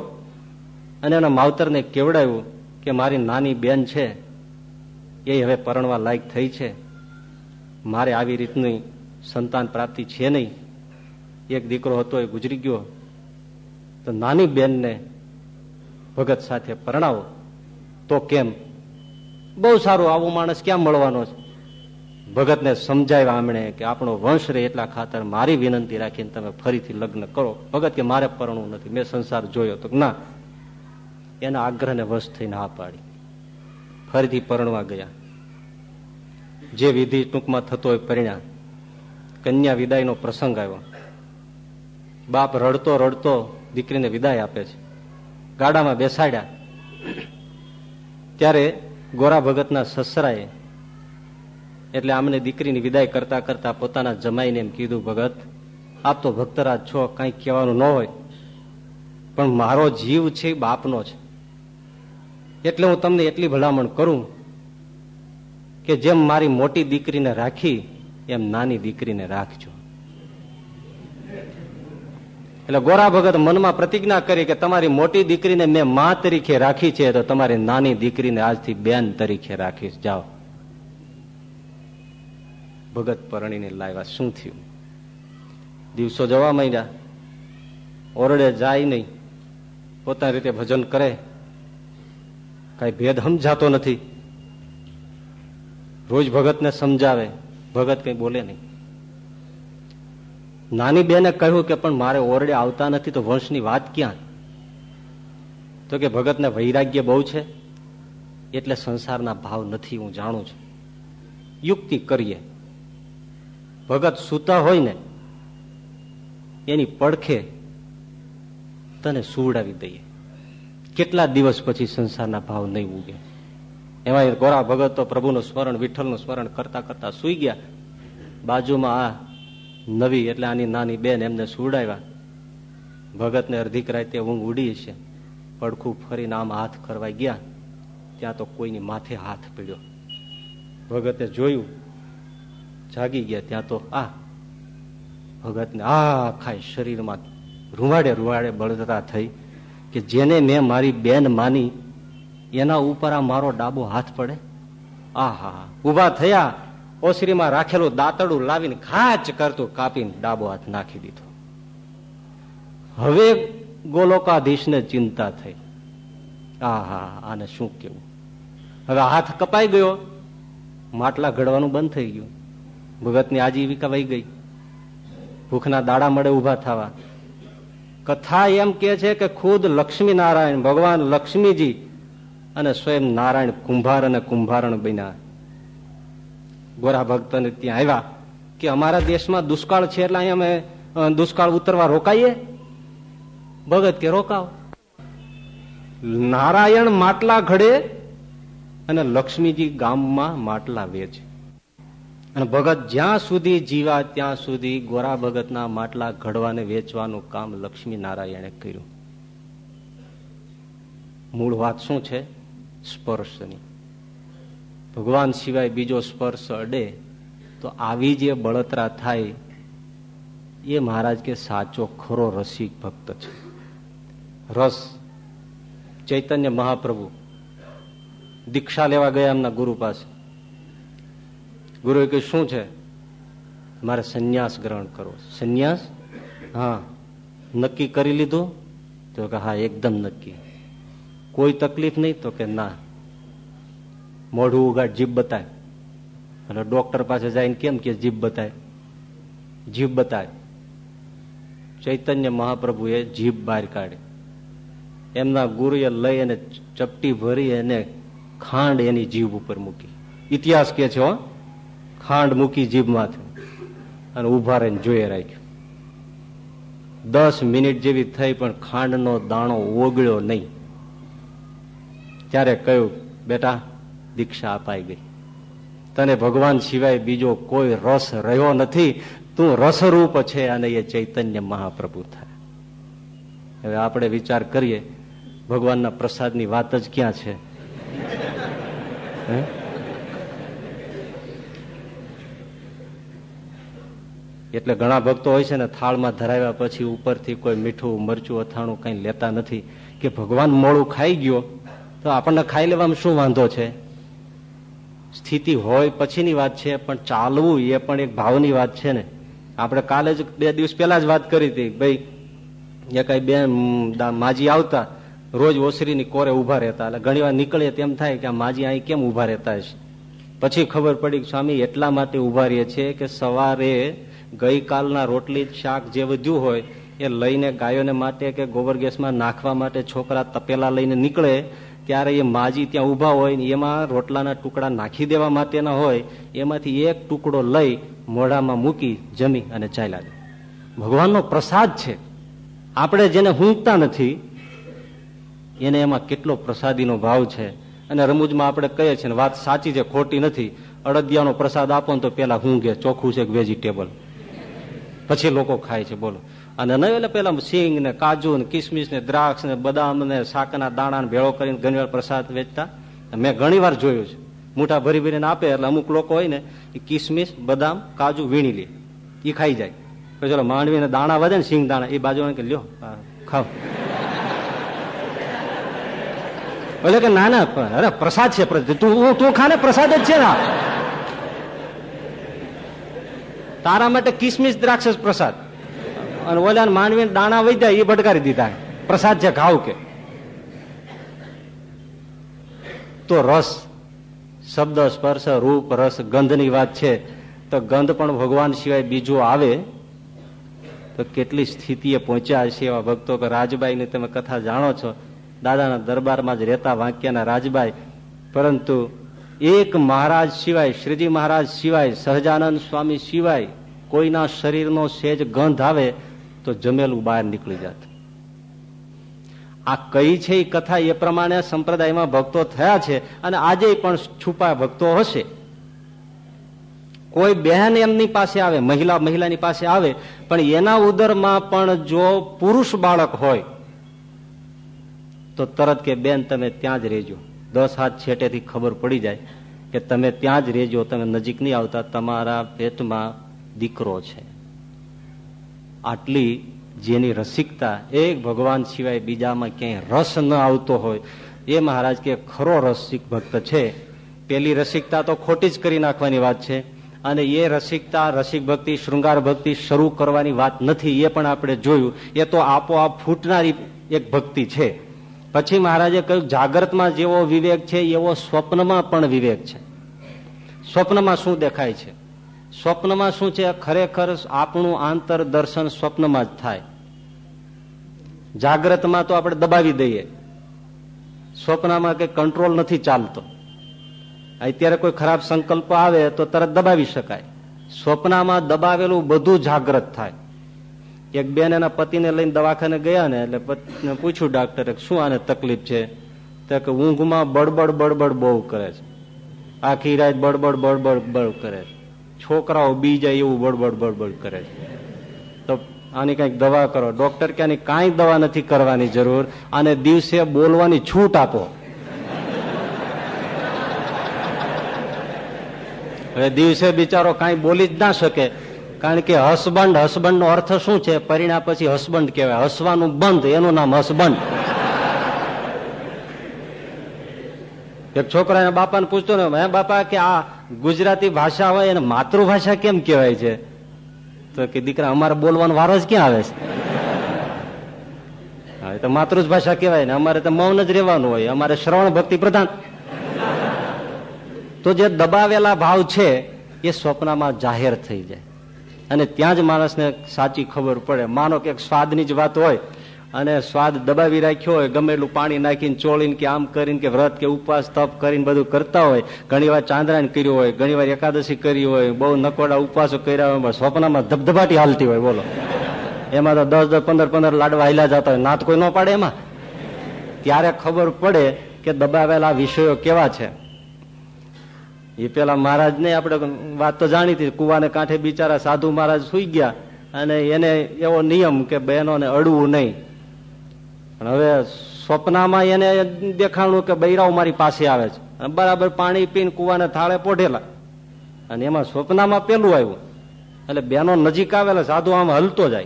અને એના માવતરને કેવડાવ્યું કે મારી નાની બેન છે, એ હવે પરણવા લાયક થઈ છે. મારે આવી રીતની સંતાન પ્રાપ્તિ છે નહીં. એક દીકરો હતો, એ ગુજરી ગયો. તો નાની બેનને ભગત સાથે પરણાવો. તો કેમ? બહુ સારું આવો માણસ ક્યાં મળવાનો છે? ભગતને સમજાવ્યા આમણે કે આપણો વંશ રે એટલા ખાતર મારી વિનંતી રાખીને તમે ફરીથી લગ્ન કરો. ભગત કે મારે પરણવું નથી, મેં સંસાર જોયો તો ના. એના આગ્રહને વશ થઈને હા પાડી. ફરીથી પરણવા ગયા. જે વિધિ ટૂંકમાં થતો હોય પરિણામ. કન્યા વિદાયનો પ્રસંગ આવ્યો. બાપ રડતો રડતો દીકરીને વિદાય આપે છે. ગાડામાં બેસાડ્યા. ત્યારે ગોરા ભગતના સસરાએ એટલે આમને દીકરીની વિદાય કરતા કરતા પોતાના જમાઈને એમ કીધું, ભગત, આપ તો ભક્તરાજ છો, કઈ કહેવાનું ન હોય, પણ મારો જીવ છે, બાપનો છે. એટલે હું તમને એટલી ભલામણ કરું કે જેમ મારી મોટી દીકરીને રાખી, એમ નાની દીકરીને રાખજો. એટલે ગોરા ભગત મનમાં પ્રતિજ્ઞા કરી કે તમારી મોટી દીકરીને મેં મા તરીકે રાખી છે, તો તમારી નાની દીકરીને આજથી બેન તરીકે રાખીશ. જાઓ. ભગત પરણીને લાવ્યા. શું થયું? દિવસો જવા માંડ્યા. ઓરડે જાય નહીં. પોતાની રીતે ભજન કરે. કઈ ભેદ સમજાતો નથી. રોજ ભગતને સમજાવે. ભગત કઈ બોલે નહીં. નાની બેને કહ્યું કે, પણ મારે ઓરડે આવતા નથી, તો વંશની વાત ક્યાં? તો કે, ભગતને વૈરાગ્ય બહુ છે, એટલે સંસારના ભાવ નથી, હું જાણું છું. યુક્તિ કરીએ. ભગત સૂતા હોય ને, એની પડખે તને સુવડાવી દઈએ. કેટલા દિવસ પછી સંસારના ભાવ નહીં ઉગે. એમાં ગોરા ભગત તો પ્રભુનું સ્મરણ, વિઠ્ઠલનું સ્મરણ કરતા કરતા સુઈ ગયા. બાજુમાં આ નવી એટલે આની નાની બેન એમને સુવડાવ્યા. ભગતને અર્ધિક રાતે ઊંઘ ઉડી છે. પડખું ફરીને આમ હાથ કરવા ગયા. ત્યાં તો કોઈની માથે હાથ પીડ્યો. ભગતે જોયું. જાગી ગયા. ત્યાં તો આ ભગતને આખા શરીરમાં રૂવાડે રૂવાડે બળદતા થઈ કે જેને મેં મારી બેન માની, એના ઉપર આ મારો ડાબો હાથ પડે? આહા. ઊભા થયા. ઓસરીમાં રાખેલું દાંતડું લાવીને ખાચ કરતું કાપીને ડાબો હાથ નાખી દીધો. હવે ગોલોકાધીશને ચિંતા થઈ. આહા, આને શું કેવું? હવે હાથ કપાઈ ગયો. માટલા ઘડવાનું બંધ થઈ ગયું. ભગતની આજીવિકા વહી ગઈ. ભૂખના દાડા મળે ઊભા થવા. કથા એમ કે છે કે ખુદ લક્ષ્મી નારાયણ ભગવાન લક્ષ્મીજી અને સ્વયં નારાયણ કુંભાર અને કુંભારણ બન્યા. ગોરા ભક્તને ત્યાં આવ્યા કે અમારા દેશમાં દુષ્કાળ છે એટલે અહીંયા અમે દુષ્કાળ ઉતરવા રોકાઈએ? ભગત કે રોકાવ નારાયણ માટલા ઘડે અને લક્ષ્મીજી ગામમાં માટલા વેચે. અને ભગત જ્યાં સુધી જીવા ત્યાં સુધી ગોરા ભગતના માટલા ઘડવાને વેચવાનું કામ લક્ષ્મી નારાયણે કર્યું. મૂળ વાત શું છે? સ્પર્શની. ભગવાન સિવાય બીજો સ્પર્શ અડે, તો આવી જે બળતરા થાય, એ મહારાજ કે સાચો ખરો રસિક ભક્ત છે. રસ, ચૈતન્ય મહાપ્રભુ, દીક્ષા લેવા ગયા એમના ગુરુ પાસે. ગુરુએ કહ્યું, શું છે? મારે સંન્યાસ ગ્રહણ કરવો સંન્યાસ? હા. નક્કી કરી લીધું? તો કે, હા, એકદમ નક્કી. કોઈ તકલીફ નહીં? તો કે, ના. મોઢું ઉગાડ જીભ બતાય. અને ડોક્ટર પાસે જઈને કેમ કે જીભ બતાય? જીભ બતાય. ચૈતન્ય મહાપ્રભુએ જીભ બહાર કાઢી. એમના ગુરુએ લઈ અને ચપટી ભરી અને ખાંડ એની જીભ ઉપર મૂકી. ઇતિહાસ કે છે ખાંડ મૂકી જીભમાંથી અને ઊભા રહીને જોઈએ રાખ્યું. દસ મિનિટ જેવી થઈ પણ ખાંડનો દાણો ઓગળ્યો નહીં. ત્યારે કહ્યું, બેટા દીક્ષા અપાઈ ગઈ. તને ભગવાન સિવાય બીજો કોઈ રસ રહ્યો નથી. તું રસરૂપ છે અને એ ચૈતન્ય મહાપ્રભુ થાય. હવે આપણે વિચાર કરીએ, ભગવાનના પ્રસાદની વાત જ ક્યાં છે? એટલે ઘણા ભક્તો હોય છે ને, થાળમાં ધરાવ્યા પછી ઉપરથી કોઈ મીઠું, મરચું, અથાણું કઈ લેતા નથી. કે ભગવાન મોડું ખાઈ ગયો, તો આપણને ખાઈ લેવામાં શું વાંધો છે? સ્થિતિ હોય પછીની વાત છે, પણ ચાલવું એ પણ એક ભાવની વાત છે ને. આપણે કાલે જ બે દિવસ પહેલા જ વાત કરી હતી, ભાઈ એ કઈ બે માજી આવતા, રોજ ઓસરીની કોરે ઊભા રહેતા, એટલે ઘણી વાર નીકળે તેમ થાય કે આ માજી અહીં કેમ ઊભા રહેતા હશે. પછી ખબર પડી કે સ્વામી, એટલા માટે ઊભા રહીએ છીએ કે સવારે ગઈકાલના રોટલી શાક જે વધ્યું હોય, એ લઈને ગાયોને માટે કે ગોબર ગેસમાં નાખવા માટે છોકરા તપેલા લઈને નીકળે ત્યારે એ માજી ત્યાં ઊભા હોય ને એમાં રોટલાના ટુકડા નાખી દેવા માટેના હોય, એમાંથી એક ટુકડો લઈ મોઢામાં મૂકી જમી અને ચાલ્યા જાય ભગવાનનો પ્રસાદ છે. આપણે જેને હુંકતા નથી, એને એમાં કેટલો પ્રસાદીનો ભાવ છે. અને રમૂજમાં આપણે કહીએ છીએ વાત સાચી છે, ખોટી નથી. અડદિયાનો પ્રસાદ આપો ને તો પેલા હુંગે, ચોખ્ખું છે વેજીટેબલ પછી લોકો ખાય છે, બોલો. અને એટલે પેલા સિંગ ને કાજુ ને કિસમિસ ને દ્રાક્ષ ને બદામ ને શાકના દાણા ભેળો કરીને ઘણી પ્રસાદ વેચતા. મેં ઘણી વાર જોયું છે. મોટા ભરી ભરીને આપે એટલે અમુક લોકો હોય ને, એ કિસમિસ, બદામ, કાજુ, વીણી લે. એ ખાઈ જાય. પછી ચલો માંડવીને દાણા વધે ને, સિંગ દાણા, એ બાજુ કે લ્યો ખાવ. એટલે કે, ના ના અરે, પ્રસાદ છે તું તું ખાને, પ્રસાદ જ છે ના તારા માટે કિસમિસ, દ્રાક્ષ પ્રસાદ. અને ઓલા માનવી દાણા વધ્યા એ ભટકારી દીધા. પ્રસાદ છે ખાવ કે. તો રસ, શબ્દ, સ્પર્શ, રૂપ, રસ, ગંધની વાત છે. તો ગંધ પણ ભગવાન સિવાય બીજો આવે. તો કેટલી સ્થિતિએ પહોંચ્યા છે એવા ભક્તો કે રાજબાઈની તમે કથા જાણો છો. દાદાના દરબારમાં જ રહેતા વાંક્યાના રાજબાઈ, પરંતુ એક મહારાજ સિવાય, શ્રીજી મહારાજ સિવાય, સહજાનંદ સ્વામી સિવાય કોઈના શરીરનો સેજ ગંધ આવે તો જમેલું બહાર નીકળી જાત. આ કઈ છે એ કથા એ પ્રમાણે સંપ્રદાયમાં ભક્તો થયા છે અને આજે પણ છુપા ભક્તો હશે. કોઈ બહેન એમની પાસે આવે, મહિલા, મહિલાની પાસે આવે, પણ એના ઉદરમાં પણ જો પુરુષ બાળક હોય, તો તરત કે બેન તમે ત્યાં જ રહેજો. દસ હાથ છેટેથી ખબર પડી જાય કે તમે ત્યાં જ રહેજો, તમે નજીક નહીં આવતા, તમારા પેટમાં દીકરો છે. આટલી જેની રસિકતા એક ભગવાન સિવાય બીજામાં ક્યાંય રસ ન આવતો હોય, એ મહારાજ કે ખરો રસિક ભક્ત છે. પેલી રસિકતા તો ખોટી જ કરી નાખવાની વાત છે. અને એ રસિકતા, રસિક ભક્તિ, શૃંગાર ભક્તિ શરૂ કરવાની વાત નથી, એ પણ આપણે જોયું. એ તો આપોઆપ ફૂટનારી એક ભક્તિ છે. પછી મહારાજે કહ્યું જાગ્રતમાં જેવો વિવેક છે, એવો સ્વપ્નમાં પણ વિવેક છે. સ્વપ્નમાં શું દેખાય છે? સ્વપ્નમાં શું છે? ખરેખર આપણું આંતર દર્શન સ્વપ્નમાં જ થાય. જાગ્રતમાં તો આપણે દબાવી દઈએ. સ્વપ્નમાં કઈ કંટ્રોલ નથી ચાલતો. અત્યારે કોઈ ખરાબ સંકલ્પ આવે તો તરત દબાવી શકાય. સ્વપ્નમાં દબાવેલું બધું જાગ્રત થાય. એક બેન એના પતિને લઈને દવાખાને ગયા ને એટલે પૂછ્યું ડાક્ટરે શું આને તકલીફ છે? તો કે ઊંઘમાં બળબડ બળબડ બહુ કરે છે. આખી રાત બળબડ બળબડ બળ કરે છે. છોકરાઓ બી જાય એવું બળબડ બળબડ કરે છે. તો આની કંઈક દવા કરો. ડોક્ટર કે આની કાંઈ દવા નથી કરવાની જરૂર. અને દિવસે બોલવાની છૂટ આપો. હવે દિવસે બિચારો કાંઈ બોલી જ ના શકે. કારણ કે હસબન્ડ હસબન્ડ નો અર્થ શું છે? પરિણામ પછી હસબન્ડ કહેવાય. હસવાનું બંધ. એનું નામ હસબન્ડ. એક છોકરા બાપાને પૂછતો ને હે બાપા, કે આ ગુજરાતી ભાષા હોય એને માતૃભાષા કેમ કહેવાય છે? તો કે, દીકરા, અમારે બોલવાનો વારો જ ક્યાં આવે છે? હા તો માતૃ ભાષા કહેવાય ને, અમારે તો મૌન જ રહેવાનું હોય, અમારે શ્રવણ ભક્તિ પ્રધાન. તો જે દબાવેલા ભાવ છે, એ સ્વપ્નમાં જાહેર થઈ જાય. અને ત્યાં જ માણસને સાચી ખબર પડે. માનો કે સ્વાદની જ વાત હોય અને સ્વાદ દબાવી રાખ્યો હોય, ગમે એટલું પાણી નાખીને ચોળીને કે આમ કરીને કે વ્રત કે ઉપવાસ, તપ કરીને બધું કરતા હોય, ઘણી વાર ચાંદ્રાયણ કર્યું હોય, ઘણી એકાદશી કરી હોય, બહુ નકોડા ઉપવાસો કર્યા હોય સ્વપ્નમાં ધબધબાટી હાલતી હોય, બોલો. એમાં તો દસ દસ, પંદર પંદર લાડવા હાલ્યા જતા હોય. નાત કોઈ ન પાડે એમાં? ત્યારે ખબર પડે કે દબાવેલા વિષયો કેવા છે. એ પેલા મહારાજ ને આપણે વાત તો જાણીતી કુવાને કાંઠે બિચારા સાધુ મહારાજ સુઈ ગયા, અને એને એવો નિયમ કે બહેનોને અડવું નહીં. પણ હવે સ્વપ્નમાં એને દેખાણું કે બૈરાઓ મારી પાસે આવે છે. બરાબર પાણી પીને કુવાને થાળે પોઢેલા. અને એમાં સ્વપ્નમાં પેલું આવ્યું. એટલે બેનો નજીક આવેલા સાધુ આમ હલતો જાય.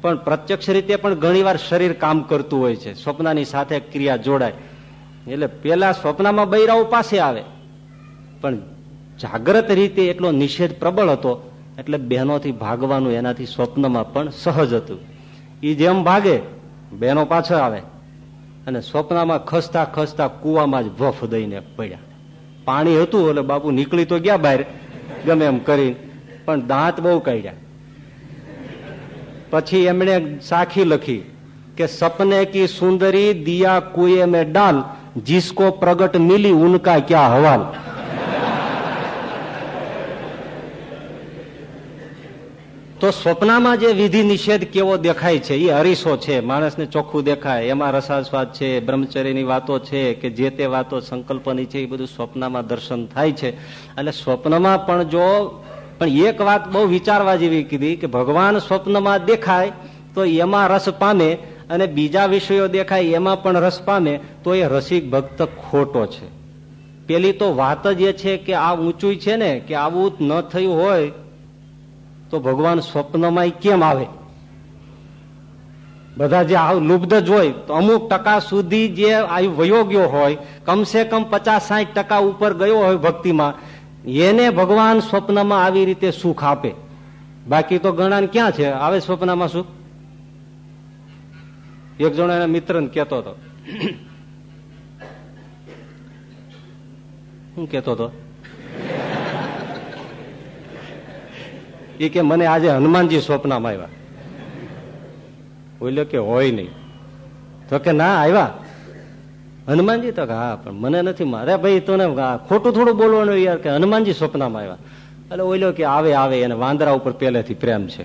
પણ પ્રત્યક્ષ રીતે પણ ઘણીવાર શરીર કામ કરતું હોય છે. સ્વપ્નની સાથે ક્રિયા જોડાય. એટલે પેલા સ્વપ્નમાં બૈરાઓ પાસે આવે. પણ જાગ્રત રીતે એટલો નિષેધ પ્રબળ હતો, એટલે બહેનોથી ભાગવાનું એનાથી સ્વપ્નમાં પણ સહજ હતું. એ જેમ ભાગે બહેનો પાછો આવે અને સ્વપ્નમાં ખસતા ખસતા કુવામાં જ વફ દઈને પડ્યા. પાણી હતું એટલે બાપુ નીકળી તો ગયા બહાર, ગમે એમ કરી પણ દાંત બહુ કાઢ્યા. પછી એમણે સાખી લખી કે સપને કી સુંદરી દિયા કુએ મેં ડાલ, જીસકો પ્રગટ મિલી ઉનકા ક્યાં હવાલ. તો સ્વપ્નમાં જે વિધિ નિષેધ કેવો દેખાય છે, એ હરીસો છે, માણસને ચોખ્ખું દેખાય, એમાં રસાસ્વાદ છે, બ્રહ્મચર્યની વાતો છે, કે જે તે વાતો સંકલ્પની છે, એ બધું સ્વપ્નમાં દર્શન થાય છે. એટલે સ્વપ્નમાં પણ જો, પણ એક વાત બહુ વિચારવા જેવી કીધી, કે ભગવાન સ્વપ્નમાં દેખાય, તો એમાં રસ પામે, અને બીજા વિષયો દેખાય, એમાં પણ રસ પામે, તો એ રસિક ભક્ત ખોટો છે. પેલી તો વાત જ એ છે કે આ ઊંચું છે ને, કે આવું ન થયું હોય તો ભગવાન સ્વપ્નમાં કેમ આવે? બધા જે લુબ્ધ જ હોય, તો અમુક ટકા સુધી જે આયુ વયો ગયો હોય, કમસે કમ પચાસ સાઠ ટકા ઉપર ગયો હોય ભક્તિમાં, એને ભગવાન સ્વપ્નમાં આવી રીતે સુખ આપે. બાકી તો ગણા ક્યાં છે? આવે સ્વપ્નમાં સુખ? એક જણો એના મિત્ર કેતો હતો. શું કેતો હતો? એ કે મને આજે હનુમાનજી સ્વપ્નમાં આવ્યા. બોલ્યો કે હોય નહીં. તો કે ના, આવ્યા. હનુમાનજી તો હા, પણ મને નથી, મારે ભાઈ તને ખોટું થોડું બોલવાનું યાર કે હનુમાનજી સ્વપ્નમાં આવ્યા. એટલે ઓલ્યો કે, આવે આવે, એને વાંદરા ઉપર પહેલેથી પ્રેમ છે.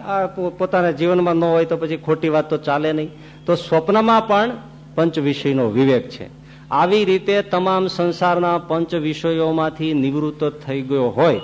આ પોતાના જીવનમાં ન હોય તો પછી ખોટી વાત તો ચાલે નહીં. તો સ્વપ્નમાં પણ પંચ વિષયનો વિવેક છે. આવી રીતે તમામ સંસારના પંચ વિષયોમાંથી નિવૃત્ત થઈ ગયો હોય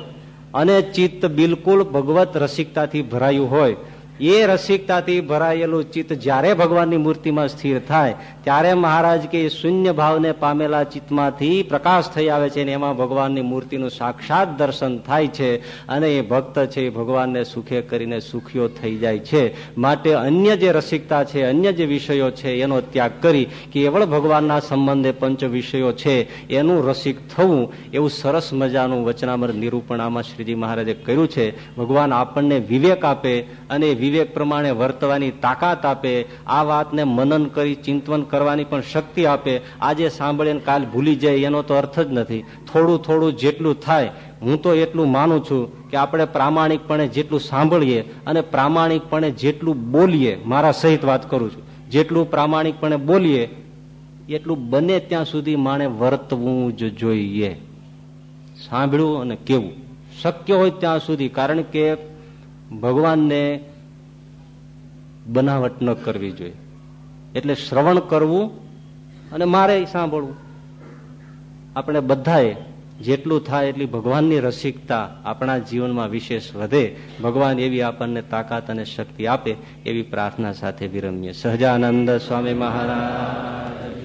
અને ચિત્ત બિલકુલ ભગવત રસિકતાથી ભરાયું હોય એ રસિકતાથી ભરાયેલું ચિત્ત જ્યારે ભગવાનની મૂર્તિમાં સ્થિર થાય, ત્યારે મહારાજ કે શૂન્ય ભાવને પામેલા ચિત્તમાંથી પ્રકાશ થઈ આવે છે અને એમાં ભગવાનની મૂર્તિનું સાક્ષાત દર્શન થાય છે અને એ ભક્ત છે એ ભગવાનને સુખે કરીને સુખીઓ થઈ જાય છે. માટે અન્ય જે રસિકતા છે, અન્ય જે વિષયો છે, એનો ત્યાગ કરી કેવળ ભગવાનના સંબંધે પંચ વિષયો છે, એનું રસિક થવું એવું સરસ મજાનું વચનામર નિરૂપણ આમાં શ્રીજી મહારાજે કર્યું છે. ભગવાન આપણને વિવેક આપે અને વિવેક પ્રમાણે વર્તવાની તાકાત આપે, આ વાતને મનન કરી ચિંતવન કરવાની પણ શક્તિ આપે. આજે સાંભળીને કાલ ભૂલી જાય એનો તો અર્થ જ નથી. થોડું થોડું જેટલું થાય, હું તો એટલું માનું છું કે આપણે પ્રામાણિકપણે જેટલું સાંભળીએ અને પ્રામાણિકપણે જેટલું બોલીએ, મારા સહિત વાત કરું છું. જેટલું પ્રામાણિકપણે બોલીએ, એટલું બને ત્યાં સુધી માણે વર્તવું જ જોઈએ. સાંભળવું અને કેવું? શક્ય હોય ત્યાં સુધી, કારણ કે ભગવાનને બનાવટ ન કરવી જોઈએ. એટલે શ્રવણ કરવું અને મારે સાંભળવું. આપણે બધાએ જેટલું થાય એટલી ભગવાનની રસિકતા આપણા જીવનમાં વિશેષ વધે. ભગવાન એવી આપણને તાકાત અને શક્તિ આપે એવી પ્રાર્થના સાથે વિરમીએ. સહજાનંદ સ્વામી મહારાજ.